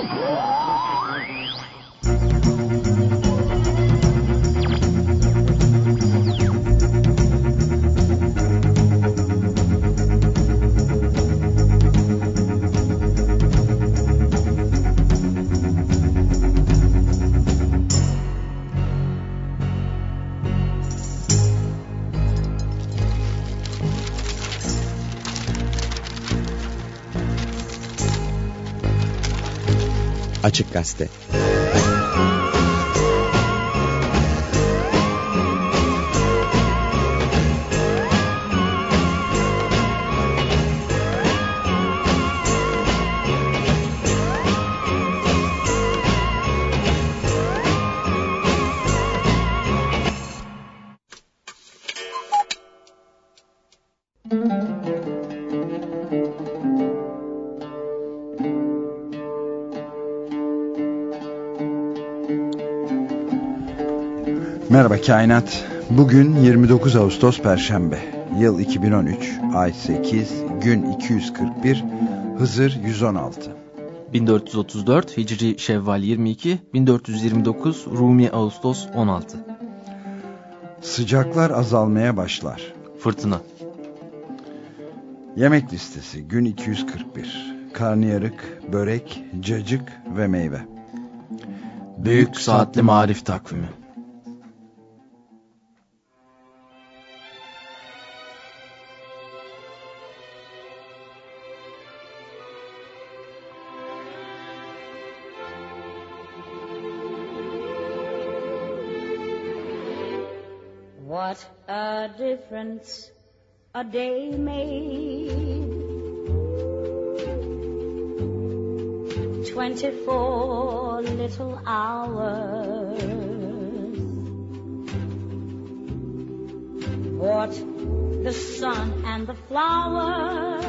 Música Açık Gazete Kainat. Bugün 29 Ağustos Perşembe. Yıl 2013. Ay 8. Gün 241. Hızır 116. 1434 Hicri Şevval 22, 1429 Rumi Ağustos 16. Sıcaklar azalmaya başlar. Fırtına. Yemek listesi gün 241. Karnıyarık, börek, cacık ve meyve. Büyük Saatli Marif Takvimi. A difference a day made. Twenty-four little hours. What the sun and the flowers.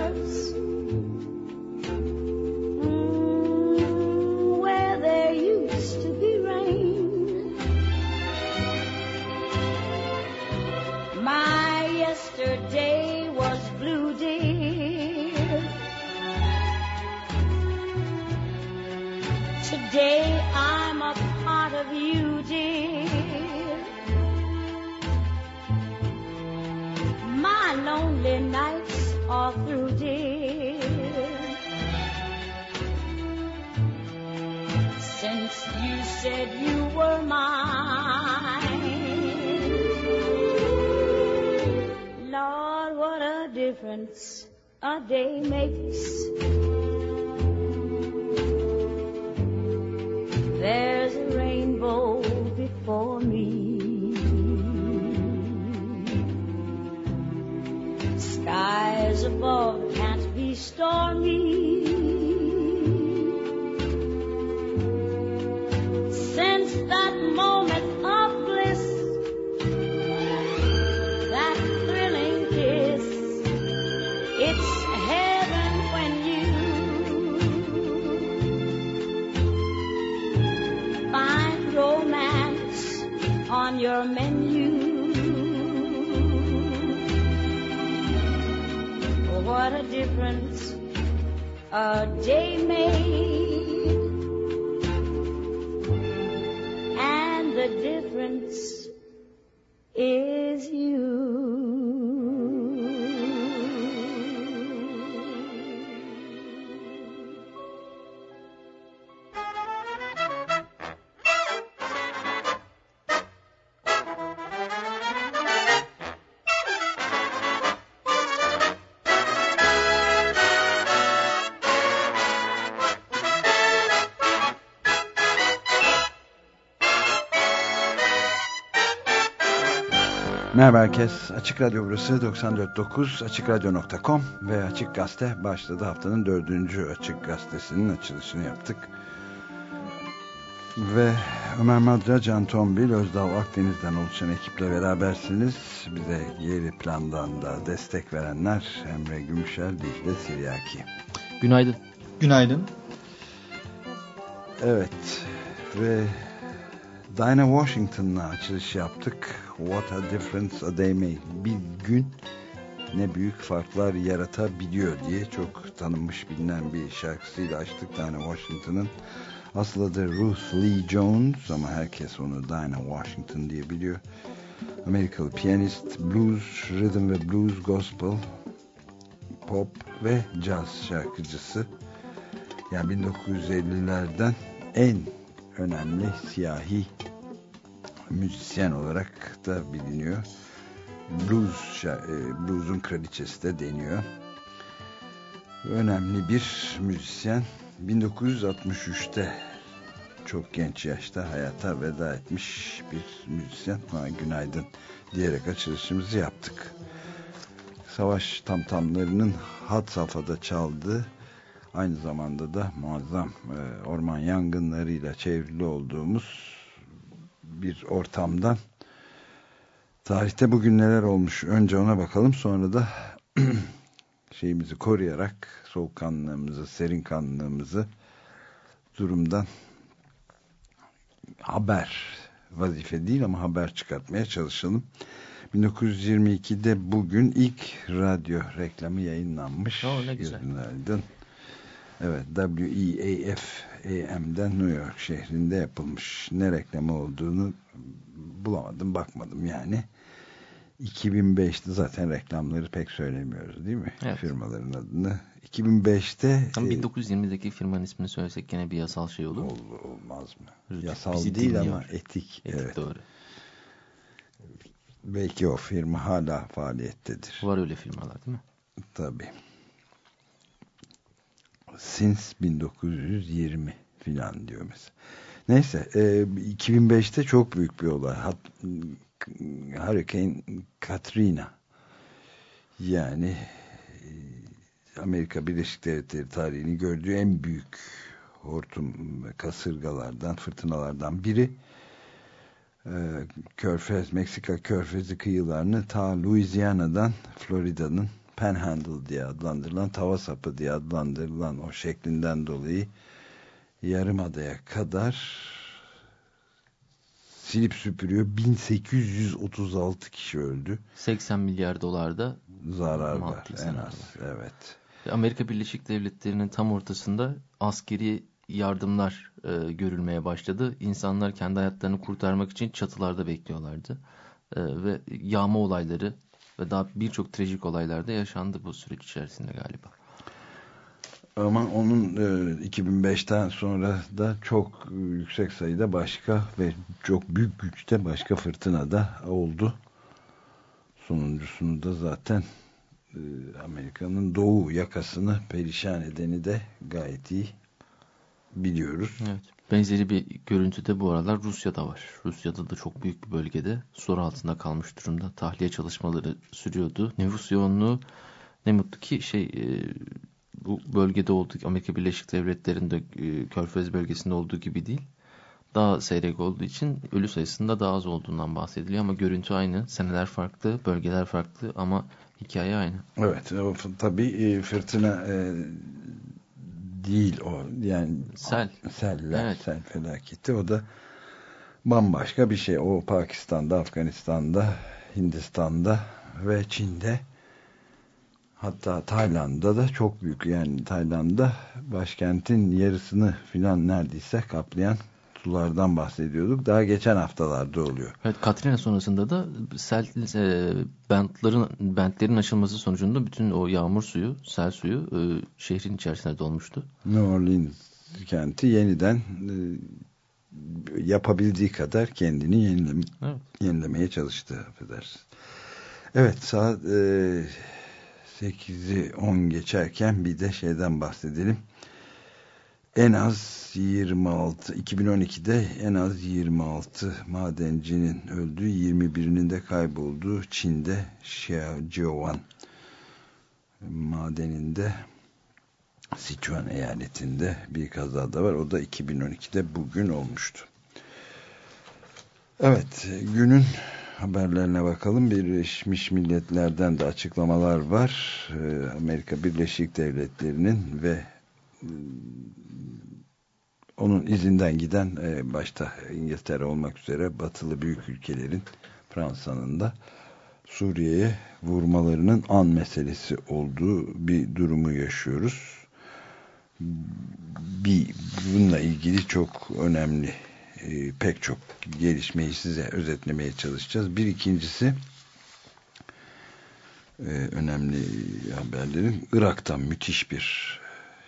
Said you were mine. Lord, what a difference a day makes. There's a rainbow before me. Skies above can't be stormy. A day made. And the difference is you. Merhaba herkes. Açık Radyo burası 94.9 AçıkRadyo.com ve Açık Gazete başladı. Haftanın dördüncü Açık Gazetesi'nin açılışını yaptık. Ve Ömer Madra, Can Tombil, Özdal Akdeniz'den oluşan ekiple berabersiniz. Bize geri plandan da destek verenler Emre Gümüşer, Dicle Siryaki. Günaydın. Günaydın. Evet ve Dinah Washington'la açılış yaptık. What a difference a day made. Bir gün ne büyük farklar yaratabiliyor diye çok tanınmış bilinen bir şarkısıyla açtık Dinah Washington'ın. Aslı adı Ruth Lee Jones ama herkes onu Dinah Washington diye biliyor. Amerikalı piyanist, blues, rhythm ve blues, gospel, pop ve jazz şarkıcısı. Yani 1950'lerden en önemli siyahi müzisyen olarak da biliniyor. Blues, e, blues'un kraliçesi de deniyor. Önemli bir müzisyen. 1963'te çok genç yaşta hayata veda etmiş bir müzisyen. Ha, günaydın diyerek açılışımızı yaptık. Savaş tamtamlarının had safhada çaldığı aynı zamanda da muazzam e, orman yangınlarıyla çevrili olduğumuz bir ortamdan tarihte bugün neler olmuş önce ona bakalım sonra da şeyimizi koruyarak soğukkanlığımızı serin kanlığımızı durumdan haber vazife değil ama haber çıkartmaya çalışalım 1922'de bugün ilk radyo reklamı yayınlanmış. Oh, ne güzel. Günaydın. Evet WEAF AM'den New York şehrinde yapılmış. Ne reklamı olduğunu bulamadım bakmadım yani. 2005'te zaten reklamları pek söylemiyoruz değil mi? Evet. Firmaların adını. 2005'te Ama e, 1920'deki firmanın ismini söylesek gene bir yasal şey olur mu? ol- olmaz mı? Bizi Yasal değil dinliyor. ama etik. Evet, evet. doğru. Belki o firma hala faaliyettedir. Var öyle firmalar değil mi? Tabii. Since 1920 filan diyor mesela. Neyse e, 2005'te çok büyük bir olay. Hat, Hurricane Katrina. Yani e, Amerika Birleşik Devletleri tarihini gördüğü en büyük hortum kasırgalardan, fırtınalardan biri. E, Körfez, Meksika Körfezi kıyılarını ta Louisiana'dan Florida'nın Panhandle diye adlandırılan, tava sapı diye adlandırılan o şeklinden dolayı Yarımada'ya kadar silip süpürüyor. 1836 kişi öldü. 80 milyar dolarda Zarar var en az. Evet. Ve Amerika Birleşik Devletleri'nin tam ortasında askeri yardımlar e, görülmeye başladı. İnsanlar kendi hayatlarını kurtarmak için çatılarda bekliyorlardı. E, ve yağma olayları ve daha birçok trajik olaylar da yaşandı bu süreç içerisinde galiba. Ama onun e, 2005'ten sonra da çok e, yüksek sayıda başka ve çok büyük güçte başka fırtına da oldu. Sonuncusunu da zaten e, Amerika'nın doğu yakasını perişan edeni de gayet iyi biliyoruz. Evet. Benzeri bir görüntü de bu aralar Rusya'da var. Rusya'da da çok büyük bir bölgede soru altında kalmış durumda. Tahliye çalışmaları sürüyordu. Nüfus yoğunluğu ne mutlu ki şey e, bu bölgede olduğu Amerika Birleşik Devletleri'nde e, Körfez bölgesinde olduğu gibi değil. Daha seyrek olduğu için ölü sayısında daha az olduğundan bahsediliyor ama görüntü aynı. Seneler farklı, bölgeler farklı ama hikaye aynı. Evet, tabii e, fırtına değil o. Yani Sel. Seller, Evet. sel felaketi. O da bambaşka bir şey. O Pakistan'da, Afganistan'da, Hindistan'da ve Çin'de hatta Tayland'da da çok büyük. Yani Tayland'da başkentin yarısını filan neredeyse kaplayan sulardan bahsediyorduk. Daha geçen haftalarda oluyor. Evet Katrina sonrasında da sel e, bentlerin bentlerin aşılması sonucunda bütün o yağmur suyu, sel suyu e, şehrin içerisine dolmuştu. New Orleans kenti yeniden e, yapabildiği kadar kendini yenilem Evet. yenilemeye çalıştı affedersin. Evet saat e, 8'i 10 geçerken bir de şeyden bahsedelim. En az 26 2012'de en az 26 madencinin öldüğü 21'inin de kaybolduğu Çin'de Xiaojiuan madeninde Sichuan eyaletinde bir kazada var. O da 2012'de bugün olmuştu. Evet, günün haberlerine bakalım. Birleşmiş Milletler'den de açıklamalar var. Ee, Amerika Birleşik Devletleri'nin ve onun izinden giden e, başta İngiltere olmak üzere batılı büyük ülkelerin Fransa'nın da Suriye'ye vurmalarının an meselesi olduğu bir durumu yaşıyoruz. Bir bununla ilgili çok önemli e, pek çok gelişmeyi size özetlemeye çalışacağız. Bir ikincisi e, önemli haberlerin Irak'tan müthiş bir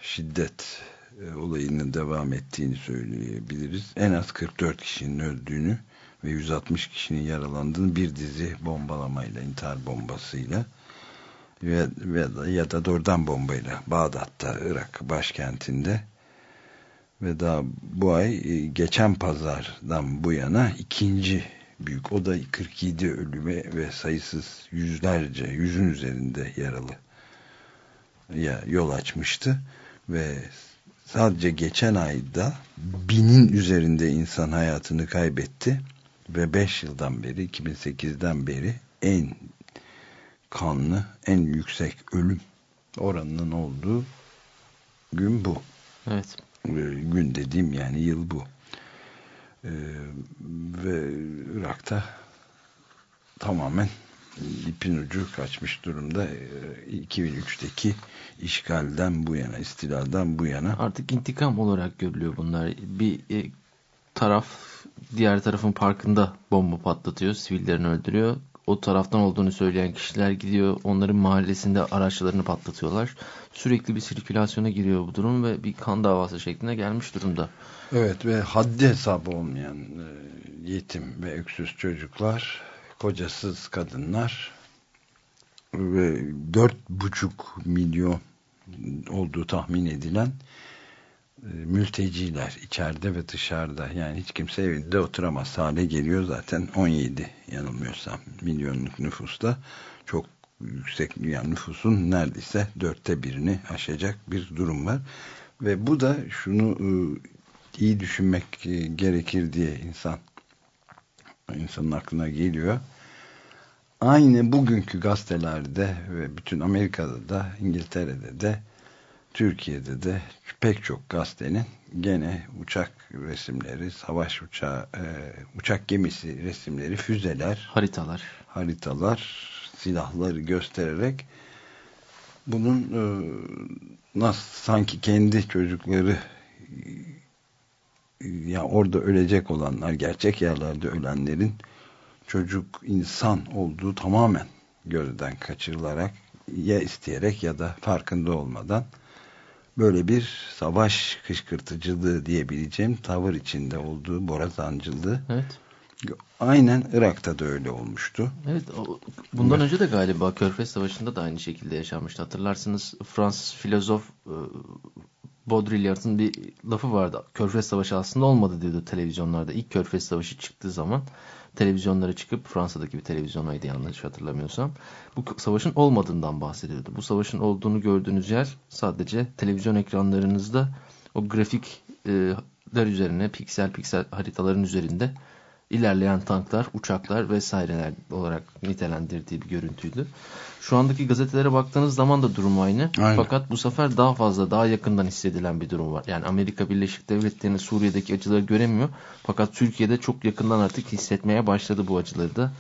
şiddet e, olayının devam ettiğini söyleyebiliriz. En az 44 kişinin öldüğünü ve 160 kişinin yaralandığını bir dizi bombalamayla, intihar bombasıyla ve, ve ya da doğrudan bombayla Bağdat'ta, Irak başkentinde ve daha bu ay e, geçen pazardan bu yana ikinci büyük o da 47 ölüme ve sayısız yüzlerce yüzün üzerinde yaralı ya yol açmıştı ve sadece geçen ayda binin üzerinde insan hayatını kaybetti ve 5 yıldan beri 2008'den beri en kanlı en yüksek ölüm oranının olduğu gün bu. Evet. Gün dediğim yani yıl bu. Ee, ve Irak'ta tamamen ipin ucu kaçmış durumda. Ee, 2003'teki işgalden bu yana, istilalden bu yana. Artık intikam olarak görülüyor bunlar. Bir e, taraf diğer tarafın parkında bomba patlatıyor, sivillerini öldürüyor. O taraftan olduğunu söyleyen kişiler gidiyor, onların mahallesinde araçlarını patlatıyorlar. Sürekli bir sirkülasyona giriyor bu durum ve bir kan davası şeklinde gelmiş durumda. Evet ve haddi hesabı olmayan e, yetim ve öksüz çocuklar, kocasız kadınlar. Ve dört buçuk milyon olduğu tahmin edilen e, mülteciler içeride ve dışarıda. Yani hiç kimse evinde oturamaz. Hale geliyor zaten 17 yanılmıyorsam milyonluk nüfusta. Çok yüksek yani nüfusun neredeyse dörtte birini aşacak bir durum var. Ve bu da şunu e, iyi düşünmek e, gerekir diye insan insanın aklına geliyor. Aynı bugünkü gazetelerde ve bütün Amerika'da da İngiltere'de de Türkiye'de de pek çok gazetenin gene uçak resimleri, savaş uçağı, e, uçak gemisi resimleri, füzeler, haritalar, haritalar, silahları göstererek bunun e, nasıl sanki kendi çocukları ya orada ölecek olanlar, gerçek yerlerde ölenlerin çocuk insan olduğu tamamen gözden kaçırılarak ya isteyerek ya da farkında olmadan böyle bir savaş kışkırtıcılığı diyebileceğim tavır içinde olduğu borazancılığı evet. aynen Irak'ta da öyle olmuştu. Evet, bundan evet. önce de galiba Körfez Savaşı'nda da aynı şekilde yaşanmıştı. Hatırlarsınız Fransız filozof e, Baudrillard'ın bir lafı vardı. Körfez Savaşı aslında olmadı diyordu televizyonlarda. İlk Körfez Savaşı çıktığı zaman televizyonlara çıkıp Fransa'daki bir televizyonaydı yanlış hatırlamıyorsam. Bu savaşın olmadığından bahsediyordu. Bu savaşın olduğunu gördüğünüz yer sadece televizyon ekranlarınızda o grafikler üzerine piksel piksel haritaların üzerinde ilerleyen tanklar, uçaklar vesaireler olarak nitelendirdiği bir görüntüydü. Şu andaki gazetelere baktığınız zaman da durum aynı. Aynen. Fakat bu sefer daha fazla, daha yakından hissedilen bir durum var. Yani Amerika Birleşik Devletleri'nin Suriye'deki acıları göremiyor. Fakat Türkiye'de çok yakından artık hissetmeye başladı bu acıları da.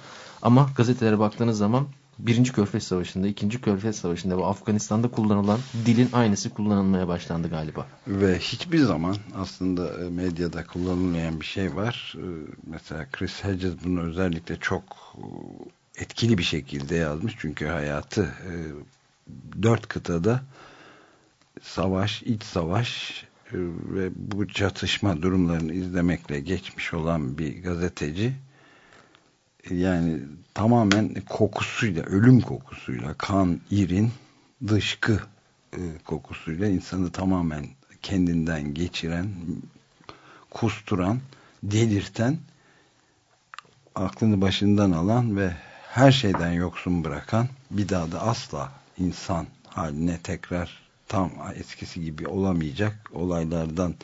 Ama gazetelere baktığınız zaman Birinci Körfez Savaşı'nda, ikinci Körfez Savaşı'nda ve Afganistan'da kullanılan dilin aynısı kullanılmaya başlandı galiba. Ve hiçbir zaman aslında e, medyada kullanılmayan bir şey var. E, mesela Chris Hedges bunu özellikle çok e, etkili bir şekilde yazmış. Çünkü hayatı dört kıtada savaş, iç savaş ve bu çatışma durumlarını izlemekle geçmiş olan bir gazeteci yani tamamen kokusuyla, ölüm kokusuyla, kan, irin, dışkı e, kokusuyla insanı tamamen kendinden geçiren, kusturan, delirten, aklını başından alan ve her şeyden yoksun bırakan, bir daha da asla insan haline tekrar tam eskisi gibi olamayacak olaylardan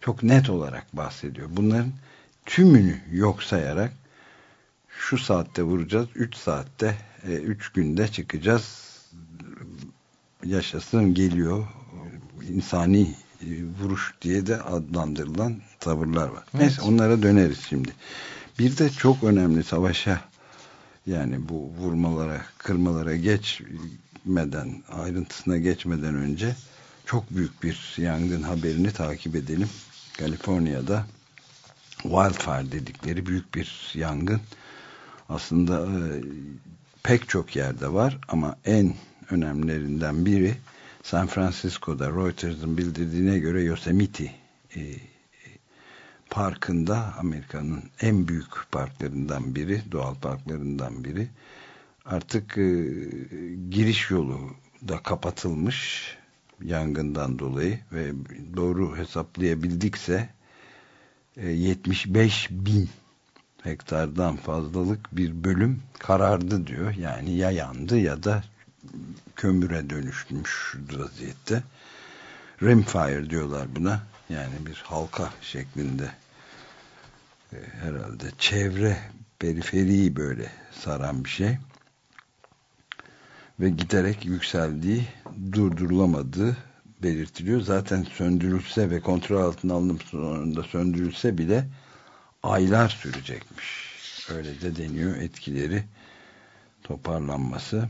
çok net olarak bahsediyor. Bunların tümünü yok sayarak şu saatte vuracağız 3 saatte 3 e, günde çıkacağız yaşasın geliyor insani e, vuruş diye de adlandırılan tavırlar var. Evet. Neyse onlara döneriz şimdi. Bir de çok önemli savaşa Yani bu vurmalara, kırmalara geçmeden, ayrıntısına geçmeden önce çok büyük bir yangın haberini takip edelim. Kaliforniya'da wildfire dedikleri büyük bir yangın aslında e, pek çok yerde var ama en önemlilerinden biri San Francisco'da Reuters'ın bildirdiğine göre Yosemite e, parkında Amerika'nın en büyük parklarından biri, doğal parklarından biri. Artık e, giriş yolu da kapatılmış yangından dolayı ve doğru hesaplayabildikse e, 75 bin hektardan fazlalık bir bölüm karardı diyor. Yani ya yandı ya da kömüre dönüşmüş vaziyette. Rimfire diyorlar buna. Yani bir halka şeklinde e, herhalde çevre periferiyi böyle saran bir şey. Ve giderek yükseldiği, durdurulamadığı belirtiliyor. Zaten söndürülse ve kontrol altına alınıp sonunda söndürülse bile aylar sürecekmiş. Öyle de deniyor etkileri toparlanması.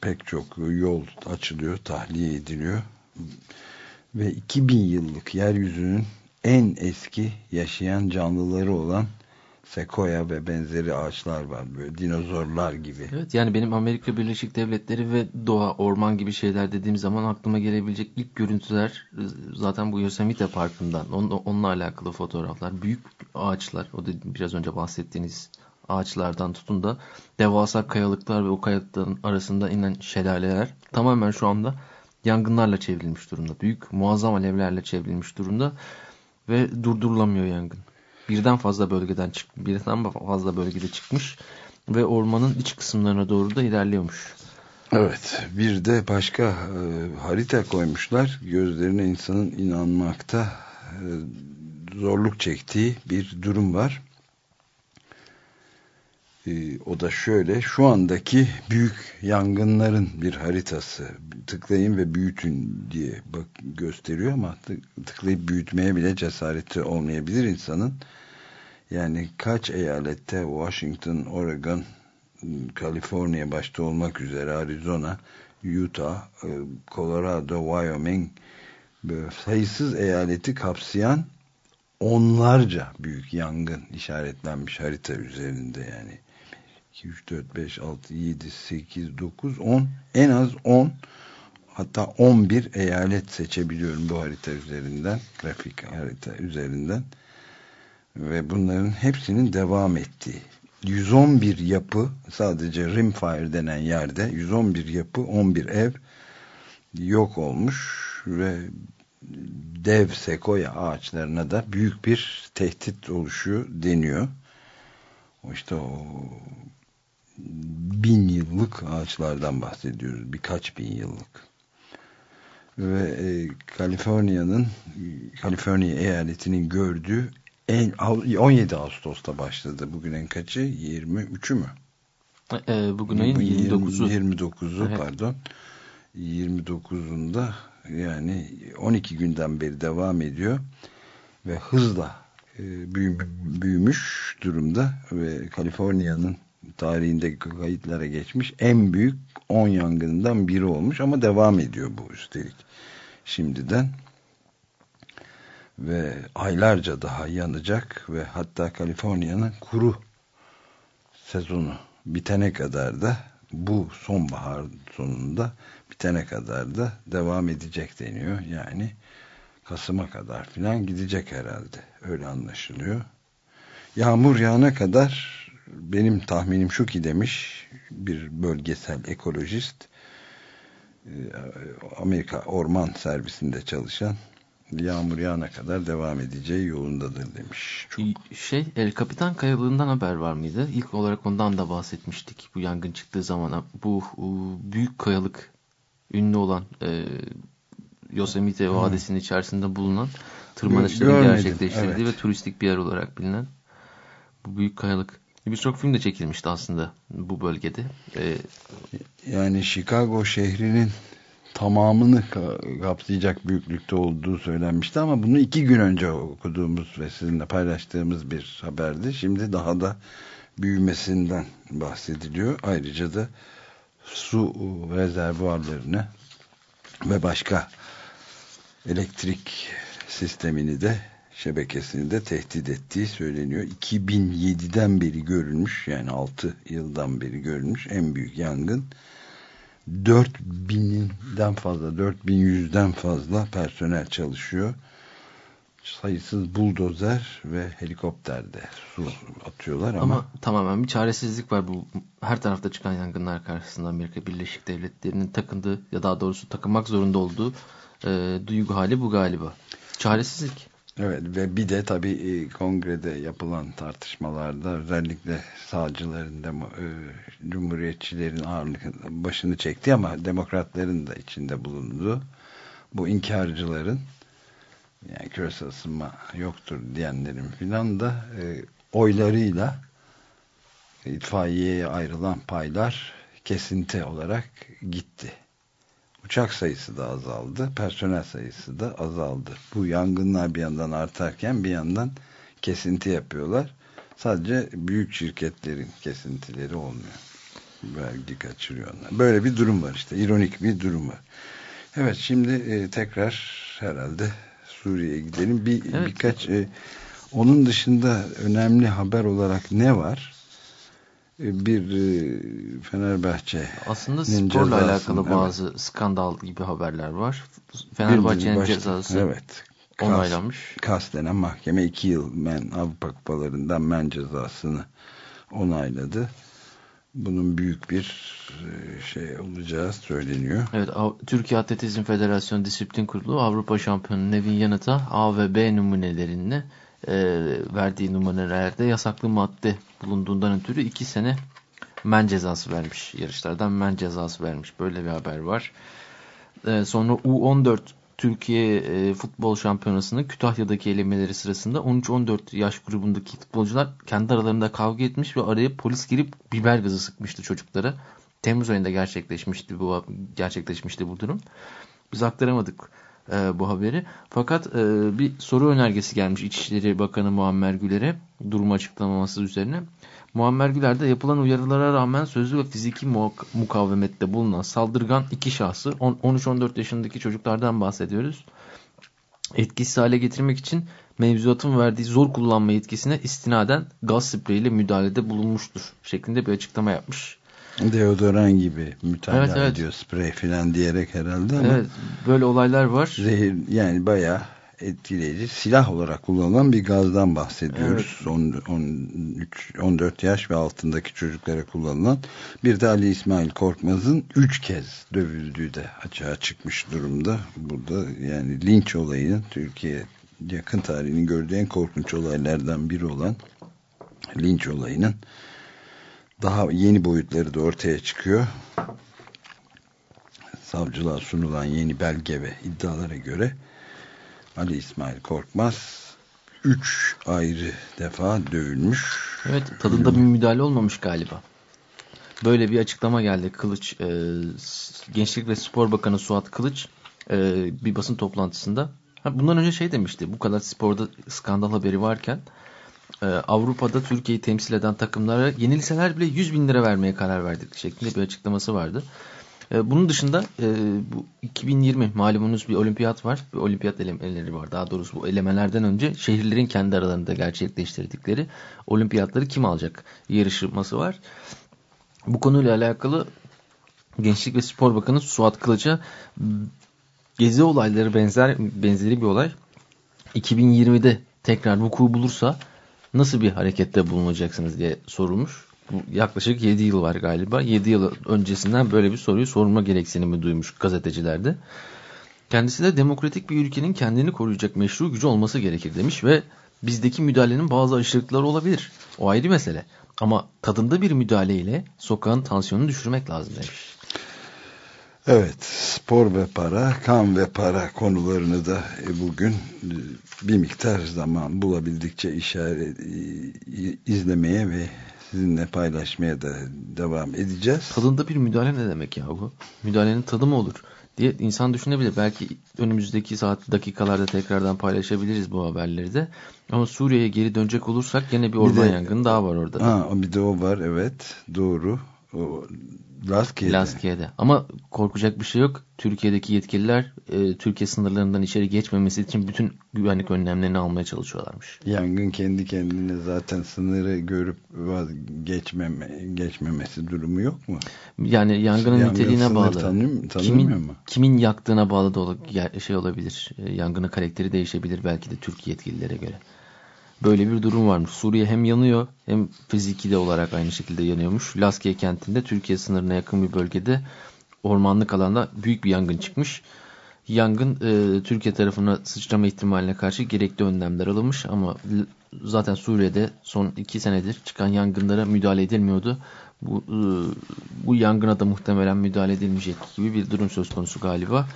Pek çok yol açılıyor, tahliye ediliyor. Ve 2000 yıllık yeryüzünün en eski yaşayan canlıları olan sekoya ve benzeri ağaçlar var. Böyle dinozorlar gibi. Evet yani benim Amerika Birleşik Devletleri ve doğa, orman gibi şeyler dediğim zaman aklıma gelebilecek ilk görüntüler zaten bu Yosemite Parkı'ndan. Onunla, onunla alakalı fotoğraflar. Büyük ağaçlar. O da biraz önce bahsettiğiniz ağaçlardan tutun da devasa kayalıklar ve o kayalıkların arasında inen şelaleler tamamen şu anda yangınlarla çevrilmiş durumda. Büyük muazzam alevlerle çevrilmiş durumda ve durdurulamıyor yangın. Birden fazla bölgeden çık birden fazla bölgede çıkmış ve ormanın iç kısımlarına doğru da ilerliyormuş. Evet, bir de başka e, harita koymuşlar. Gözlerine insanın inanmakta e, zorluk çektiği bir durum var. E, o da şöyle, şu andaki büyük yangınların bir haritası. Tıklayın ve büyütün diye bak gösteriyor ama tıklayıp büyütmeye bile cesareti olmayabilir insanın. Yani kaç eyalette Washington, Oregon, Kaliforniya başta olmak üzere Arizona, Utah, e, Colorado, Wyoming sayısız eyaleti kapsayan onlarca büyük yangın işaretlenmiş harita üzerinde yani 2, 3, 4, 5, 6, 7, 8, 9, 10 en az 10 hatta 11 eyalet seçebiliyorum bu harita üzerinden grafik harita üzerinden. Ve bunların hepsinin devam ettiği. 111 yapı sadece Rimfire denen yerde 111 yapı 11 ev yok olmuş. Ve dev sekoya ağaçlarına da büyük bir tehdit oluşuyor deniyor. İşte o bin yıllık ağaçlardan bahsediyoruz. Birkaç bin yıllık. Ve e, Kaliforniya'nın Kaliforniya eyaletinin gördüğü en 17 Ağustos'ta başladı. Bugün en kaçı? 23'ü mü? E, bugün ayın 29'u. 29'u evet. pardon. 29'unda yani 12 günden beri devam ediyor ve hızla e, büyümüş durumda ve Kaliforniya'nın tarihinde kayıtlara geçmiş en büyük 10 yangından biri olmuş ama devam ediyor bu üstelik şimdiden ve aylarca daha yanacak ve hatta Kaliforniya'nın kuru sezonu bitene kadar da bu sonbahar sonunda bitene kadar da devam edecek deniyor. Yani Kasım'a kadar filan gidecek herhalde. Öyle anlaşılıyor. Yağmur yağana kadar benim tahminim şu ki demiş bir bölgesel ekolojist e, Amerika Orman Servisinde çalışan yağmur yağana kadar devam edeceği yolundadır demiş. Çok. Şey El Kapitan kayalığından haber var mıydı? İlk olarak ondan da bahsetmiştik bu yangın çıktığı zaman. Bu büyük kayalık ünlü olan e, Yosemite hmm. Vadisi'nin içerisinde bulunan tırmanışların gerçekleştirildiği evet. ve turistik bir yer olarak bilinen bu büyük kayalık. Birçok film de çekilmişti aslında bu bölgede. Ee, yani Chicago şehrinin tamamını kapsayacak büyüklükte olduğu söylenmişti ama bunu iki gün önce okuduğumuz ve sizinle paylaştığımız bir haberdi. Şimdi daha da büyümesinden bahsediliyor. Ayrıca da su rezervuarlarını ve başka elektrik sistemini de şebekesini de tehdit ettiği söyleniyor. 2007'den beri görülmüş yani 6 yıldan beri görülmüş en büyük yangın. 4000'den fazla 4100'den fazla personel çalışıyor. Sayısız buldozer ve helikopterde su atıyorlar ama, ama tamamen bir çaresizlik var bu her tarafta çıkan yangınlar karşısında Amerika Birleşik Devletleri'nin takındığı ya daha doğrusu takınmak zorunda olduğu e, duygu hali bu galiba. Çaresizlik. Evet ve bir de tabii e, kongrede yapılan tartışmalarda özellikle sağcıların, demo, e, cumhuriyetçilerin ağırlık başını çekti ama demokratların da içinde bulunduğu bu inkarcıların yani küresel ısınma yoktur diyenlerin filan da e, oylarıyla itfaiyeye ayrılan paylar kesinti olarak gitti. Uçak sayısı da azaldı, personel sayısı da azaldı. Bu yangınlar bir yandan artarken bir yandan kesinti yapıyorlar. Sadece büyük şirketlerin kesintileri olmuyor. Vergi kaçırıyorlar. Böyle bir durum var işte. İronik bir durum var. Evet şimdi e, tekrar herhalde Suriye'ye gidelim. Bir, evet. Birkaç e, onun dışında önemli haber olarak ne var? Bir e, Fenerbahçe aslında sporla alakalı evet. bazı skandal gibi haberler var. Fenerbahçe'nin cezası evet. onaylanmış. Kas denen mahkeme iki yıl men Avrupa kupalarından men cezasını onayladı. Bunun büyük bir e, şey olacağı söyleniyor. Evet, Türkiye Atletizm Federasyonu Disiplin Kurulu Avrupa Şampiyonu Nevin Yanıt'a A ve B numunelerinde e, verdiği numarelerde yasaklı madde bulunduğundan ötürü iki sene men cezası vermiş. Yarışlardan men cezası vermiş. Böyle bir haber var. E, sonra U14 Türkiye e, Futbol Şampiyonası'nın Kütahya'daki elemeleri sırasında 13-14 yaş grubundaki futbolcular kendi aralarında kavga etmiş ve araya polis girip biber gazı sıkmıştı çocuklara. Temmuz ayında gerçekleşmişti bu gerçekleşmişti bu durum. Biz aktaramadık e, bu haberi. Fakat e, bir soru önergesi gelmiş İçişleri Bakanı Muammer Güler'e durumu açıklamaması üzerine. Muammer Güler de yapılan uyarılara rağmen sözlü ve fiziki mukavemette bulunan saldırgan iki şahsı 13-14 yaşındaki çocuklardan bahsediyoruz. Etkisiz hale getirmek için mevzuatın verdiği zor kullanma yetkisine istinaden gaz spreyiyle müdahalede bulunmuştur şeklinde bir açıklama yapmış. Deodoran gibi mütalaa evet, evet. ediyor sprey falan diyerek herhalde ama evet böyle olaylar var. Zehir yani bayağı etkileyici silah olarak kullanılan bir gazdan bahsediyoruz. Evet. 13 14 yaş ve altındaki çocuklara kullanılan bir de Ali İsmail Korkmaz'ın 3 kez dövüldüğü de açığa çıkmış durumda. Burada yani linç olayının Türkiye yakın tarihinin gördüğü en korkunç olaylardan biri olan linç olayının daha yeni boyutları da ortaya çıkıyor. Savcılığa sunulan yeni belge ve iddialara göre Ali İsmail Korkmaz 3 ayrı defa dövülmüş. Evet tadında bir müdahale olmamış galiba. Böyle bir açıklama geldi. Kılıç e, Gençlik ve Spor Bakanı Suat Kılıç e, bir basın toplantısında. Ha, bundan önce şey demişti. Bu kadar sporda skandal haberi varken e, Avrupa'da Türkiye'yi temsil eden takımlara yenilseler bile 100 bin lira vermeye karar verdik şeklinde bir açıklaması vardı. E, bunun dışında e, bu 2020 malumunuz bir olimpiyat var. Bir olimpiyat elemeleri var. Daha doğrusu bu elemelerden önce şehirlerin kendi aralarında gerçekleştirdikleri olimpiyatları kim alacak yarışması var. Bu konuyla alakalı Gençlik ve Spor Bakanı Suat Kılıç'a gezi olayları benzer benzeri bir olay 2020'de tekrar vuku bulursa nasıl bir harekette bulunacaksınız diye sorulmuş. Bu yaklaşık 7 yıl var galiba. 7 yıl öncesinden böyle bir soruyu sorma gereksinimi duymuş gazetecilerde. Kendisi de demokratik bir ülkenin kendini koruyacak meşru gücü olması gerekir demiş ve bizdeki müdahalenin bazı aşırılıkları olabilir. O ayrı mesele. Ama tadında bir müdahaleyle sokağın tansiyonunu düşürmek lazım demiş. Evet, spor ve para, kan ve para konularını da e, bugün e, bir miktar zaman bulabildikçe işaret e, izlemeye ve sizinle paylaşmaya da devam edeceğiz. Tadında bir müdahale ne demek ya bu? Müdahalenin tadı mı olur? diye insan düşünebilir. Belki önümüzdeki saat dakikalarda tekrardan paylaşabiliriz bu haberleri de. Ama Suriye'ye geri dönecek olursak yine bir orman de- yangını daha var orada. Ha, bir de o var evet doğru. O, Laskiye'de. Laskiye'de. Ama korkacak bir şey yok. Türkiye'deki yetkililer e, Türkiye sınırlarından içeri geçmemesi için bütün güvenlik önlemlerini almaya çalışıyorlarmış. Yangın kendi kendine zaten sınırı görüp geçmeme, geçmemesi durumu yok mu? Yani yangının Yangın niteliğine bağlı. tanım- kimin, mu? kimin yaktığına bağlı da şey olabilir. E, yangının karakteri değişebilir belki de Türkiye yetkililere göre. Böyle bir durum varmış. Suriye hem yanıyor hem fiziki de olarak aynı şekilde yanıyormuş. Laskiye kentinde Türkiye sınırına yakın bir bölgede ormanlık alanda büyük bir yangın çıkmış. Yangın e, Türkiye tarafına sıçrama ihtimaline karşı gerekli önlemler alınmış ama zaten Suriye'de son iki senedir çıkan yangınlara müdahale edilmiyordu. Bu, e, bu yangına da muhtemelen müdahale edilmeyecek gibi bir durum söz konusu galiba.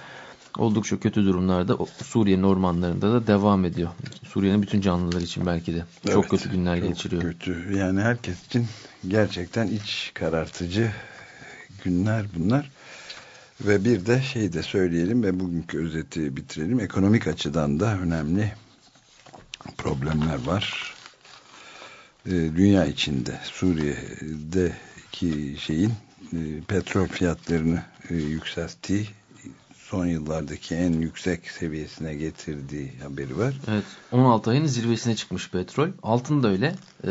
Oldukça kötü durumlarda Suriye'nin ormanlarında da devam ediyor. Suriye'nin bütün canlılar için belki de çok Evet, kötü günler çok geçiriyor. kötü. Yani herkes için gerçekten iç karartıcı günler bunlar. Ve bir de şey de söyleyelim ve bugünkü özeti bitirelim. Ekonomik açıdan da önemli problemler var. Ee, dünya içinde Suriye'deki şeyin e, petrol fiyatlarını e, yükselttiği son yıllardaki en yüksek seviyesine getirdiği haberi var. Evet 16 ayın zirvesine çıkmış petrol. Altın da öyle. Ee,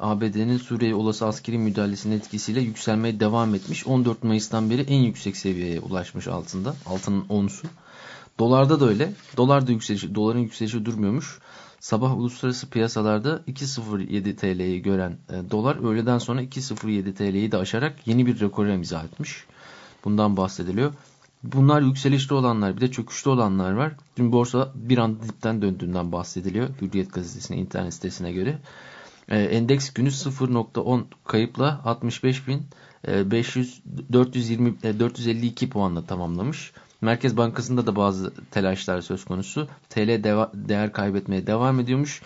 ABD'nin Suriye'ye olası askeri müdahalesinin etkisiyle yükselmeye devam etmiş. 14 Mayıs'tan beri en yüksek seviyeye ulaşmış altında. Altının onsu. Dolarda da öyle. Dolar da yükselişi, doların yükselişi durmuyormuş. Sabah uluslararası piyasalarda 2.07 TL'yi gören e, dolar öğleden sonra 2.07 TL'yi de aşarak yeni bir rekora imza etmiş. Bundan bahsediliyor. Bunlar yükselişli olanlar bir de çöküşlü olanlar var. Dün borsa bir anda dipten döndüğünden bahsediliyor. Hürriyet gazetesinin internet sitesine göre. Ee, endeks günü 0.10 kayıpla 65.500 420 e, 452 puanla tamamlamış. Merkez Bankası'nda da bazı telaşlar söz konusu. TL değer kaybetmeye devam ediyormuş.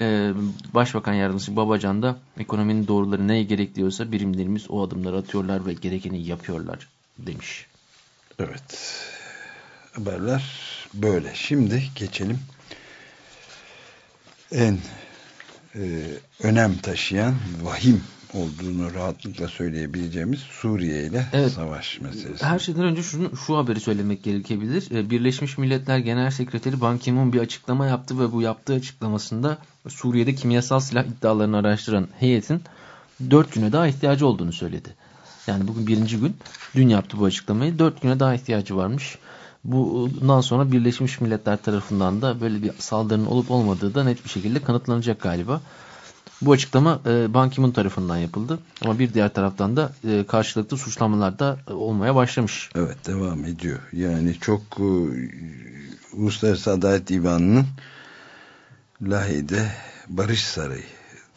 E, Başbakan Yardımcısı Babacan da ekonominin doğruları neye gerekliyorsa birimlerimiz o adımları atıyorlar ve gerekeni yapıyorlar demiş. Evet. Haberler böyle. Şimdi geçelim en e, önem taşıyan vahim olduğunu rahatlıkla söyleyebileceğimiz Suriye ile Evet. savaş meselesi. Her şeyden önce şunu, şu haberi söylemek gerekebilir. Ee, Birleşmiş Milletler Genel Sekreteri Ban Ki-moon bir açıklama yaptı ve bu yaptığı açıklamasında Suriye'de kimyasal silah iddialarını araştıran heyetin 4 güne daha ihtiyacı olduğunu söyledi. Yani bugün birinci gün dün yaptı bu açıklamayı. 4 güne daha ihtiyacı varmış. Bundan sonra Birleşmiş Milletler tarafından da böyle bir saldırının olup olmadığı da net bir şekilde kanıtlanacak galiba. Bu açıklama e, Ban Ki-moon tarafından yapıldı. Ama bir diğer taraftan da e, karşılıklı suçlamalar da olmaya başlamış. Evet devam ediyor. Yani çok e, Uluslararası Adalet Divanı'nın Lahey'de Barış Sarayı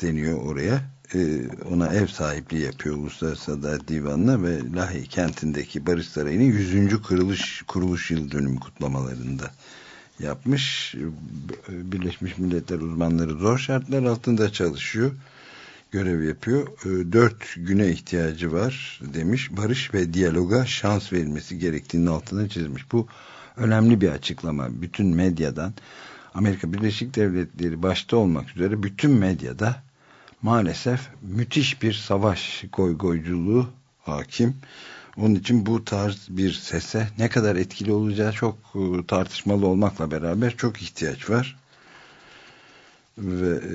deniyor oraya. E, ona ev sahipliği yapıyor Uluslararası Adalet Divanı'na ve Lahey kentindeki Barış Sarayı'nın 100. kuruluş, kuruluş yıl dönümü kutlamalarında yapmış. Birleşmiş Milletler uzmanları zor şartlar altında çalışıyor. Görev yapıyor. E, Dört güne ihtiyacı var demiş. Barış ve diyaloga şans verilmesi gerektiğinin altına çizmiş. Bu önemli bir açıklama. Bütün medyadan Amerika Birleşik Devletleri başta olmak üzere bütün medyada maalesef müthiş bir savaş goygoyculuğu hakim. Onun için bu tarz bir sese ne kadar etkili olacağı çok e, tartışmalı olmakla beraber çok ihtiyaç var. Ve e,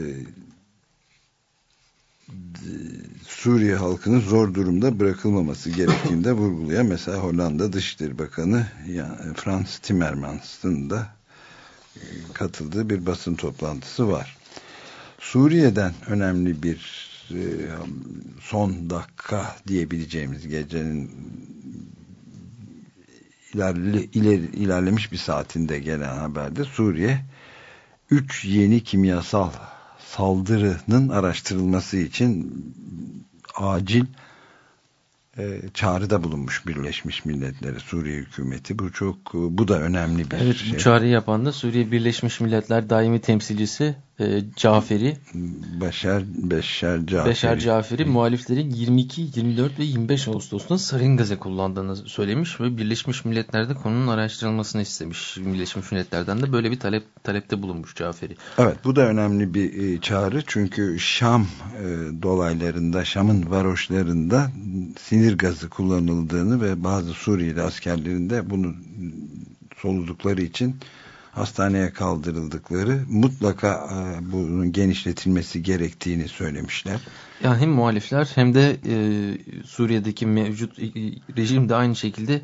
Suriye halkının zor durumda bırakılmaması gerektiğini de vurgulayan mesela Hollanda Dışişleri Bakanı yani Frans Timmermans'ın da e, katıldığı bir basın toplantısı var. Suriye'den önemli bir e, son dakika diyebileceğimiz gecenin ilerli, ileri, ilerlemiş bir saatinde gelen haberde Suriye 3 yeni kimyasal saldırının araştırılması için acil e, çağrıda bulunmuş Birleşmiş Milletler'e Suriye hükümeti. Bu çok bu da önemli bir Evet şey. bu çağrıyı yapan da Suriye Birleşmiş Milletler Daimi Temsilcisi e, Caferi, Beşer, Beşer Caferi. Beşer Caferi muhaliflerin 22, 24 ve 25 Ağustos'ta sarin gazı kullandığını söylemiş ve Birleşmiş Milletler'de konunun araştırılmasını istemiş. Birleşmiş Milletler'den de böyle bir talep talepte bulunmuş Caferi. Evet bu da önemli bir e, çağrı çünkü Şam e, dolaylarında, Şam'ın varoşlarında sinir gazı kullanıldığını ve bazı Suriyeli askerlerin de bunu soludukları için hastaneye kaldırıldıkları mutlaka e, bunun genişletilmesi gerektiğini söylemişler. Yani hem muhalifler hem de e, Suriye'deki mevcut e, rejim de aynı şekilde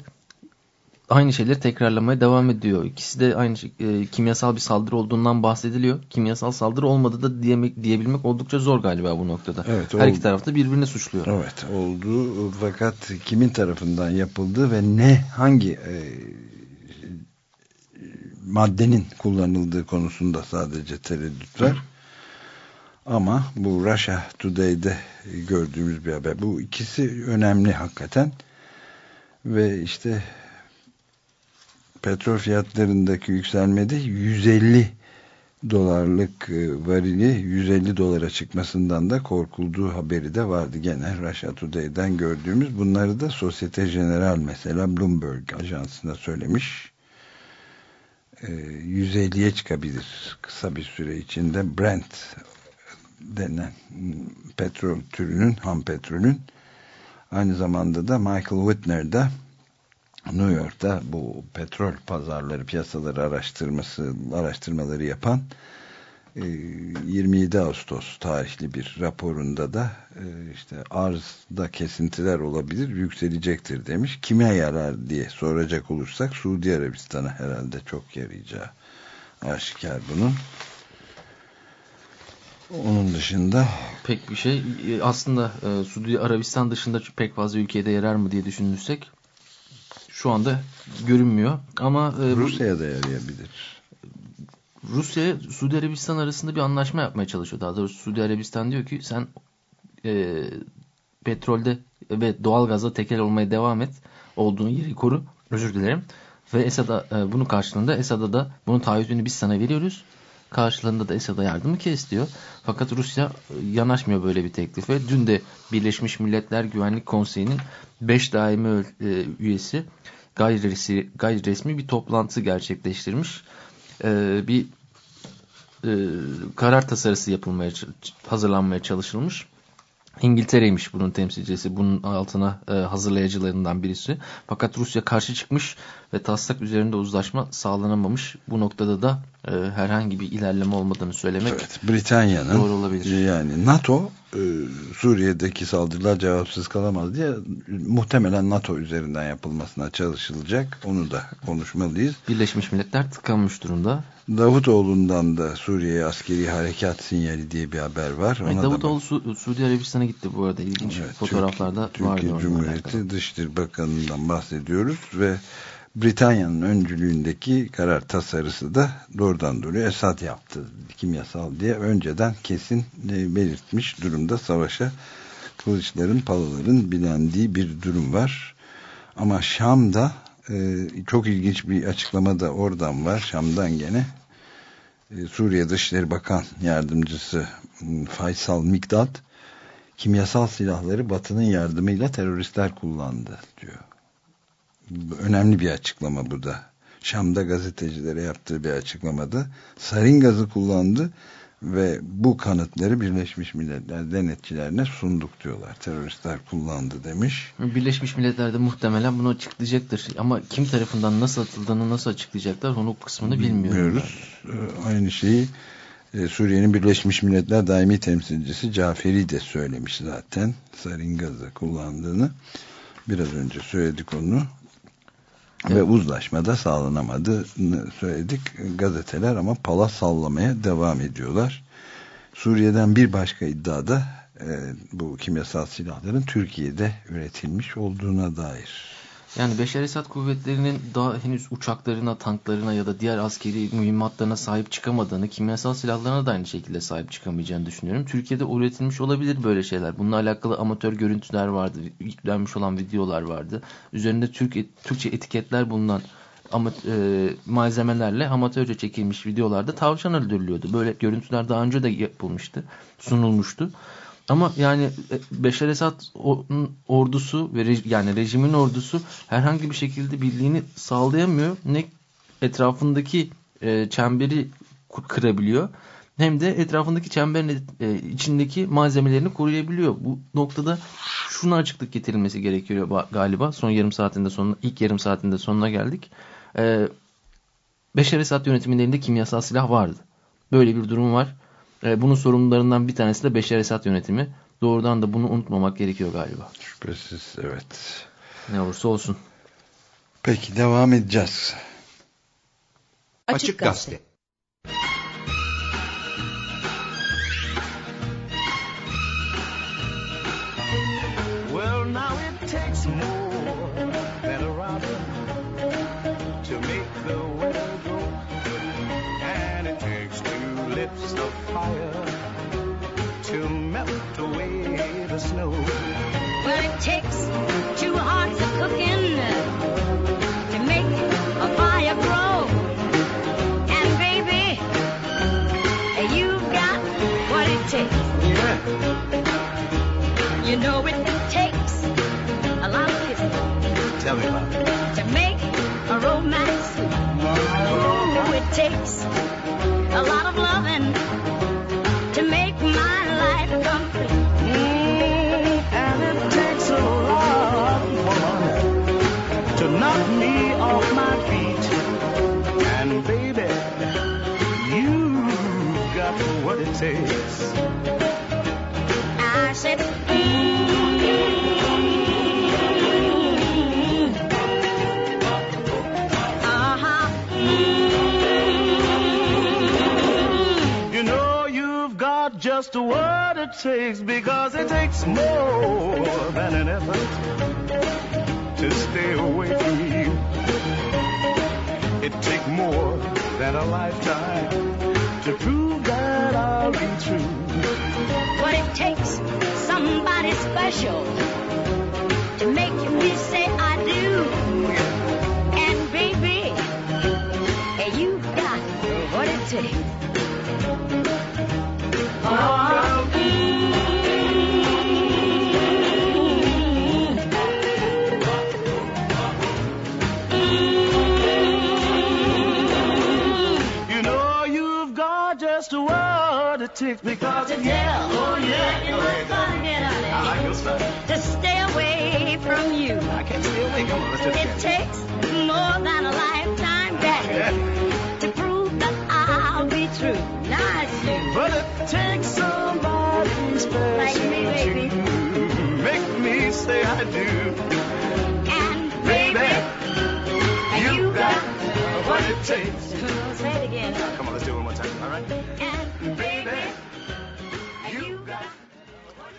aynı şeyleri tekrarlamaya devam ediyor. İkisi de aynı e, kimyasal bir saldırı olduğundan bahsediliyor. Kimyasal saldırı olmadı da diyemek, diyebilmek oldukça zor galiba bu noktada. Evet, Her oldu. iki tarafta birbirini suçluyor. Evet oldu fakat kimin tarafından yapıldığı ve ne hangi e, maddenin kullanıldığı konusunda sadece tereddüt var. Ama bu Russia Today'de gördüğümüz bir haber. Bu ikisi önemli hakikaten. Ve işte petrol fiyatlarındaki yükselmede 150 dolarlık e, varili 150 dolara çıkmasından da korkulduğu haberi de vardı. Gene Russia Today'den gördüğümüz. Bunları da Societe General mesela Bloomberg ajansına söylemiş. 150'ye çıkabilir kısa bir süre içinde. Brent denen petrol türünün, ham petrolün aynı zamanda da Michael Whitner da New York'ta bu petrol pazarları, piyasaları araştırması, araştırmaları yapan 27 Ağustos tarihli bir raporunda da işte arzda kesintiler olabilir, yükselecektir demiş. Kime yarar diye soracak olursak Suudi Arabistan'a herhalde çok yarayacağı aşikar bunun. Onun dışında pek bir şey aslında Suudi Arabistan dışında pek fazla ülkede yarar mı diye düşünürsek şu anda görünmüyor ama Rusya'ya da yarayabilir. Rusya Suudi Arabistan arasında bir anlaşma yapmaya çalışıyor. Daha doğrusu Suudi Arabistan diyor ki sen e, petrolde ve doğalgazda tekel olmaya devam et. Olduğun yeri koru. Özür dilerim. Ve Esad'a e, bunun karşılığında Esad'a da bunun taahhütünü biz sana veriyoruz. Karşılığında da Esad'a yardımı kes diyor. Fakat Rusya yanaşmıyor böyle bir teklife. Dün de Birleşmiş Milletler Güvenlik Konseyi'nin 5 daimi e, üyesi gayri, resmi, gayri resmi bir toplantı gerçekleştirmiş. E, bir e, karar tasarısı yapılmaya hazırlanmaya çalışılmış. İngiltere'ymiş bunun temsilcisi, bunun altına e, hazırlayıcılarından birisi. Fakat Rusya karşı çıkmış ve taslak üzerinde uzlaşma sağlanamamış. Bu noktada da e, herhangi bir ilerleme olmadığını söylemek evet, Britanya'nın doğru olabilir. Yani NATO Suriye'deki saldırılar cevapsız kalamaz diye muhtemelen NATO üzerinden yapılmasına çalışılacak. Onu da konuşmalıyız. Birleşmiş Milletler tıkanmış durumda. Davutoğlu'ndan da Suriye'ye askeri harekat sinyali diye bir haber var. Ona Davutoğlu Su Suudi Arabistan'a gitti bu arada. İlginç evet, fotoğraflarda Türkiye, vardı. Türkiye Cumhuriyeti Dışişleri Bakanı'ndan bahsediyoruz ve Britanya'nın öncülüğündeki karar tasarısı da doğrudan doğruya Esad yaptı kimyasal diye önceden kesin belirtmiş durumda savaşa kılıçların palaların bilendiği bir durum var. Ama Şam'da çok ilginç bir açıklama da oradan var Şam'dan gene Suriye Dışişleri Bakan Yardımcısı Faysal Mikdad kimyasal silahları Batı'nın yardımıyla teröristler kullandı diyor. Önemli bir açıklama bu da. Şam'da gazetecilere yaptığı bir açıklamada sarin gazı kullandı ve bu kanıtları Birleşmiş Milletler denetçilerine sunduk diyorlar. Teröristler kullandı demiş. Birleşmiş Milletler de muhtemelen bunu açıklayacaktır. Ama kim tarafından nasıl atıldığını nasıl açıklayacaklar onu kısmını bilmiyoruz. Aynı şeyi Suriye'nin Birleşmiş Milletler daimi temsilcisi Caferi de söylemiş zaten. Sarin gazı kullandığını. Biraz önce söyledik onu. Evet. Ve uzlaşmada sağlanamadığını söyledik. Gazeteler ama pala sallamaya devam ediyorlar. Suriye'den bir başka iddiada e, bu kimyasal silahların Türkiye'de üretilmiş olduğuna dair. Yani Beşer Esad kuvvetlerinin daha henüz uçaklarına, tanklarına ya da diğer askeri mühimmatlarına sahip çıkamadığını, kimyasal silahlarına da aynı şekilde sahip çıkamayacağını düşünüyorum. Türkiye'de üretilmiş olabilir böyle şeyler. Bununla alakalı amatör görüntüler vardı, yüklenmiş olan videolar vardı. Üzerinde Türk, Türkçe etiketler bulunan ama e, malzemelerle amatörce çekilmiş videolarda tavşan öldürülüyordu. Böyle görüntüler daha önce de yapılmıştı, sunulmuştu. Ama yani e, Beşer Esad ordusu ve rej, yani rejimin ordusu herhangi bir şekilde birliğini sağlayamıyor. Ne etrafındaki e, çemberi kırabiliyor hem de etrafındaki çemberin e, içindeki malzemelerini koruyabiliyor. Bu noktada şuna açıklık getirilmesi gerekiyor galiba. Son yarım saatinde sonuna, ilk yarım saatinde sonuna geldik. E, Beşer Esad yönetimlerinde kimyasal silah vardı. Böyle bir durum var. E, bunun sorumlularından bir tanesi de Beşer Esad yönetimi. Doğrudan da bunu unutmamak gerekiyor galiba. Şüphesiz evet. Ne olursa olsun. Peki devam edeceğiz. Açık Gazete. You takes a lot of loving just what it takes because it takes more than an effort to stay away from you. It takes more than a lifetime to prove that I'll be true. What it takes somebody special to make me say I do. And baby, you've got what it takes. Because it yeah, oh yeah, you must gonna get on it. I like your style. To stay away from you. I can't stay away. Come on, let's just It takes more than a lifetime, Daddy, yeah. to prove that I'll be true. But it takes somebody special to make me say I do. And baby, baby you, got, got what it takes. Say it again. Come on, let's do it one more time. All right. And baby.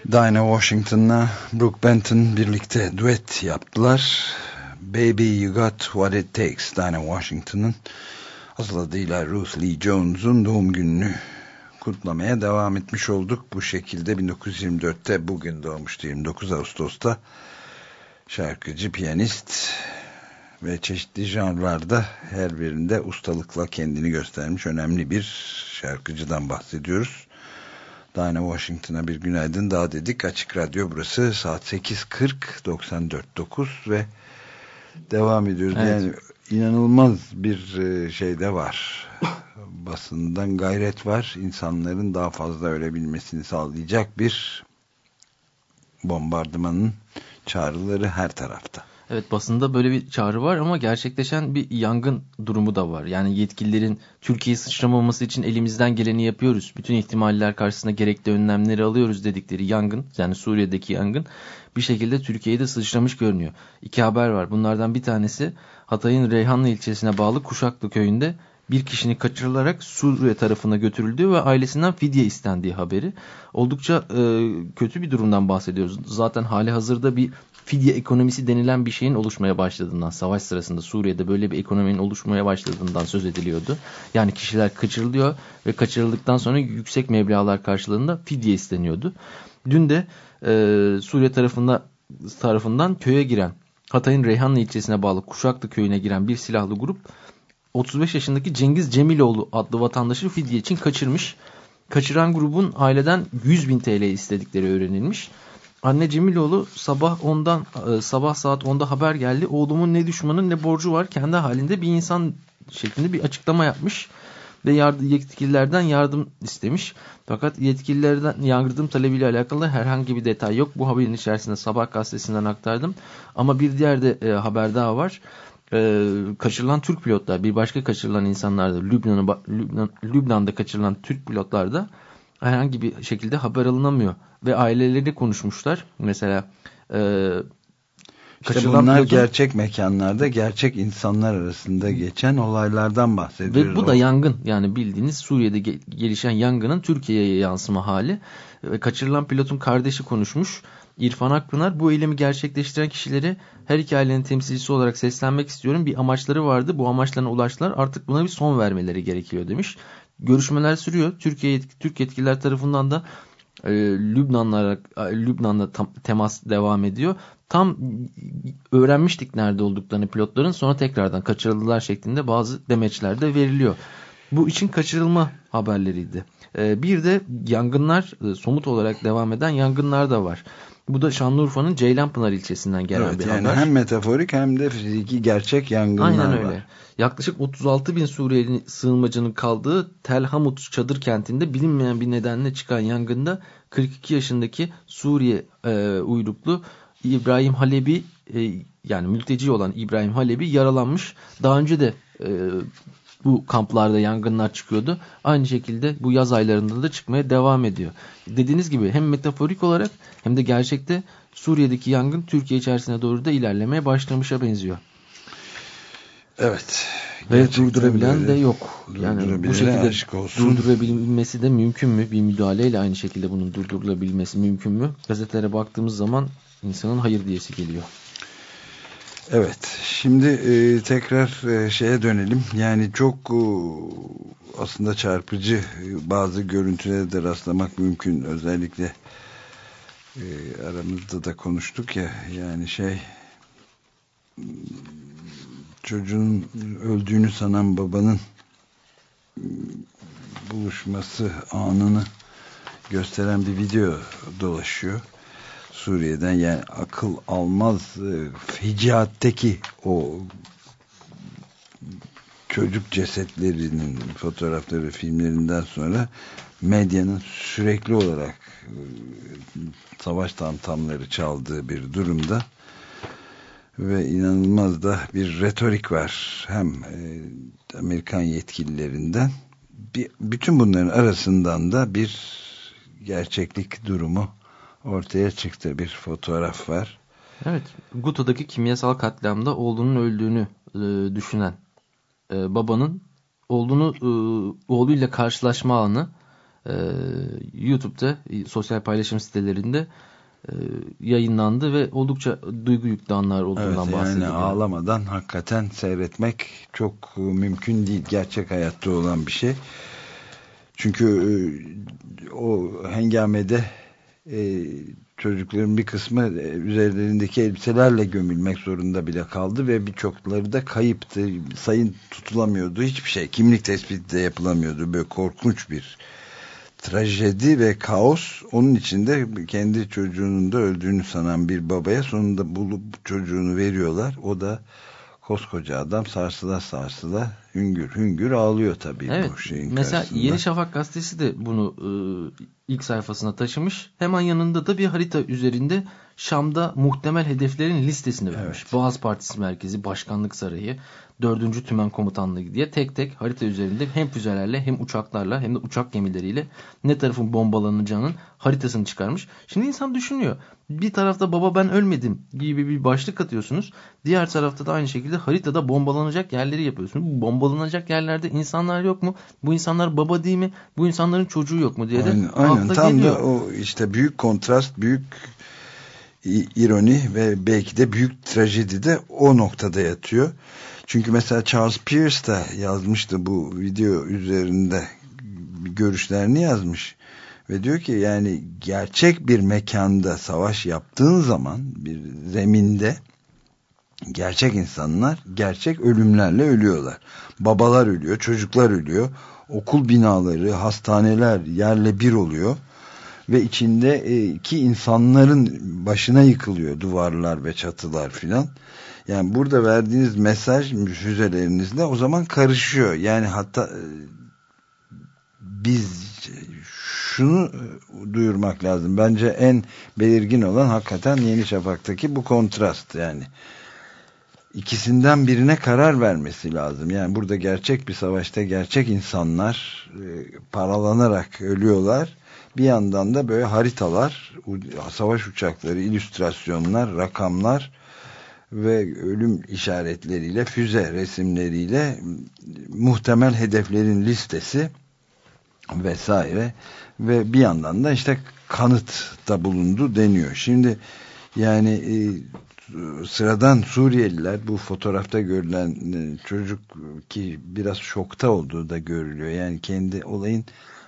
Dinah Washington'la Brooke Benton birlikte duet yaptılar. Baby You Got What It Takes Dinah Washington'ın asıl adıyla Ruth Lee Jones'un doğum gününü kutlamaya devam etmiş olduk. Bu şekilde 1924'te bugün doğmuştu 29 Ağustos'ta şarkıcı, piyanist ve çeşitli janrlarda her birinde ustalıkla kendini göstermiş önemli bir şarkıcıdan bahsediyoruz. Dinah Washington'a bir günaydın daha dedik. Açık Radyo burası saat 8.40 94.9 ve devam ediyoruz. Evet. Yani inanılmaz bir e, şey de var. Basından gayret var. İnsanların daha fazla ölebilmesini sağlayacak bir bombardımanın çağrıları her tarafta. Evet basında böyle bir çağrı var ama gerçekleşen bir yangın durumu da var. Yani yetkililerin Türkiye'yi sıçramaması için elimizden geleni yapıyoruz. Bütün ihtimaller karşısında gerekli önlemleri alıyoruz dedikleri yangın yani Suriye'deki yangın bir şekilde Türkiye'yi de sıçramış görünüyor. İki haber var. Bunlardan bir tanesi Hatay'ın Reyhanlı ilçesine bağlı Kuşaklı köyünde bir kişinin kaçırılarak Suriye tarafına götürüldüğü ve ailesinden fidye istendiği haberi. Oldukça e, kötü bir durumdan bahsediyoruz. Zaten hali hazırda bir fidye ekonomisi denilen bir şeyin oluşmaya başladığından, savaş sırasında Suriye'de böyle bir ekonominin oluşmaya başladığından söz ediliyordu. Yani kişiler kaçırılıyor ve kaçırıldıktan sonra yüksek meblağlar karşılığında fidye isteniyordu. Dün de e, Suriye tarafında tarafından köye giren Hatay'ın Reyhanlı ilçesine bağlı Kuşaklı köyüne giren bir silahlı grup 35 yaşındaki Cengiz Cemiloğlu adlı vatandaşı fidye için kaçırmış. Kaçıran grubun aileden 100 bin TL istedikleri öğrenilmiş. Anne Cemiloğlu sabah ondan e, sabah saat 10'da haber geldi. Oğlumun ne düşmanın ne borcu var kendi halinde bir insan şeklinde bir açıklama yapmış ve yardım, yetkililerden yardım istemiş. Fakat yetkililerden yardım talebiyle alakalı herhangi bir detay yok. Bu haberin içerisinde Sabah gazetesinden aktardım. Ama bir diğer de e, haber daha var. E, kaçırılan Türk pilotlar, bir başka kaçırılan insanlar da Lübnan'ı Lübnan, Lübnan'da kaçırılan Türk pilotlar da herhangi bir şekilde haber alınamıyor. Ve aileleri konuşmuşlar. Mesela e, işte bunlar pilotun, gerçek mekanlarda gerçek insanlar arasında geçen olaylardan bahsediyoruz. Ve bu da yangın yani bildiğiniz Suriye'de gelişen yangının Türkiye'ye yansıma hali. Kaçırılan pilotun kardeşi konuşmuş. İrfan Akpınar bu eylemi gerçekleştiren kişileri her iki ailenin temsilcisi olarak seslenmek istiyorum. Bir amaçları vardı bu amaçlarına ulaştılar artık buna bir son vermeleri gerekiyor demiş. Görüşmeler sürüyor. Türkiye Türk yetkililer tarafından da e, Lübnan'la Lübnan'la temas devam ediyor. Tam öğrenmiştik nerede olduklarını pilotların sonra tekrardan kaçırıldılar şeklinde bazı demeçler de veriliyor. Bu için kaçırılma haberleriydi. E, bir de yangınlar e, somut olarak devam eden yangınlar da var. Bu da Şanlıurfa'nın Ceylanpınar ilçesinden gelen evet, bir yani haber. Hem metaforik hem de fiziki gerçek yangınlar Aynen öyle. var. Yaklaşık 36 bin Suriyeli sığınmacının kaldığı Tel Hamut çadır kentinde bilinmeyen bir nedenle çıkan yangında 42 yaşındaki Suriye e, uyruklu İbrahim Halebi e, yani mülteci olan İbrahim Halebi yaralanmış. Daha önce de e, bu kamplarda yangınlar çıkıyordu. Aynı şekilde bu yaz aylarında da çıkmaya devam ediyor. Dediğiniz gibi hem metaforik olarak hem de gerçekte Suriye'deki yangın Türkiye içerisine doğru da ilerlemeye başlamışa benziyor. Evet. Ve durdurabilen de yok. Yani bu şekilde durdurabilmesi de mümkün mü? Bir müdahaleyle aynı şekilde bunun durdurulabilmesi mümkün mü? Gazetelere baktığımız zaman insanın hayır diyesi geliyor. Evet, şimdi e, tekrar e, şeye dönelim. Yani çok e, aslında çarpıcı e, bazı görüntülere de rastlamak mümkün. Özellikle e, aramızda da konuştuk ya, yani şey çocuğun öldüğünü sanan babanın buluşması anını gösteren bir video dolaşıyor. Suriye'den yani akıl almaz e, feciatteki o çocuk cesetlerinin fotoğrafları filmlerinden sonra medyanın sürekli olarak e, savaş tamtamları çaldığı bir durumda ve inanılmaz da bir retorik var. Hem e, Amerikan yetkililerinden bir, bütün bunların arasından da bir gerçeklik durumu ortaya çıktı bir fotoğraf var. Evet, Guto'daki kimyasal katliamda oğlunun öldüğünü e, düşünen e, babanın oğlunu e, oğluyla karşılaşma anı e, YouTube'da e, sosyal paylaşım sitelerinde e, yayınlandı ve oldukça duygu yüklü anlar olduğundan evet, bahsediliyor. Yani ağlamadan hakikaten seyretmek çok mümkün değil. Gerçek hayatta olan bir şey. Çünkü e, o hengamede e, çocukların bir kısmı e, üzerlerindeki elbiselerle gömülmek zorunda bile kaldı ve birçokları da kayıptı. Sayın tutulamıyordu. Hiçbir şey. Kimlik tespiti de yapılamıyordu. Böyle korkunç bir trajedi ve kaos. Onun içinde kendi çocuğunun da öldüğünü sanan bir babaya sonunda bulup çocuğunu veriyorlar. O da koskoca adam sarsıla sarsıla hüngür hüngür ağlıyor tabii evet, bu şeyin Mesela karşısında. Yeni Şafak gazetesi de bunu e, ilk sayfasına taşımış. Hemen yanında da bir harita üzerinde Şam'da muhtemel hedeflerin listesini vermiş. Evet. Boğaz Partisi Merkezi, Başkanlık Sarayı, 4. Tümen Komutanlığı diye tek tek harita üzerinde hem füzelerle hem uçaklarla hem de uçak gemileriyle ne tarafın bombalanacağının haritasını çıkarmış. Şimdi insan düşünüyor. Bir tarafta baba ben ölmedim gibi bir başlık atıyorsunuz. Diğer tarafta da aynı şekilde haritada bombalanacak yerleri yapıyorsunuz. Bu bombalanacak yerlerde insanlar yok mu? Bu insanlar baba değil mi? Bu insanların çocuğu yok mu diye de aynen, aynen. Tam geliyor. da o işte büyük kontrast, büyük ironi ve belki de büyük trajedi de o noktada yatıyor. Çünkü mesela Charles Pierce da yazmıştı bu video üzerinde görüşlerini yazmış. Ve diyor ki yani gerçek bir mekanda savaş yaptığın zaman bir zeminde gerçek insanlar gerçek ölümlerle ölüyorlar. Babalar ölüyor, çocuklar ölüyor. Okul binaları, hastaneler yerle bir oluyor. Ve içindeki insanların başına yıkılıyor duvarlar ve çatılar filan. Yani burada verdiğiniz mesaj füzelerinizle o zaman karışıyor. Yani hatta e, biz şunu e, duyurmak lazım. Bence en belirgin olan hakikaten Yeni Şafak'taki bu kontrast yani. İkisinden birine karar vermesi lazım. Yani burada gerçek bir savaşta gerçek insanlar e, paralanarak ölüyorlar. Bir yandan da böyle haritalar, savaş uçakları, illüstrasyonlar, rakamlar ve ölüm işaretleriyle, füze resimleriyle muhtemel hedeflerin listesi vesaire ve bir yandan da işte kanıt da bulundu deniyor. Şimdi yani e, sıradan Suriyeliler bu fotoğrafta görülen e, çocuk ki biraz şokta olduğu da görülüyor. Yani kendi olayın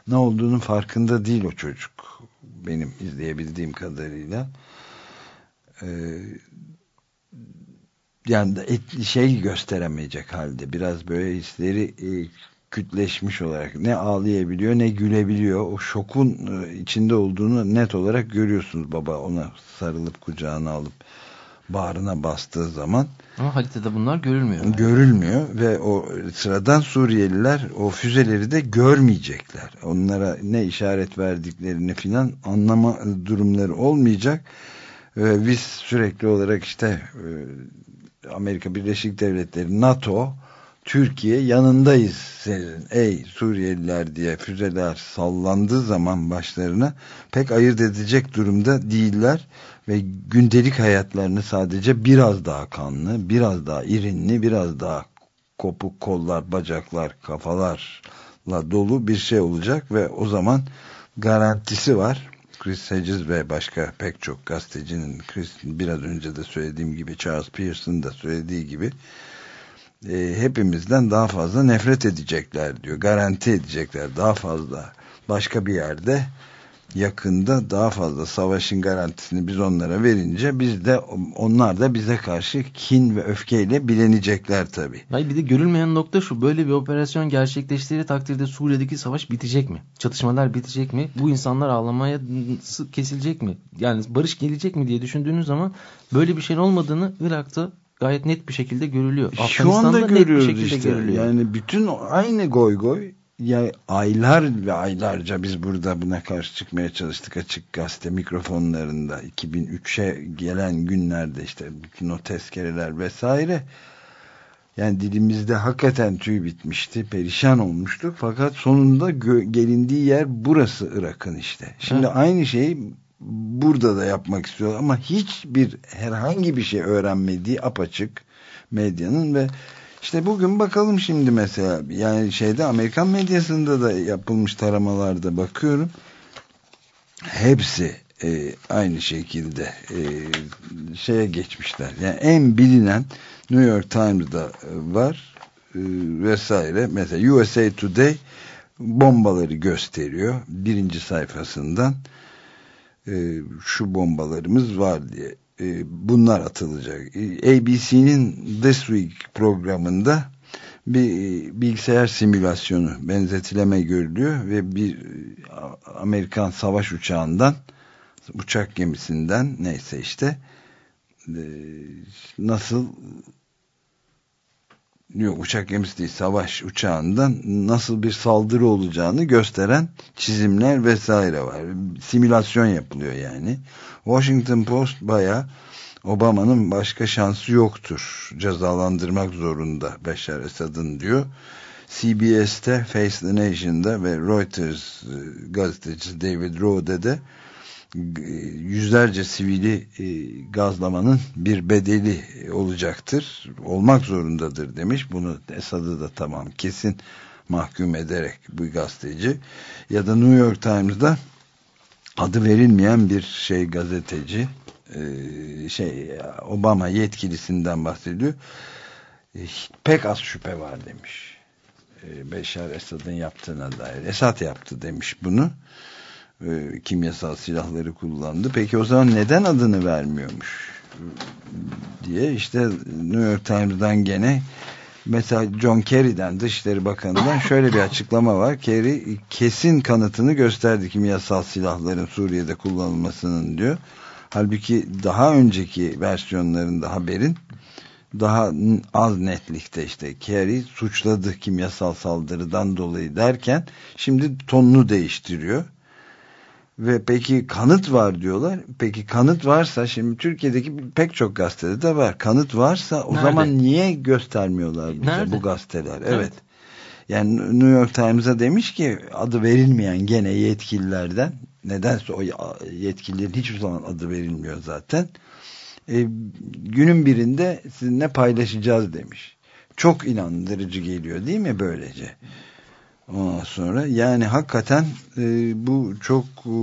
ne olduğunun farkında değil o çocuk. Benim izleyebildiğim kadarıyla. Ee, yani et, şey gösteremeyecek halde. Biraz böyle hisleri e, kütleşmiş olarak ne ağlayabiliyor ne gülebiliyor. O şokun e, içinde olduğunu net olarak görüyorsunuz baba ona sarılıp kucağına alıp bağrına bastığı zaman. Ama haritada bunlar görülmüyor. Yani. Görülmüyor ve o sıradan Suriyeliler o füzeleri de görmeyecekler. Onlara ne işaret verdiklerini filan anlama durumları olmayacak. Ve biz sürekli olarak işte e, Amerika Birleşik Devletleri, NATO, Türkiye yanındayız senin ey Suriyeliler diye füzeler sallandığı zaman başlarına pek ayırt edecek durumda değiller ve gündelik hayatlarını sadece biraz daha kanlı, biraz daha irinli, biraz daha kopuk kollar, bacaklar, kafalarla dolu bir şey olacak ve o zaman garantisi var. Chris Hedges ve başka pek çok gazetecinin Chris biraz önce de söylediğim gibi Charles Pearson da söylediği gibi e, hepimizden daha fazla nefret edecekler diyor. Garanti edecekler daha fazla başka bir yerde yakında daha fazla savaşın garantisini biz onlara verince biz de onlar da bize karşı kin ve öfkeyle bilenecekler tabi. Hayır bir de görülmeyen nokta şu böyle bir operasyon gerçekleştiği takdirde Suriye'deki savaş bitecek mi? Çatışmalar bitecek mi? Bu insanlar ağlamaya kesilecek mi? Yani barış gelecek mi diye düşündüğünüz zaman böyle bir şeyin olmadığını Irak'ta gayet net bir şekilde görülüyor. Şu anda görüyoruz işte. Görülüyor. Yani bütün aynı goy goy ya aylar ve aylarca biz burada buna karşı çıkmaya çalıştık açık gazete mikrofonlarında. 2003'e gelen günlerde işte bütün o tezkereler vesaire. Yani dilimizde hakikaten tüy bitmişti perişan olmuştuk. Fakat sonunda gelindiği yer burası Irak'ın işte. Şimdi Hı. aynı şeyi burada da yapmak istiyor ama hiçbir herhangi bir şey öğrenmediği apaçık medyanın ve işte bugün bakalım şimdi mesela yani şeyde Amerikan medyasında da yapılmış taramalarda bakıyorum. Hepsi e, aynı şekilde e, şeye geçmişler. Yani en bilinen New York Times'da var e, vesaire. Mesela USA Today bombaları gösteriyor. Birinci sayfasından e, şu bombalarımız var diye e, bunlar atılacak. E, ABC'nin This Week programında bir e, bilgisayar simülasyonu benzetileme görülüyor ve bir Amerikan savaş uçağından uçak gemisinden neyse işte nasıl yok uçak gemisi değil savaş uçağından nasıl bir saldırı olacağını gösteren çizimler vesaire var. Simülasyon yapılıyor yani. Washington Post baya Obama'nın başka şansı yoktur. Cezalandırmak zorunda Beşar Esad'ın diyor. CBS'te, Face the Nation'da ve Reuters e, gazetecisi David Rowe'de de e, yüzlerce sivili e, gazlamanın bir bedeli olacaktır. Olmak zorundadır demiş. Bunu Esad'ı da tamam kesin mahkum ederek bu gazeteci. Ya da New York Times'da adı verilmeyen bir şey gazeteci e, şey Obama yetkilisinden bahsediyor. E, pek az şüphe var demiş. E, Beşar Esad'ın yaptığına dair. Esad yaptı demiş bunu. Kimyasal silahları kullandı. Peki o zaman neden adını vermiyormuş? diye işte New York Times'dan gene mesela John Kerry'den Dışişleri Bakanı'ndan şöyle bir açıklama var. Kerry kesin kanıtını gösterdi kimyasal silahların Suriye'de kullanılmasının diyor. Halbuki daha önceki versiyonlarında haberin daha az netlikte işte Kerry suçladı kimyasal saldırıdan dolayı derken şimdi tonunu değiştiriyor. Ve peki kanıt var diyorlar. Peki kanıt varsa şimdi Türkiye'deki pek çok gazetede de var. Kanıt varsa o Nerede? zaman niye göstermiyorlar bize Nerede? bu gazeteler? Evet. Evet. Yani New York Times'a demiş ki adı verilmeyen gene yetkililerden nedense o yetkililerin hiçbir zaman adı verilmiyor zaten. E, günün birinde sizinle paylaşacağız demiş. Çok inandırıcı geliyor değil mi böylece? Ondan sonra yani hakikaten e, bu çok e,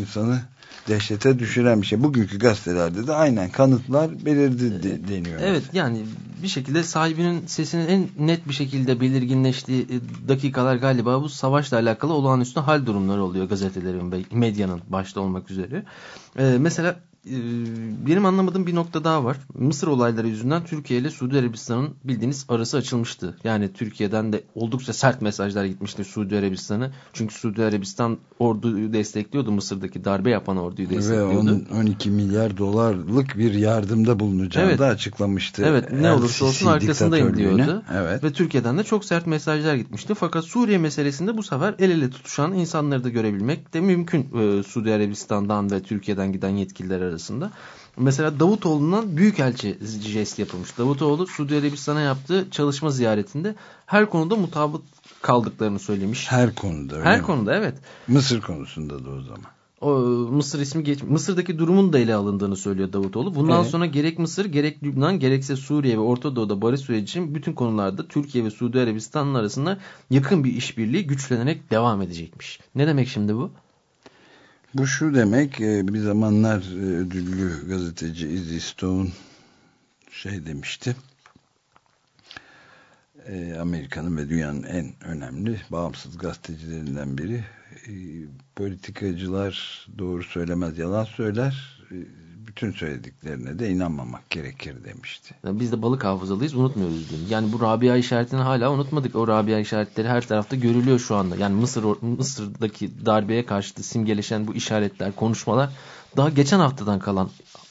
insanı dehşete düşüren bir şey. Bugünkü gazetelerde de aynen kanıtlar belirdi de, deniyor. Evet yani bir şekilde sahibinin sesinin en net bir şekilde belirginleştiği e, dakikalar galiba bu savaşla alakalı olağanüstü hal durumları oluyor gazetelerin ve medyanın başta olmak üzere. Ee, mesela e, benim anlamadığım bir nokta daha var. Mısır olayları yüzünden Türkiye ile Suudi Arabistan'ın bildiğiniz arası açılmıştı. Yani Türkiye'den de oldukça sert mesajlar gitmişti Suudi Arabistan'a. Çünkü Suudi Arabistan orduyu destekliyordu. Mısır'daki darbe yapan orduyu Ve destekliyordu. on- 12 milyar dolarlık bir yardımda bulunacağı Evet. da açıklamıştı. Evet ne olursa olsun arkasındayım diyordu. Evet. Ve Türkiye'den de çok sert mesajlar gitmişti. Fakat Suriye meselesinde bu sefer el ele tutuşan insanları da görebilmek de mümkün e, Suudi Arabistan'dan ve Türkiye'den giden yetkililer arasında. Mesela Davutoğlu'ndan büyükelçi jest yapılmış. Davutoğlu Suudi Arabistan'a yaptığı çalışma ziyaretinde her konuda mutabık kaldıklarını söylemiş. Her konuda öyle Her mi? konuda evet. Mısır konusunda da o zaman. O, Mısır ismi geç Mısır'daki durumun da ele alındığını söylüyor Davutoğlu. Bundan Evet. sonra gerek Mısır gerek Lübnan gerekse Suriye ve Orta Doğu'da barış süreci için bütün konularda Türkiye ve Suudi Arabistan'ın arasında yakın bir işbirliği güçlenerek devam edecekmiş. Ne demek şimdi bu? Bu şu demek e, bir zamanlar e, ödüllü gazeteci Izzy Stone şey demişti. E, Amerika'nın ve dünyanın en önemli bağımsız gazetecilerinden biri. Politikacılar doğru söylemez yalan söyler. Bütün söylediklerine de inanmamak gerekir demişti. Yani Biz de balık hafızalıyız unutmuyoruz dün. Yani bu Rabia işaretini hala unutmadık. O Rabia işaretleri her tarafta görülüyor şu anda. Yani Mısır Mısır'daki darbeye karşı simgeleşen bu işaretler, konuşmalar daha geçen haftadan kalan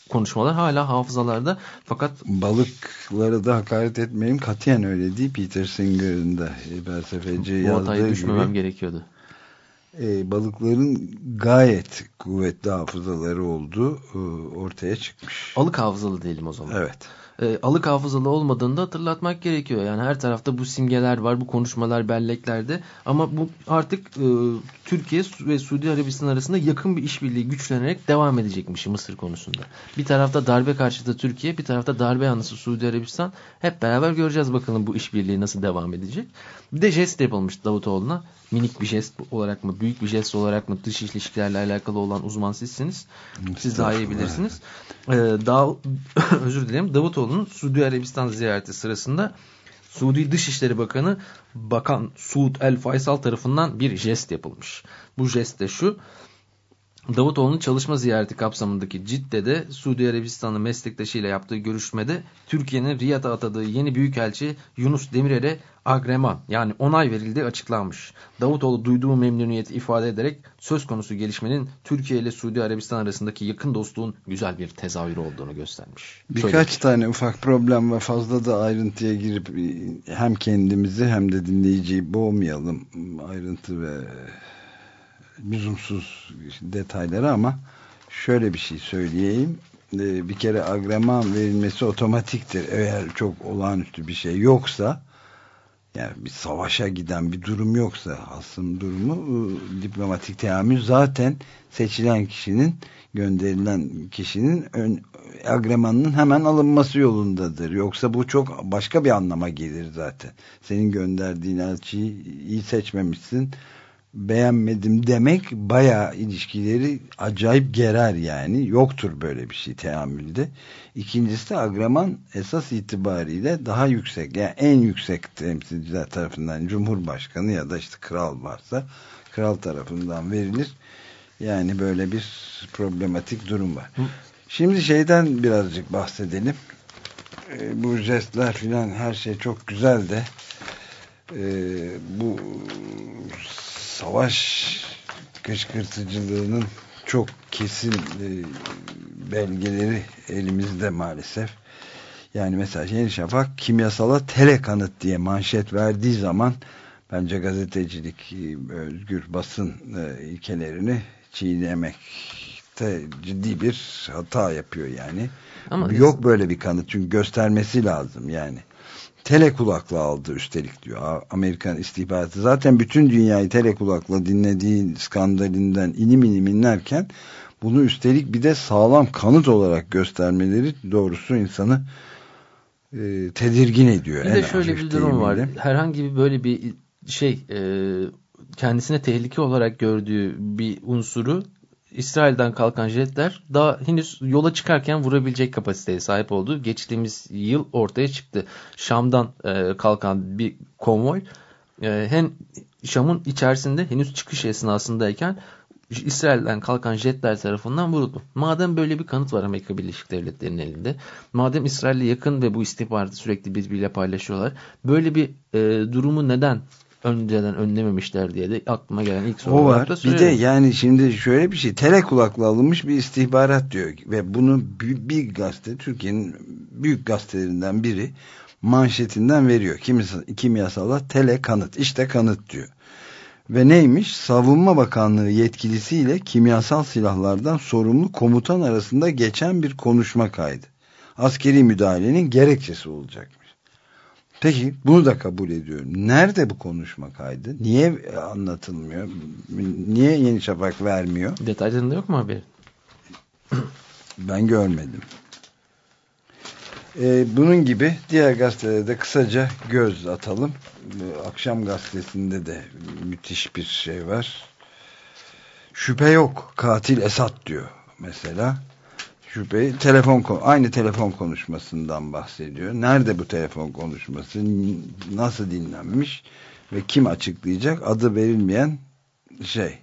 konuşmalar hala hafızalarda. Fakat Balıklara da hakaret etmeyeyim katiyen öyle değil. Peter Singer'ın da e, felsefeci bu hataya yazdığı düşmemem gibi. gerekiyordu. E, balıkların gayet kuvvetli hafızaları olduğu e, ortaya çıkmış. Alık hafızalı diyelim o zaman. Evet. e, alık hafızalı olmadığını da hatırlatmak gerekiyor. Yani her tarafta bu simgeler var, bu konuşmalar belleklerde ama bu artık e, Türkiye ve Suudi Arabistan arasında yakın bir işbirliği güçlenerek devam edecekmiş Mısır konusunda. Bir tarafta darbe karşıtı Türkiye, bir tarafta darbe yanlısı Suudi Arabistan. Hep beraber göreceğiz bakalım bu işbirliği nasıl devam edecek. Bir de jest yapılmış Davutoğlu'na. Minik bir jest olarak mı, büyük bir jest olarak mı, dış ilişkilerle alakalı olan uzman sizsiniz. Siz daha iyi bilirsiniz. Ee, daha, özür dilerim. Davutoğlu'nun Suudi Arabistan ziyareti sırasında Suudi Dışişleri Bakanı Bakan Suud El Faysal tarafından bir jest yapılmış. Bu jest de şu. Davutoğlu'nun çalışma ziyareti kapsamındaki Cidde'de Suudi Arabistan'ın meslektaşıyla yaptığı görüşmede Türkiye'nin Riyad'a atadığı yeni büyükelçi Yunus Demirel'e agreman yani onay verildiği açıklanmış. Davutoğlu duyduğu memnuniyeti ifade ederek söz konusu gelişmenin Türkiye ile Suudi Arabistan arasındaki yakın dostluğun güzel bir tezahürü olduğunu göstermiş. Birkaç tane ufak problem ve fazla da ayrıntıya girip hem kendimizi hem de dinleyiciyi boğmayalım ayrıntı ve lüzumsuz detayları ama şöyle bir şey söyleyeyim. Ee, Bir kere agreman verilmesi otomatiktir. Eğer çok olağanüstü bir şey yoksa yani bir savaşa giden bir durum yoksa hasım durumu ıı, diplomatik teamül zaten seçilen kişinin gönderilen kişinin ön, agremanının hemen alınması yolundadır. Yoksa bu çok başka bir anlama gelir zaten. Senin gönderdiğin elçiyi iyi seçmemişsin beğenmedim demek bayağı ilişkileri acayip gerer yani. Yoktur böyle bir şey teamülde. İkincisi de agreman esas itibariyle daha yüksek yani en yüksek temsilciler tarafından Cumhurbaşkanı ya da işte kral varsa kral tarafından verilir. Yani böyle bir problematik durum var. Şimdi şeyden birazcık bahsedelim. E, bu jestler filan her şey çok güzel de e, bu savaş kışkırtıcılığının çok kesin e, belgeleri elimizde maalesef. Yani mesela Yeni Şafak kimyasala telekanıt diye manşet verdiği zaman bence gazetecilik, e, özgür basın e, ilkelerini çiğnemekte ciddi bir hata yapıyor yani. Ama Yok böyle bir kanıt çünkü göstermesi lazım yani. Tele kulakla aldı üstelik diyor Amerikan istihbaratı. Zaten bütün dünyayı tele kulakla dinlediği skandalinden inim inim inlerken bunu üstelik bir de sağlam kanıt olarak göstermeleri doğrusu insanı e, tedirgin ediyor. Bir en de şöyle bir durum var. Herhangi bir böyle bir şey e, kendisine tehlike olarak gördüğü bir unsuru İsrail'den kalkan jetler daha henüz yola çıkarken vurabilecek kapasiteye sahip olduğu geçtiğimiz yıl ortaya çıktı. Şam'dan e, kalkan bir konvoy e, hem Şam'ın içerisinde henüz çıkış esnasındayken İsrail'den kalkan jetler tarafından vuruldu. Madem böyle bir kanıt var Amerika Birleşik Devletleri'nin elinde, madem İsrail'le yakın ve bu istihbaratı sürekli birbiriyle paylaşıyorlar, böyle bir e, durumu neden önceden önlememişler diye de aklıma gelen ilk soru O var. Bir de yani şimdi şöyle bir şey. Tele kulakla alınmış bir istihbarat diyor. Ve bunu bir, bir gazete, Türkiye'nin büyük gazetelerinden biri manşetinden veriyor. Kimyasal, kimyasala tele kanıt. İşte kanıt diyor. Ve neymiş? Savunma Bakanlığı yetkilisiyle kimyasal silahlardan sorumlu komutan arasında geçen bir konuşma kaydı. Askeri müdahalenin gerekçesi olacakmış. Peki bunu da kabul ediyorum. Nerede bu konuşma kaydı? Niye anlatılmıyor? Niye Yeni Şafak vermiyor? Detaylarında yok mu haberi? Ben görmedim. Ee, bunun gibi diğer gazetelerde kısaca göz atalım. Ee, Akşam gazetesinde de müthiş bir şey var. Şüphe yok. Katil Esat diyor mesela. Şüphe telefon aynı telefon konuşmasından bahsediyor. Nerede bu telefon konuşması? Nasıl dinlenmiş ve kim açıklayacak? Adı verilmeyen şey.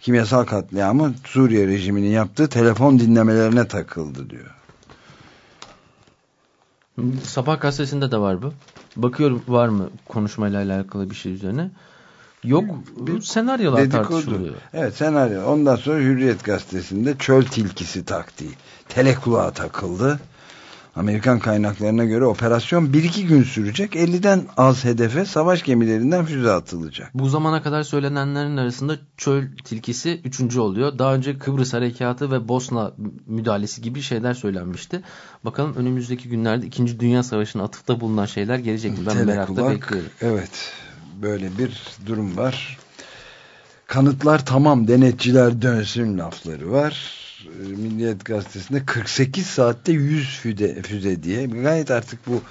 Kimyasal katliamı Suriye rejiminin yaptığı telefon dinlemelerine takıldı diyor. Sabah gazetesinde de var bu. Bakıyorum var mı konuşmayla alakalı bir şey üzerine. Yok. Bir senaryolar dedikodu. tartışılıyor. Evet senaryo. Ondan sonra Hürriyet gazetesinde çöl tilkisi taktiği. Telekulağa takıldı. Amerikan kaynaklarına göre operasyon 1-2 gün sürecek. 50'den az hedefe savaş gemilerinden füze atılacak. Bu zamana kadar söylenenlerin arasında çöl tilkisi üçüncü oluyor. Daha önce Kıbrıs Harekatı ve Bosna müdahalesi gibi şeyler söylenmişti. Bakalım önümüzdeki günlerde 2. Dünya Savaşı'na atıfta bulunan şeyler gelecek mi? Ben merakla Telekulak, bekliyorum. Evet. Böyle bir durum var. Kanıtlar tamam denetçiler dönsün lafları var. Milliyet gazetesinde 48 saatte 100 füze, füze diye. Gayet artık bu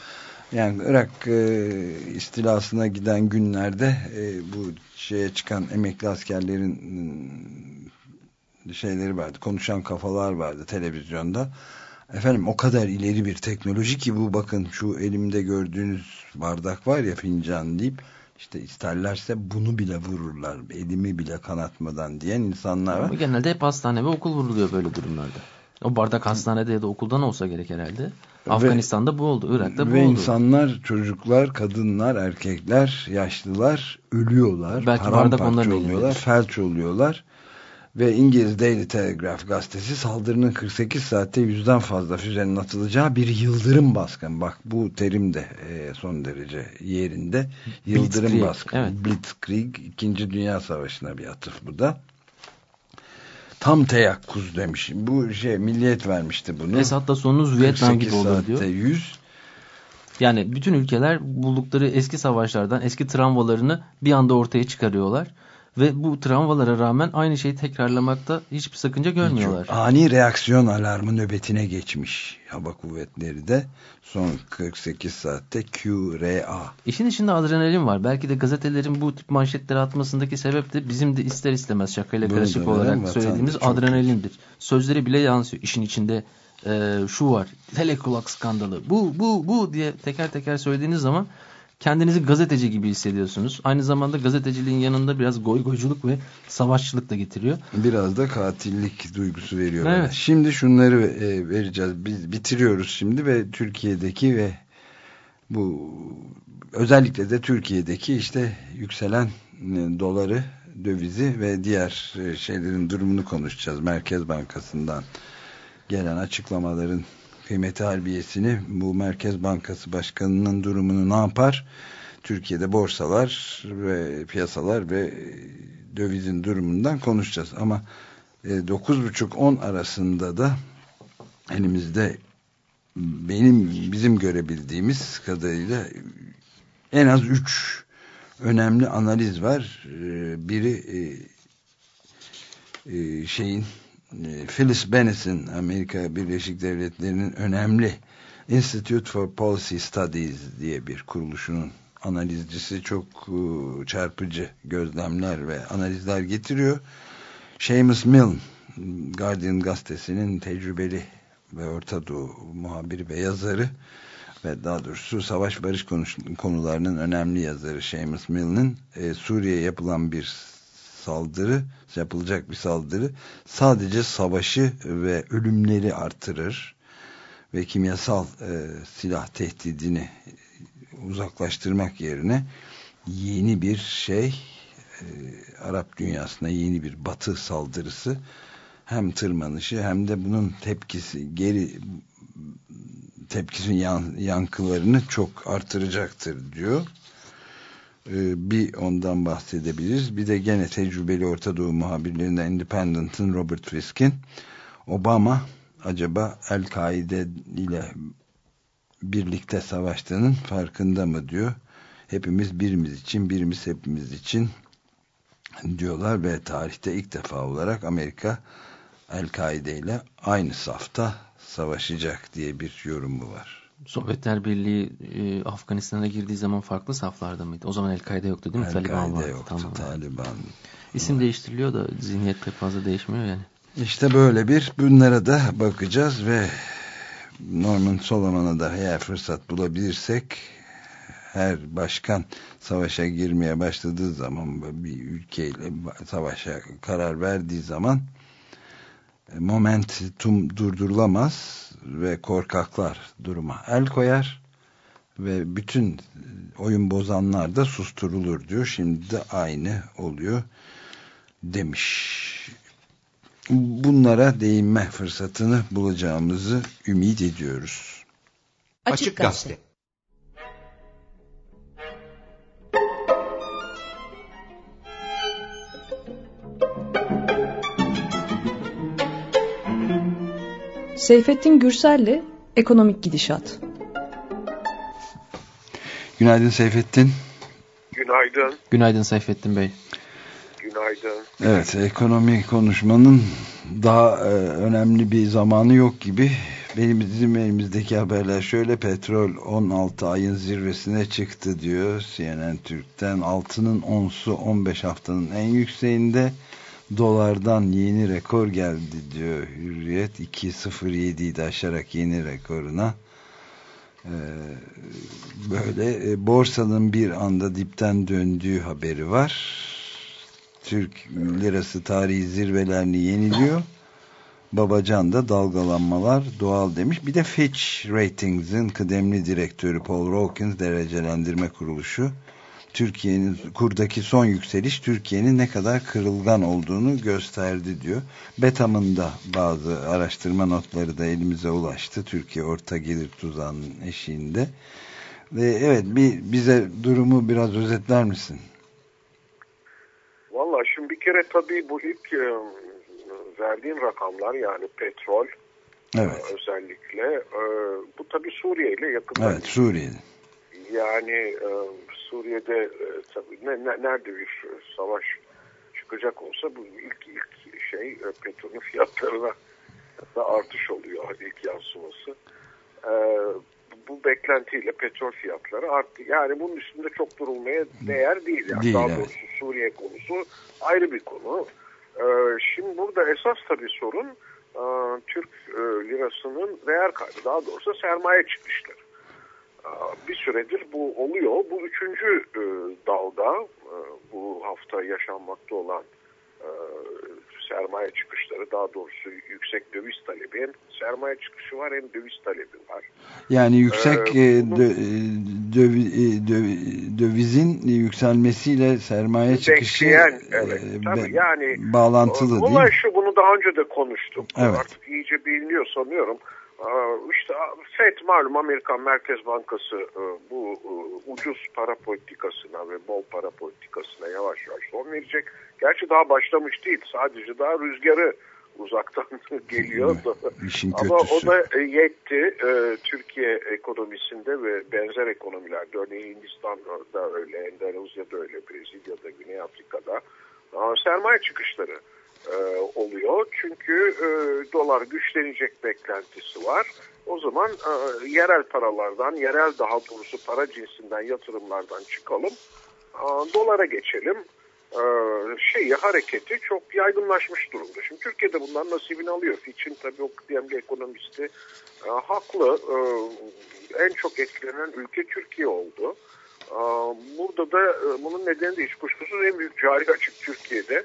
yani Irak e, istilasına giden günlerde e, bu şeye çıkan emekli askerlerin e, şeyleri vardı. Konuşan kafalar vardı televizyonda. Efendim o kadar ileri bir teknoloji ki bu bakın şu elimde gördüğünüz bardak var ya fincan deyip işte isterlerse bunu bile vururlar. Elimi bile kanatmadan diyen insanlar var. Ama genelde hep hastane ve okul vuruluyor böyle durumlarda. O bardak hastanede ya da okuldan olsa gerek herhalde. Afganistan'da bu oldu, Irak'ta bu ve oldu. insanlar, çocuklar, kadınlar, erkekler, yaşlılar ölüyorlar. Belki bardak onların oluyorlar, felç oluyorlar. Ve İngiliz Daily Telegraph gazetesi saldırının 48 saatte yüzden fazla füzenin atılacağı bir yıldırım baskını. Bak bu terim de e, son derece yerinde. Yıldırım Blitzkrieg, baskını. evet. Blitzkrieg 2. Dünya Savaşı'na bir atıf bu da. Tam teyakkuz demiş. Bu şey milliyet vermişti bunu. Esad da sonunuz Vietnam 48 gibi olur diyor. 100 Yani bütün ülkeler buldukları eski savaşlardan, eski travmalarını bir anda ortaya çıkarıyorlar. Ve bu travmalara rağmen aynı şeyi tekrarlamakta hiçbir sakınca görmüyorlar. Çok ani reaksiyon alarmı nöbetine geçmiş hava kuvvetleri de son 48 saatte QRA. İşin içinde adrenalin var. Belki de gazetelerin bu tip manşetleri atmasındaki sebep de bizim de ister istemez şakayla Bunu karışık olarak söylediğimiz çok adrenalindir. Sözleri bile yansıyor. İşin içinde e, şu var. Telekulak skandalı. Bu, bu, bu diye teker teker söylediğiniz zaman kendinizi gazeteci gibi hissediyorsunuz. Aynı zamanda gazeteciliğin yanında biraz goygoyculuk ve savaşçılık da getiriyor. Biraz da katillik duygusu veriyor. Evet. bana. Şimdi şunları e, vereceğiz. Biz bitiriyoruz şimdi ve Türkiye'deki ve bu özellikle de Türkiye'deki işte yükselen e, doları, dövizi ve diğer e, şeylerin durumunu konuşacağız. Merkez Bankası'ndan gelen açıklamaların kıymeti harbiyesini bu Merkez Bankası Başkanı'nın durumunu ne yapar? Türkiye'de borsalar ve piyasalar ve e, dövizin durumundan konuşacağız. Ama e, 9.30-10 arasında da elimizde benim bizim görebildiğimiz kadarıyla en az 3 önemli analiz var. E, biri e, e, şeyin e, Phyllis Bennett'in Amerika Birleşik Devletleri'nin önemli Institute for Policy Studies diye bir kuruluşunun analizcisi çok e, çarpıcı gözlemler ve analizler getiriyor. Seamus Milne Guardian gazetesinin tecrübeli ve Orta Doğu muhabiri ve yazarı ve daha doğrusu savaş barış konularının önemli yazarı Seamus Milne'in e, Suriye'ye yapılan bir saldırı, yapılacak bir saldırı sadece savaşı ve ölümleri artırır ve kimyasal e, silah tehdidini uzaklaştırmak yerine yeni bir şey e, Arap dünyasına yeni bir batı saldırısı hem tırmanışı hem de bunun tepkisi geri tepkisinin yan, yankılarını çok artıracaktır diyor. Ee, bir ondan bahsedebiliriz. Bir de gene tecrübeli Orta Doğu muhabirlerinden Independent'ın Robert Fisk'in Obama acaba El-Kaide ile birlikte savaştığının farkında mı diyor. Hepimiz birimiz için, birimiz hepimiz için diyorlar ve tarihte ilk defa olarak Amerika El-Kaide ile aynı safta savaşacak diye bir yorumu var. Sovyetler Birliği e, Afganistan'a girdiği zaman farklı saflarda mıydı? O zaman El-Kaide yoktu değil mi? Taliban El-Kaide vardı. yoktu. Tamam. Taliban. İsim değiştiriliyor da zihniyet pek fazla değişmiyor yani. İşte böyle bir bunlara da bakacağız ve Norman Solomon'a da eğer fırsat bulabilirsek her başkan savaşa girmeye başladığı zaman bir ülkeyle savaşa karar verdiği zaman momentum durdurulamaz ve korkaklar duruma el koyar ve bütün oyun bozanlar da susturulur diyor. Şimdi de aynı oluyor demiş. Bunlara değinme fırsatını bulacağımızı ümit ediyoruz. Açık Gazete. Seyfettin Gürsel'le Ekonomik Gidişat. Günaydın Seyfettin. Günaydın. Günaydın Seyfettin Bey. Günaydın. Evet, ekonomi konuşmanın daha e, önemli bir zamanı yok gibi. Benim bizim elimizdeki haberler şöyle petrol 16 ayın zirvesine çıktı diyor CNN Türk'ten. Altının onsu 15 haftanın en yükseğinde dolardan yeni rekor geldi diyor Hürriyet. 2.07'yi de aşarak yeni rekoruna ee, böyle e, borsanın bir anda dipten döndüğü haberi var. Türk lirası tarihi zirvelerini yeniliyor. Babacan da dalgalanmalar doğal demiş. Bir de Fitch Ratings'in kıdemli direktörü Paul Rawkins derecelendirme kuruluşu Türkiye'nin kurdaki son yükseliş Türkiye'nin ne kadar kırılgan olduğunu gösterdi diyor. Betam'ın da bazı araştırma notları da elimize ulaştı. Türkiye orta gelir tuzağının eşiğinde. Ve evet bir bize durumu biraz özetler misin? Valla şimdi bir kere tabii bu ilk e, verdiğin rakamlar yani petrol Evet. e, özellikle e, bu tabii Suriye ile yakın. Evet Suriye'de. Yani Suriye'de e, tabii ne, ne- nerede bir savaş çıkacak olsa bu ilk ilk şey e, petrolün fiyatlarına da artış oluyor ilk yansıması. E, bu beklentiyle petrol fiyatları arttı. Yani bunun üstünde çok durulmaya değer değil. Yani Değil, Daha evet. doğrusu Suriye konusu ayrı bir konu. E, şimdi burada esas tabii sorun e, Türk e, lirasının değer kaybı. Daha doğrusu sermaye çıkışları. Bir süredir bu oluyor. Bu üçüncü e, dalga e, bu hafta yaşanmakta olan e, sermaye çıkışları daha doğrusu yüksek döviz talebi hem sermaye çıkışı var hem döviz talebi var. Yani yüksek Ee, bunu- dö- e, dövi- dövizin yükselmesiyle sermaye çıkışı Bekleyen, evet. Tabii yani bağlantılı değil Olay mi? şu bunu daha önce de konuştuk. Evet. Artık iyice biliniyor sanıyorum. Aa, İşte FED malum Amerikan Merkez Bankası e, bu e, ucuz para politikasına ve bol para politikasına yavaş yavaş son verecek. Gerçi daha başlamış değil. Sadece daha rüzgarı uzaktan geliyor. İşin Ama kötüsü. o da e, yetti. Türkiye ekonomisinde ve benzer ekonomilerde örneğin Hindistan'da öyle, Endonezya'da öyle, Brezilya'da, Güney Afrika'da sermaye çıkışları e, oluyor. Çünkü e, dolar güçlenecek beklentisi var. O zaman e, yerel paralardan, yerel daha doğrusu para cinsinden yatırımlardan çıkalım. Aa, dolara geçelim. Ee, şeyi hareketi çok yaygınlaşmış durumda. Şimdi Türkiye'de bundan nasibini alıyor. Fitch'in tabii o kıdemli ekonomisti e, haklı. Ee, en çok etkilenen ülke Türkiye oldu. Ee, burada da e, bunun nedeni de hiç kuşkusuz en büyük cari açık Türkiye'de.